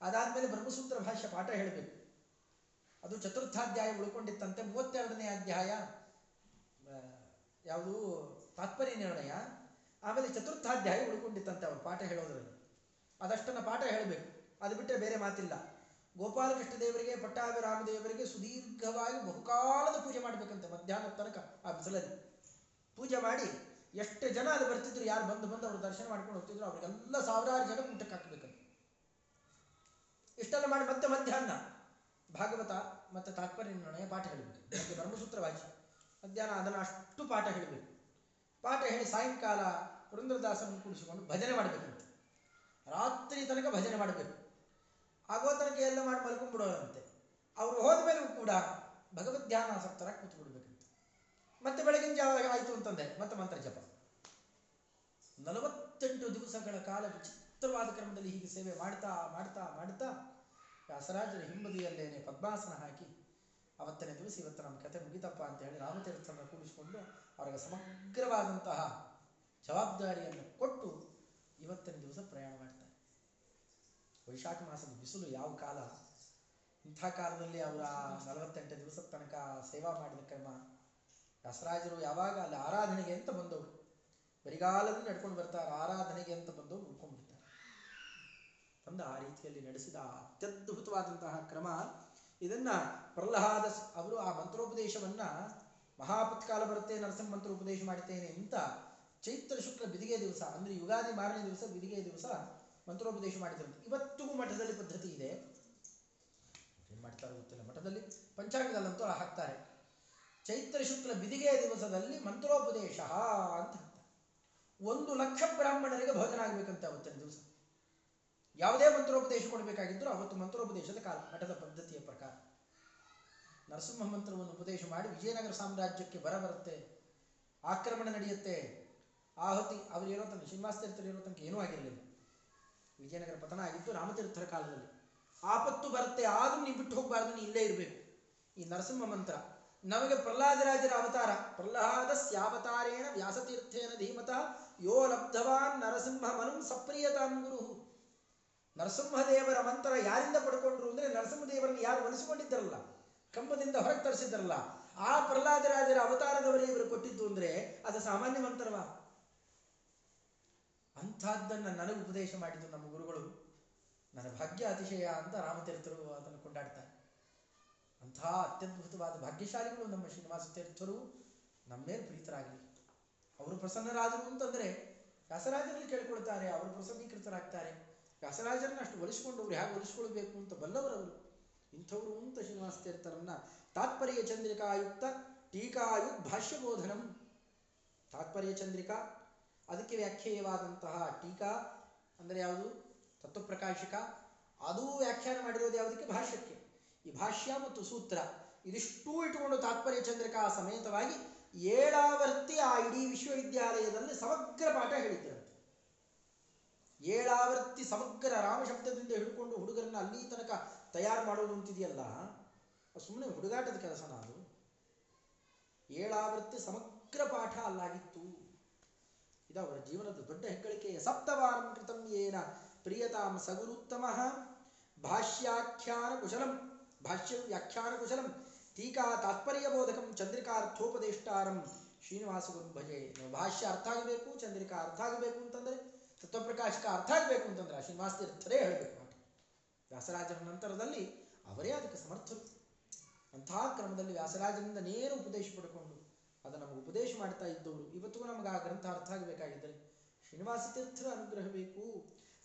ಅದಾದ್ಮೇಲೆ ಬ್ರಹ್ಮಸೂತ್ರ ಭಾಷೆ ಪಾಠ ಹೇಳಬೇಕು. ಅದು ಚತುರ್ಥಾಧ್ಯಾಯ ಉಳ್ಕೊಂಡಿತ್ತಂತೆ, ಮೂವತ್ತೆರಡನೇ ಅಧ್ಯಾಯ. ಯಾವುದು ತಾತ್ಪರ್ಯ ನಿರ್ಣಯ? ಆಮೇಲೆ ಚತುರ್ಥಾಧ್ಯಾಯ ಉಳ್ಕೊಂಡಿತ್ತಂತೆ ಅವರು ಪಾಠ ಹೇಳೋದ್ರಲ್ಲಿ. ಅದಷ್ಟನ್ನು ಪಾಠ ಹೇಳಬೇಕು. ಅದು ಬಿಟ್ಟರೆ ಬೇರೆ ಮಾತಿಲ್ಲ. ಗೋಪಾಲಕೃಷ್ಣ ದೇವರಿಗೆ ಪಟ್ಟಾಭಿರಾಮ ದೇವರಿಗೆ ಸುದೀರ್ಘವಾಗಿ ಬಹುಕಾಲದ ಪೂಜೆ ಮಾಡಬೇಕಂತೆ ಮಧ್ಯಾಹ್ನದ ತನಕ ಆ ಬಿಸಿಲಲ್ಲಿ. ಪೂಜೆ ಮಾಡಿ ಎಷ್ಟು ಜನ ಅದು ಬರ್ತಿದ್ರು, ಯಾರು ಬಂದು ಬಂದು ಅವರು ದರ್ಶನ ಮಾಡ್ಕೊಂಡು ಹೋಗ್ತಿದ್ರು, ಅವರಿಗೆಲ್ಲ ಸಾವಿರಾರು ಜನ ಊಟಕ್ಕೆ ಹಾಕಬೇಕಂತೆ ಇಷ್ಟೆಲ್ಲ ಮಾಡಿ ಮತ್ತೆ ಮಧ್ಯಾಹ್ನ. ಭಾಗವತ ಮತ್ತು ತಾತ್ಪರ್ಯ ನಿರ್ಣಯ ಪಾಠ ಹೇಳಬೇಕು. ಬ್ರಹ್ಮಸೂತ್ರ ಭಾಷೆ ಮಧ್ಯಾಹ್ನ ಅದನ್ನು ಅಷ್ಟು ಪಾಠ ಹೇಳಬೇಕು. ಪಾಠ ಹೇಳಿ ಸಾಯಂಕಾಲ ಪುರಂದ್ರದಾಸರನ್ನು ಕೂಡಿಸಿಕೊಂಡು ಭಜನೆ ಮಾಡಬೇಕು. ರಾತ್ರಿ ತನಕ ಭಜನೆ ಮಾಡಬೇಕು. ಆಗೋ ತನಕ ಎಲ್ಲ ಮಾಡಿ ಮಲ್ಕೊಂಡ್ಬಿಡೋರಂತೆ ಅವರು ಹೋದ ಮೇಲೂ ಕೂಡ ಭಗವದ್ ಧ್ಯಾನ ಆಸಕ್ತರ ಕೂತ್ಬಿಡ್ಬೇಕಂತೆ. ಮತ್ತೆ ಬೆಳಗಿನ ಜಾವ ಆಯಿತು ಅಂತಂದೆ, ಮತ್ತೆ ಮಂತ್ರ ಜಪ. ನಲವತ್ತೆಂಟು ದಿವಸಗಳ ಕಾಲ ವಿಚಿತ್ರವಾದ ಕ್ರಮದಲ್ಲಿ ಹೀಗೆ ಸೇವೆ ಮಾಡ್ತಾ ಮಾಡ್ತಾ ಮಾಡ್ತಾ ವ್ಯಾಸರಾಜರ ಹಿಂಬದಿಯಲ್ಲೇನೆ ಪದ್ಮಾಸನ ಹಾಕಿ ಅವತ್ತನೇ ದಿವಸ ಇವತ್ತು ನಮ್ಮ ಕತೆ ಮುಗಿತಪ್ಪ ಅಂತ ಹೇಳಿ ರಾಮತೀರ್ಥನ ಕೂಡಿಸಿಕೊಂಡು ಅವರಿಗೆ ಸಮಗ್ರವಾದಂತಹ ಜವಾಬ್ದಾರಿಯನ್ನು ಕೊಟ್ಟು ಇವತ್ತಿನ ದಿವಸ ಪ್ರಯಾಣ ಮಾಡ್ತಾರೆ. ವೈಶಾಖ ಮಾಸದ ಬಿಸಿಲು ಯಾವ ಕಾಲ? ಇಂಥ ಕಾಲದಲ್ಲಿ ಅವರ ನಲವತ್ತೆಂಟು ದಿವಸದ ತನಕ ಸೇವಾ ಮಾಡಿದ ಕ್ರಮ. ದಸರಾಜರು ಯಾವಾಗ ಅಲ್ಲಿ ಆರಾಧನೆಗೆ ಅಂತ ಬಂದವರು. ಬರಿಗಾಲದಲ್ಲಿ ನಡ್ಕೊಂಡು ಬರ್ತಾರೆ, ಆರಾಧನೆಗೆ ಅಂತ ಬಂದವರು ಉಳ್ಕೊಂಡ್ಬಿಡ್ತಾರೆ ತಂದ ಆ ರೀತಿಯಲ್ಲಿ ನಡೆಸಿದ ಅತ್ಯದ್ಭುತವಾದಂತಹ ಕ್ರಮ ಇದನ್ನ ಪ್ರಹ್ಲಾದ ಅವರು ಆ ಮಂತ್ರೋಪದೇಶವನ್ನ ಮಹಾಪತ್ಕಾಲ ಬರುತ್ತೆ, ನರಸಿಂಹ ಮಂತ್ರೋಪದೇಶ ಮಾಡ್ತೇನೆ ಅಂತ ಚೈತ್ರ ಶುಕ್ಲ ಬಿದಿಗೆ ದಿವಸ, ಅಂದ್ರೆ ಯುಗಾದಿ ಮಾರನೇ ದಿವಸ ಬಿದಿಗೆ ದಿವಸ ಮಂತ್ರೋಪದೇಶ ಮಾಡಿದ್ರಂತೆ ಇವತ್ತಿಗೂ ಮಠದಲ್ಲಿ ಪದ್ಧತಿ ಇದೆ. ಏನ್ ಮಾಡ್ತಾರೆ ಗೊತ್ತಿಲ್ಲ. ಮಠದಲ್ಲಿ ಪಂಚಾಂಗದಲ್ಲಂತೂ ಹಾಕ್ತಾರೆ. ಚೈತ್ರ ಶುಕ್ಲ ಬಿದಿಗೆ ದಿವಸದಲ್ಲಿ ಮಂತ್ರೋಪದೇಶ ಅಂತ ಒಂದು ಲಕ್ಷ ಬ್ರಾಹ್ಮಣರಿಗೆ ಭೋಜನ ಆಗ್ಬೇಕಂತೆ ಅವತ್ತಿನ ದಿವಸ. ಯಾವುದೇ ಮಂತ್ರೋಪದೇಶ ಕೊಡಬೇಕಾಗಿದ್ದರೂ ಅವತ್ತು ಮಂತ್ರೋಪದೇಶದ ಕಾಲ, ಮಠದ ಪದ್ಧತಿಯ ಪ್ರಕಾರ. ನರಸಿಂಹ ಮಂತ್ರವನ್ನು ಉಪದೇಶ ಮಾಡಿ ವಿಜಯನಗರ ಸಾಮ್ರಾಜ್ಯಕ್ಕೆ ಬರ ಬರುತ್ತೆ, ಆಕ್ರಮಣ ನಡೆಯುತ್ತೆ. ಆ ಹೊತ್ತಿ ಅವರು ಇರೋ ತನಕ ಶ್ರೀನಿವಾಸ ಏನೂ ಆಗಿರಲಿಲ್ಲ. ವಿಜಯನಗರ ಪತನ ಆಗಿತ್ತು ರಾಮತೀರ್ಥರ ಕಾಲದಲ್ಲಿ. ಆಪತ್ತು ಬರುತ್ತೆ, ಆದರೂ ನೀವು ಬಿಟ್ಟು ಹೋಗಬಾರ್ದು ನೀ ಇಲ್ಲೇ ಇರಬೇಕು. ಈ ನರಸಿಂಹ ಮಂತ್ರ, ನಮಗೆ ಪ್ರಹ್ಲಾದರಾಜರ ಅವತಾರ. ಪ್ರಹ್ಲಾದಸ್ಯಾವತಾರೇಣ ವ್ಯಾಸತೀರ್ಥೇನ ಧೀಮತಃ ಯೋ ಲಬ್ಧವಾನ್ ನರಸಿಂಹ ಮನು ಸಪ್ರಿಯತಾನ್ ಗುರು. ನರಸಿಂಹದೇವರ ಮಂತ್ರ ಯಾರಿಂದ ಪಡ್ಕೊಂಡ್ರು ಅಂದ್ರೆ ನರಸಿಂಹದೇವರನ್ನು ಯಾರು ಒಲಿಸಿಕೊಂಡಿದ್ದರಲ್ಲ? ಕಂಬದಿಂದ ಹೊರಗೆ ತರಿಸಿದ್ರಲ್ಲ ಆ ಪ್ರಹ್ಲಾದರಾಜರ ಅವತಾರದವರೇ ಇವರು ಕೊಟ್ಟಿದ್ದು ಅಂದ್ರೆ ಅದು ಸಾಮಾನ್ಯ ಮಂತ್ರವಾ? ಅಂಥದ್ದನ್ನು ನನಗೆ ಉಪದೇಶ ಮಾಡಿದ್ದು ನಮ್ಮ ಗುರುಗಳು. ನನ್ನ ಭಾಗ್ಯ ಅತಿಶಯ ಅಂತ ರಾಮತೀರ್ಥರು ಅದನ್ನು ಕೊಂಡಾಡ್ತಾರೆ. ಅಂಥ ಅತ್ಯದ್ಭುತವಾದ ಭಾಗ್ಯಶಾಲಿಗಳು ನಮ್ಮ ಶ್ರೀನಿವಾಸ ತೀರ್ಥರು ನಮ್ಮ ಮೇಲೆ ಪ್ರೀತರಾಗಲಿ. ಅವರು ಪ್ರಸನ್ನರಾದರು ಅಂತಂದ್ರೆ ವ್ಯಾಸರಾಜರಲ್ಲಿ ಕೇಳ್ಕೊಳ್ತಾರೆ, ಅವರು ಪ್ರಸನ್ನೀಕೃತರಾಗ್ತಾರೆ. ವ್ಯಾಸರಾಜರನ್ನ ಅಷ್ಟು ಒಲಿಸ್ಕೊಂಡವ್ರು ಹೇಗೆ ಒಲಿಸ್ಕೊಳ್ಬೇಕು ಅಂತ ಬಲ್ಲವರವರು. ಇಂಥವರು ಅಂತ ಶ್ರೀನಿವಾಸ ತೀರ್ಥರನ್ನ ತಾತ್ಪರ್ಯ ಚಂದ್ರಿಕಾಯುಕ್ತ ಭಾಷ್ಯ ಭಾಷ್ಯಬೋಧನಂ. ತಾತ್ಪರ್ಯ ಚಂದ್ರಿಕಾ, ಅದಕ್ಕೆ ವ್ಯಾಖ್ಯೇಯವಾದಂತಹ ಟೀಕಾ ಅಂದರೆ ಯಾವುದು? ತತ್ವಪ್ರಕಾಶಿಕ. ಅದೂ ವ್ಯಾಖ್ಯಾನ ಮಾಡಿರೋದು ಯಾವುದಕ್ಕೆ? ಭಾಷ್ಯಕ್ಕೆ. ಈ ಭಾಷ್ಯ ಮತ್ತು ಸೂತ್ರ ಇದಿಷ್ಟೂ ಇಟ್ಟುಕೊಂಡು ತಾತ್ಪರ್ಯ ಚಂದ್ರಿಕಾ ಸಮೇತವಾಗಿ ಏಳಾವರ್ತಿ ಆ ಇಡೀ ವಿಶ್ವವಿದ್ಯಾಲಯದಲ್ಲಿ ಸಮಗ್ರ ಪಾಠ ಹೇಳಿದ್ರಂತೆ ಏಳಾವರ್ತಿ ಸಮಗ್ರ ರಾಮಶಬ್ದದಿಂದ ಹಿಡ್ಕೊಂಡು ಹುಡುಗರನ್ನ ಅಲ್ಲಿ ತನಕ ತಯಾರು ಮಾಡೋದು ಅಂತಿದೆಯಲ್ಲ? ಸುಮ್ಮನೆ ಹುಡುಗಾಟದ ಕೆಲಸನ ಅದು? ಏಳಾವೃತ್ತಿ ಸಮಗ್ರ ಪಾಠ ಅಲ್ಲಾಗಿತ್ತು. ಇದು ಅವರ ಜೀವನದ ದೊಡ್ಡ ಹೆಗ್ಗಳಿಕೆ ಸಪ್ತವಾರಂ ಕೃತಂ ಏನ ಪ್ರಿಯತಾಂ ಸಗುರುತ್ತಮ ಭಾಷ್ಯಾಖ್ಯಾನ ಕುಶಲಂ ಭಾಷ್ಯ ವ್ಯಾಖ್ಯಾನ ಕುಶಲಂ, ಟೀಕಾ ತಾತ್ಪರ್ಯ ಬೋಧಕಂ ಚಂದ್ರಿಕಾರ್ಥೋಪದೇಷ್ಟಾರಂ. ಶ್ರೀನಿವಾಸ ಗುರು ಭಜೆ ಭಾಷ್ಯ ಅರ್ಥ ಆಗಬೇಕು, ಚಂದ್ರಿಕಾ ಅರ್ಥ ಆಗಬೇಕು ಅಂತಂದ್ರೆ ತತ್ವಪ್ರಕಾಶಕ ಅರ್ಥ ಆಗಬೇಕು ಅಂತಂದ್ರೆ ಆ ಶ್ರೀನಿವಾಸ ತೀರ್ಥರೇ ಹೇಳಬೇಕು ಮಾತು. ವ್ಯಾಸರಾಜರ ನಂತರದಲ್ಲಿ ಅವರೇ ಅದಕ್ಕೆ ಸಮರ್ಥರು. ಅಂತಹ ಕ್ರಮದಲ್ಲಿ ವ್ಯಾಸರಾಜರಿಂದ ನೇರ ಉಪದೇಶ ಪಡ್ಕೊಂಡು ಅದು ನಮಗೆ ಉಪದೇಶ ಮಾಡ್ತಾ ಇದ್ದವರು. ಇವತ್ತಿಗೂ ನಮಗೆ ಆ ಗ್ರಂಥ ಅರ್ಥ ಆಗಬೇಕಾಗಿದ್ದರೆ ಶ್ರೀನಿವಾಸ ತೀರ್ಥರ ಅನುಗ್ರಹ ಬೇಕು.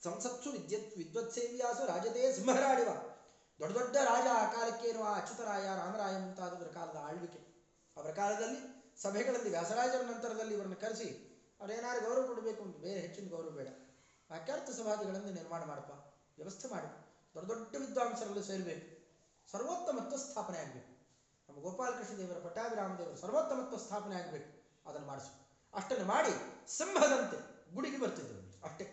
ಸಂಸತ್ಸು ವಿದ್ಯುತ್ ಸೇವ್ಯಾಸು ರಾಜದೇ ಸಿಂಹರಾಡಿವ ದೊಡ್ಡ ದೊಡ್ಡ ರಾಜ ಆ ಕಾಲಕ್ಕೆ ಆ ಅಚ್ಯುತರಾಯ, ರಾಮರಾಯ ಮುಂತಾದವರ ಕಾಲದ ಆಳ್ವಿಕೆ. ಅವರ ಕಾಲದಲ್ಲಿ ಸಭೆಗಳಲ್ಲಿ ವ್ಯಾಸರಾಜರ ನಂತರದಲ್ಲಿ ಇವರನ್ನು ಕರೆಸಿ ಅವರೇನಾರು ಗೌರವ ಕೊಡಬೇಕು ಬೇರೆ ಹೆಚ್ಚಿನ ಗೌರವ ಬೇಡ. ವಾಕ್ಯಾರ್ಥ ಸಮಾಧಿಗಳನ್ನು ನಿರ್ಮಾಣ ಮಾಡಪ್ಪ. ವ್ಯವಸ್ಥೆ ಮಾಡಿ. ದೊಡ್ಡ ದೊಡ್ಡ ವಿದ್ವಾಂಸರಲ್ಲೂ ಸೇರಬೇಕು. ಸರ್ವೋತ್ತಮತ್ವ ಸ್ಥಾಪನೆ ಆಗಬೇಕು. ನಮ್ಮ ಗೋಪಾಲಕೃಷ್ಣ ದೇವರ ಪಟ್ಟಾಭಿರಾಮ ದೇವರು ಸರ್ವೋತ್ತಮತ್ವ ಸ್ಥಾಪನೆ ಆಗಬೇಕು. ಅದನ್ನು ಮಾಡಿಸು. ಅಷ್ಟನ್ನು ಮಾಡಿ ಸಿಂಹದಂತೆ ಗುಡಿಗೆ ಬರ್ತಿದ್ದರು ಅಷ್ಟೇ.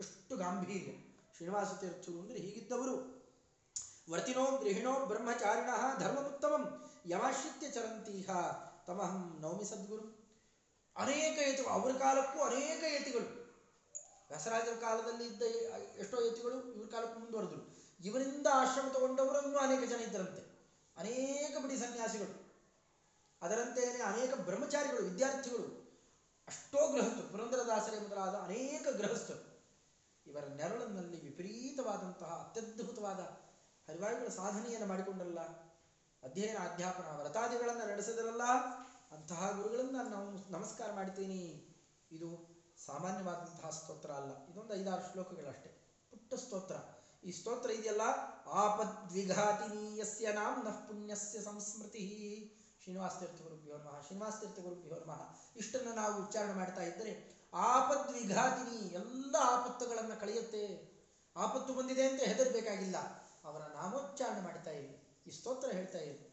ಎಷ್ಟು ಗಾಂಭೀರ್ಯ. ಶ್ರೀನಿವಾಸ ತೀರ್ಥರು ಅಂದರೆ ಹೀಗಿದ್ದವರು. ವರ್ತಿನೋ ಗೃಹಿಣೋ ಬ್ರಹ್ಮಚಾರಿಣ ಧರ್ಮಮುತ್ತಮಂ ಯಮಾಶ್ರಿತ್ಯ ಚರಂತೀಹ. ತಮಹಂ ನವಮಿ ಸದ್ಗುರು. ಅನೇಕ ಯತಿಗಳು ಅವರ ಕಾಲಕ್ಕೂ ಅನೇಕ ಯತಿಗಳು ವ್ಯಾಸರಾಜರ ಕಾಲದಲ್ಲಿ ಇದ್ದ ಎಷ್ಟೋ ಯತಿಗಳು ಇವ್ರ ಕಾಲಕ್ಕೂ ಮುಂದುವರೆದರು. ಇವರಿಂದ ಆಶ್ರಮ ತಗೊಂಡವರು ಇನ್ನೂ ಅನೇಕ ಜನ ಇದ್ದರಂತೆ. ಅನೇಕ ಬಿಡಿ ಸನ್ಯಾಸಿಗಳು. ಅದರಂತೆಯೇ ಅನೇಕ ಬ್ರಹ್ಮಚಾರಿಗಳು, ವಿದ್ಯಾರ್ಥಿಗಳು, ಅಷ್ಟೋ ಗೃಹಸ್ಥರು, ಪುರಂದರದಾಸರೇ ಮೊದಲಾದ ಅನೇಕ ಗೃಹಸ್ಥರು. ಇವರ ನೆರಳಿನಲ್ಲಿ ವಿಪರೀತವಾದಂತಹ, ಅತ್ಯದ್ಭುತವಾದ ಹರಿವಾಯುಗಳ ಸಾಧನೆಯನ್ನು ಮಾಡಿಕೊಂಡಲ್ಲ, ಅಧ್ಯಯನ, ಅಧ್ಯಾಪನ, ವ್ರತಾದಿಗಳನ್ನು ನಡೆಸಿದರಲ್ಲ ಅಂತಹ ಗುರುಗಳನ್ನು ನಾನು ನಮಸ್ಕಾರ ಮಾಡ್ತೀನಿ. ಇದು ಸಾಮಾನ್ಯವಾದಂತಹ ಸ್ತೋತ್ರ ಅಲ್ಲ. ಇದೊಂದು ಐದಾರು ಶ್ಲೋಕಗಳಷ್ಟೇ. ಪುಟ್ಟ ಸ್ತೋತ್ರ. ಈ ಸ್ತೋತ್ರ ಇದೆಯಲ್ಲ? ಆಪದ್ವಿಘಾತಿನೀಯಸ್ಯ ನಾಮ್ ನಃ ಪುಣ್ಯಸ್ಯ ಸಂಸ್ಮೃತಿ. ಶ್ರೀನಿವಾಸ ತೀರ್ಥ ಗುರುಭ್ಯೋ ನಮಃ. ಶ್ರೀನಿವಾಸ ತೀರ್ಥ ಗುರುಭ್ಯೋ ನಮಃ. ಇಷ್ಟನ್ನು ನಾವು ಉಚ್ಚಾರಣೆ ಮಾಡ್ತಾ ಇದ್ದರೆ ಆಪದ್ವಿಘಾತಿನಿ, ಎಲ್ಲ ಆಪತ್ತುಗಳನ್ನು ಕಳೆಯುತ್ತೆ. ಆಪತ್ತು ಬಂದಿದೆ ಅಂತ ಹೆದರಬೇಕಾಗಿಲ್ಲ. ಅವರ ನಾಮೋಚ್ಚಾರಣೆ ಮಾಡ್ತಾ ಇರಿ. ಈ ಸ್ತೋತ್ರ ಹೇಳ್ತಾ ಇರಿ.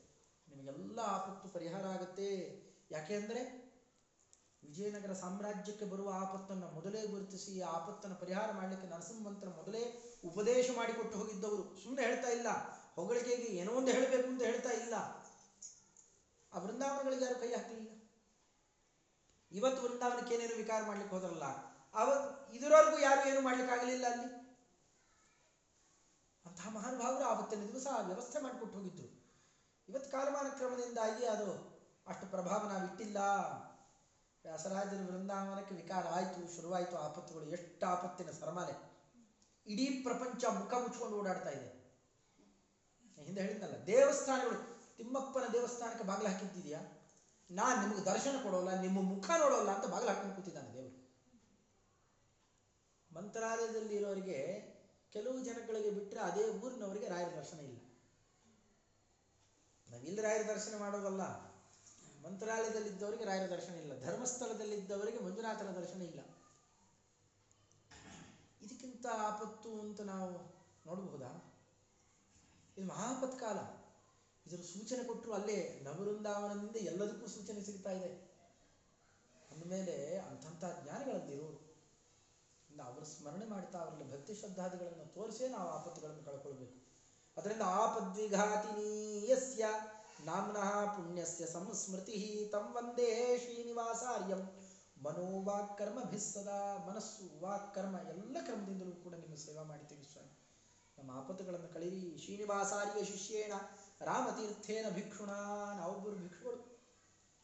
ನಿಮಗೆಲ್ಲ ಆಪತ್ತು ಪರಿಹಾರ ಆಗುತ್ತೆ. ಯಾಕೆಂದರೆ ವಿಜಯನಗರ ಸಾಮ್ರಾಜ್ಯಕ್ಕೆ ಬರುವ ಆಪತ್ತನ್ನು ಮೊದಲೇ ಗುರುತಿಸಿ ಈ ಆಪತ್ತನ್ನು ಪರಿಹಾರ ಮಾಡಲಿಕ್ಕೆ ನರಸಿಂಹಂತರ ಮೊದಲೇ ಉಪದೇಶ ಮಾಡಿಕೊಟ್ಟು ಹೋಗಿದ್ದವರು. ಸುಮ್ಮನೆ ಹೇಳ್ತಾ ಇಲ್ಲ. ಹೊಗಳಿಕೆಗೆ ಏನೋ ಒಂದು ಹೇಳಬೇಕು ಅಂತ ಹೇಳ್ತಾ ಇಲ್ಲ. ಆ ವೃಂದಾವನಗಳಿಗೆ ಯಾರು ಕೈ ಹಾಕಲಿಲ್ಲ? ಇವತ್ತು ವೃಂದಾವನಕ್ಕೆ ಏನೇನು ವಿಕಾರ ಮಾಡ್ಲಿಕ್ಕೆ ಹೋದ್ರಲ್ಲ, ಅವ ಇದರವರೆಗೂ ಯಾರು ಏನು ಮಾಡ್ಲಿಕ್ಕಾಗಲಿಲ್ಲ ಅಲ್ಲಿ? ಅಂತಹ ಮಹಾನುಭಾವರು ಆವತ್ತಿನ ದಿವಸ ವ್ಯವಸ್ಥೆ ಮಾಡಿಕೊಟ್ಟು ಹೋಗಿದ್ರು. ಇವತ್ತು ಕಾಲಮಾನ ಕ್ರಮದಿಂದಾಗಿ ಅದು ಅಷ್ಟು ಪ್ರಭಾವ ನಾವು ಇಟ್ಟಿಲ್ಲ ವ್ಯಾಸರಾಜರ ವೃಂದಾವನಕ್ಕೆ ವಿಕಾರ ಆಯಿತು, ಶುರುವಾಯಿತು ಆಪತ್ತುಗಳು. ಎಷ್ಟು ಆಪತ್ತಿನ ಸರಮಾಲೆ. ಇಡೀ ಪ್ರಪಂಚ ಮುಖ ಮುಚ್ಕೊಂಡು ಓಡಾಡ್ತಾ ಇದೆ. ಹಿಂದೆ ಹೇಳಿದ್ನಲ್ಲ, ದೇವಸ್ಥಾನಗಳು, ತಿಮ್ಮಪ್ಪನ ದೇವಸ್ಥಾನಕ್ಕೆ ಬಾಗಿಲು ಹಾಕಿದ್ದಿದೆಯಾ ನಾನು ನಿಮಗೆ ದರ್ಶನ ಕೊಡೋಲ್ಲ, ನಿಮ್ಮ ಮುಖ ನೋಡೋಲ್ಲ ಅಂತ ಬಾಗಿಲು ಹಾಕೊಂಡು ಕೂತಿದ್ದಾನೆ ದೇವರು. ಮಂತ್ರಾಲಯದಲ್ಲಿ ಇರೋರಿಗೆ, ಕೆಲವು ಜನಗಳಿಗೆ ಬಿಟ್ಟರೆ ಅದೇ ಊರಿನವರಿಗೆ ರಾಯರ ದರ್ಶನ ಇಲ್ಲ. ನಾವಿಲ್ಲಿ ರಾಯರ ದರ್ಶನ ಮಾಡೋದಲ್ಲ ಮಂತ್ರಾಲಯದಲ್ಲಿದ್ದವರಿಗೆ ರಾಯರ ದರ್ಶನ ಇಲ್ಲ, ಧರ್ಮಸ್ಥಳದಲ್ಲಿದ್ದವರಿಗೆ ಮಂಜುನಾಥನ ದರ್ಶನ ಇಲ್ಲ. ಇದಕ್ಕಿಂತ ಆಪತ್ತು ಅಂತ ನಾವು ನೋಡಬಹುದಾ? ಇದು ಮಹಾಪತ್ ಕಾಲ ಇದರ ಸೂಚನೆ ಕೊಟ್ಟರು ಅಲ್ಲೇ ನವೃಂದಾವನದಿಂದ ಎಲ್ಲದಕ್ಕೂ ಸೂಚನೆ ಸಿಗ್ತಾ ಇದೆ. ಅಂದಮೇಲೆ ಅಂಥಂಥ ಜ್ಞಾನಿಗಳಲ್ಲಿರೋರು ಅವರು ಸ್ಮರಣೆ ಮಾಡ್ತಾ ಅವರಲ್ಲಿ ಭಕ್ತಿ ಶ್ರದ್ಧಾದಿಗಳನ್ನು ತೋರಿಸೇ ನಾವು ಆಪತ್ತುಗಳನ್ನು ಕಳ್ಕೊಳ್ಬೇಕು. ಅದರಿಂದ ಆಪದ್ವಿಘಾತಿನೀಯಸ್ಯ ನಾಮ್ನಃ ಪುಣ್ಯಸ್ಯ ಸಂಸ್ಮೃತಿ ತಂ ವಂದೇ ಶ್ರೀನಿವಾಸಾರ್ಯಂ. ಮನೋವಾಕ್ಕರ್ಮಭಿಸ್ಸದಾ ಮನಸ್ಸು, ವಾಕ್ಕರ್ಮ ಎಲ್ಲ ಕ್ರಮದಿಂದಲೂ ಕೂಡ ನಿಮ್ಮ ಸೇವಾ ಮಾಡ್ತೀವಿ ಸ್ವಾಮಿ. ನಮ್ಮ ಆಪತ್ತುಗಳನ್ನು ಕಳೀರಿ. ಶ್ರೀನಿವಾಸಾರ್ಯ ಶಿಷ್ಯೇಣ, ರಾಮತೀರ್ಥೇನ ಭಿಕ್ಷುಣ ನಾವೊಬ್ಬರು ಭಿಕ್ಷುಗಳು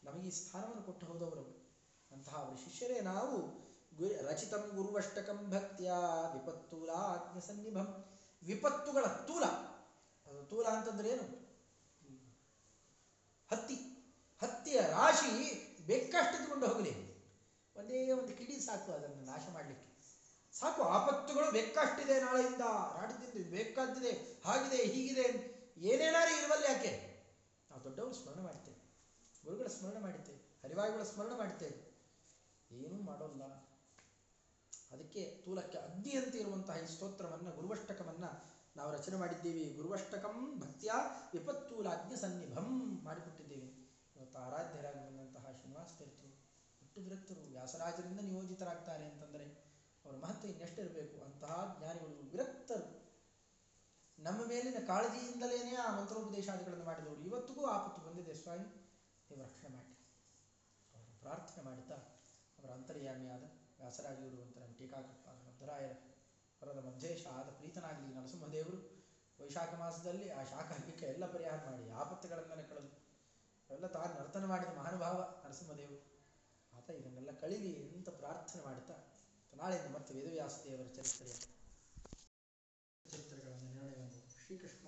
ನಮಗೆ ಈ ಸ್ಥಾನವನ್ನು ಕೊಟ್ಟು ಹೋದವರು ಅಂತಹ ಅವರ ಶಿಷ್ಯರೇ. ನಾವು ಗುರು, ರಚಿತಂ ಗುರುವಷ್ಟಕಂ ಭಕ್ತಿಯ ವಿಪತ್ತೂಲಾಜ್ಞ ಸನ್ನಿಭಂ. ವಿಪತ್ತುಗಳ ತೂಲ. ತೂಲ ಅಂತಂದ್ರೆ ಏನು? ಹತ್ತಿ, ಹತ್ತಿಯ ರಾಶಿ ಬೆಕ್ಕಷ್ಟೆತ್ಕೊಂಡು ಹೋಗಲಿ. ಒಂದೇ ಒಂದು ಕಿಡಿ ಸಾಕು ಅದನ್ನು ನಾಶ ಮಾಡಲಿಕ್ಕೆ. ಸಾಕು, ಆಪತ್ತುಗಳು ಬೆಕ್ಕಷ್ಟಿದೆ ನಾಳೆಯಿಂದ ರಾಟದಿಂದ ಇದು ಬೇಕಾದ್ದಿದೆ ಹಾಗಿದೆ, ಹೀಗಿದೆ. ಏನೇನಾರು ಇರುವಲ್ಲಿ ಯಾಕೆ? ನಾವು ದೊಡ್ಡವರು ಸ್ಮರಣೆ ಮಾಡ್ತೇವೆ. ಗುರುಗಳ ಸ್ಮರಣೆ ಮಾಡುತ್ತೇವೆ ಹರಿವಾಯುಗಳ ಸ್ಮರಣೆ ಮಾಡ್ತೇವೆ. ಏನೂ ಮಾಡೋಲ್ಲ. ಅದಕ್ಕೆ ತೂಲಕ್ಕೆ ಅಗ್ನಿಯಂತೆ ಇರುವಂತಹ ಈ ಸ್ತೋತ್ರವನ್ನು, ಗುರುವಷ್ಟಕವನ್ನು ನಾವು ರಚನೆ ಮಾಡಿದ್ದೀವಿ. ಗುರುವಷ್ಟಕಂ ಭಕ್ತಿಯ ವಿಪತ್ತೂಲಾಜ್ಞ ಸನ್ನಿಭಂ ಮಾಡಿಕೊಟ್ಟಿದ್ದೇವೆ. ಇವತ್ತು ಆರಾಧ್ಯರಾಗಿ ಬಂದಂತಹ ಶ್ರೀನಿವಾಸ ತೀರ್ಥರು ಹುಟ್ಟು ವಿರಕ್ತರು ವ್ಯಾಸರಾಜರಿಂದ ನಿಯೋಜಿತರಾಗ್ತಾರೆ ಅಂತಂದರೆ ಅವರ ಮಹತ್ವ ಇನ್ನೆಷ್ಟಿರಬೇಕು ಅಂತಹ ಜ್ಞಾನಿಗಳು ವಿರಕ್ತರು. ನಮ್ಮ ಮೇಲಿನ ಕಾಳಜಿಯಿಂದಲೇನೆ ಆ ಮಂತ್ರೋಪದೇಶಾದಿಗಳನ್ನು ಮಾಡಿದವರು ಇವತ್ತಿಗೂ ಆಪತ್ತು ಬಂದಿದೆ ಸ್ವಾಮಿ. ನೀವು ರಕ್ಷಣೆ ಮಾಡಿ. ಪ್ರಾರ್ಥನೆ ಮಾಡುತ್ತಾ ಅವರ ಅಂತರ್ಯಾಮಿಯಾದ ವ್ಯಾಸರಾಜಗುರುವಂತರ ಟೀಕಾಕೃಪ ಮಧ್ವರಾಯರ ವರದ ಮಧ್ಯೇಶ ಆದ ಪ್ರೀತನಾಗಲಿ ನರಸಿಂಹದೇವರು. ವೈಶಾಖ ಮಾಸದಲ್ಲಿ ಆ ಶಾಖ ಹಿಕ್ಕ ಎಲ್ಲ ಪರಿಹಾರ ಮಾಡಿ ಆಪತ್ತುಗಳನ್ನೆಲ್ಲ ಕಳೆದು. ಅವೆಲ್ಲ ತಾನು ನರ್ತನ ಮಾಡಿದ ಮಹಾನುಭಾವ ನರಸಿಂಹದೇವರು. ಆತ ಇದನ್ನೆಲ್ಲ ಕಳಿಲಿ ಅಂತ ಪ್ರಾರ್ಥನೆ ಮಾಡುತ್ತಾ, ನಾಳೆಯಿಂದ ಮತ್ತೆ ವೇದವ್ಯಾಸ ದೇವರ ಚರಿತ್ರೆಯ ಚರಿತ್ರೆಗಳನ್ನು ನಿರ್ಣಯವನ್ನು ಶ್ರೀಕೃಷ್ಣ.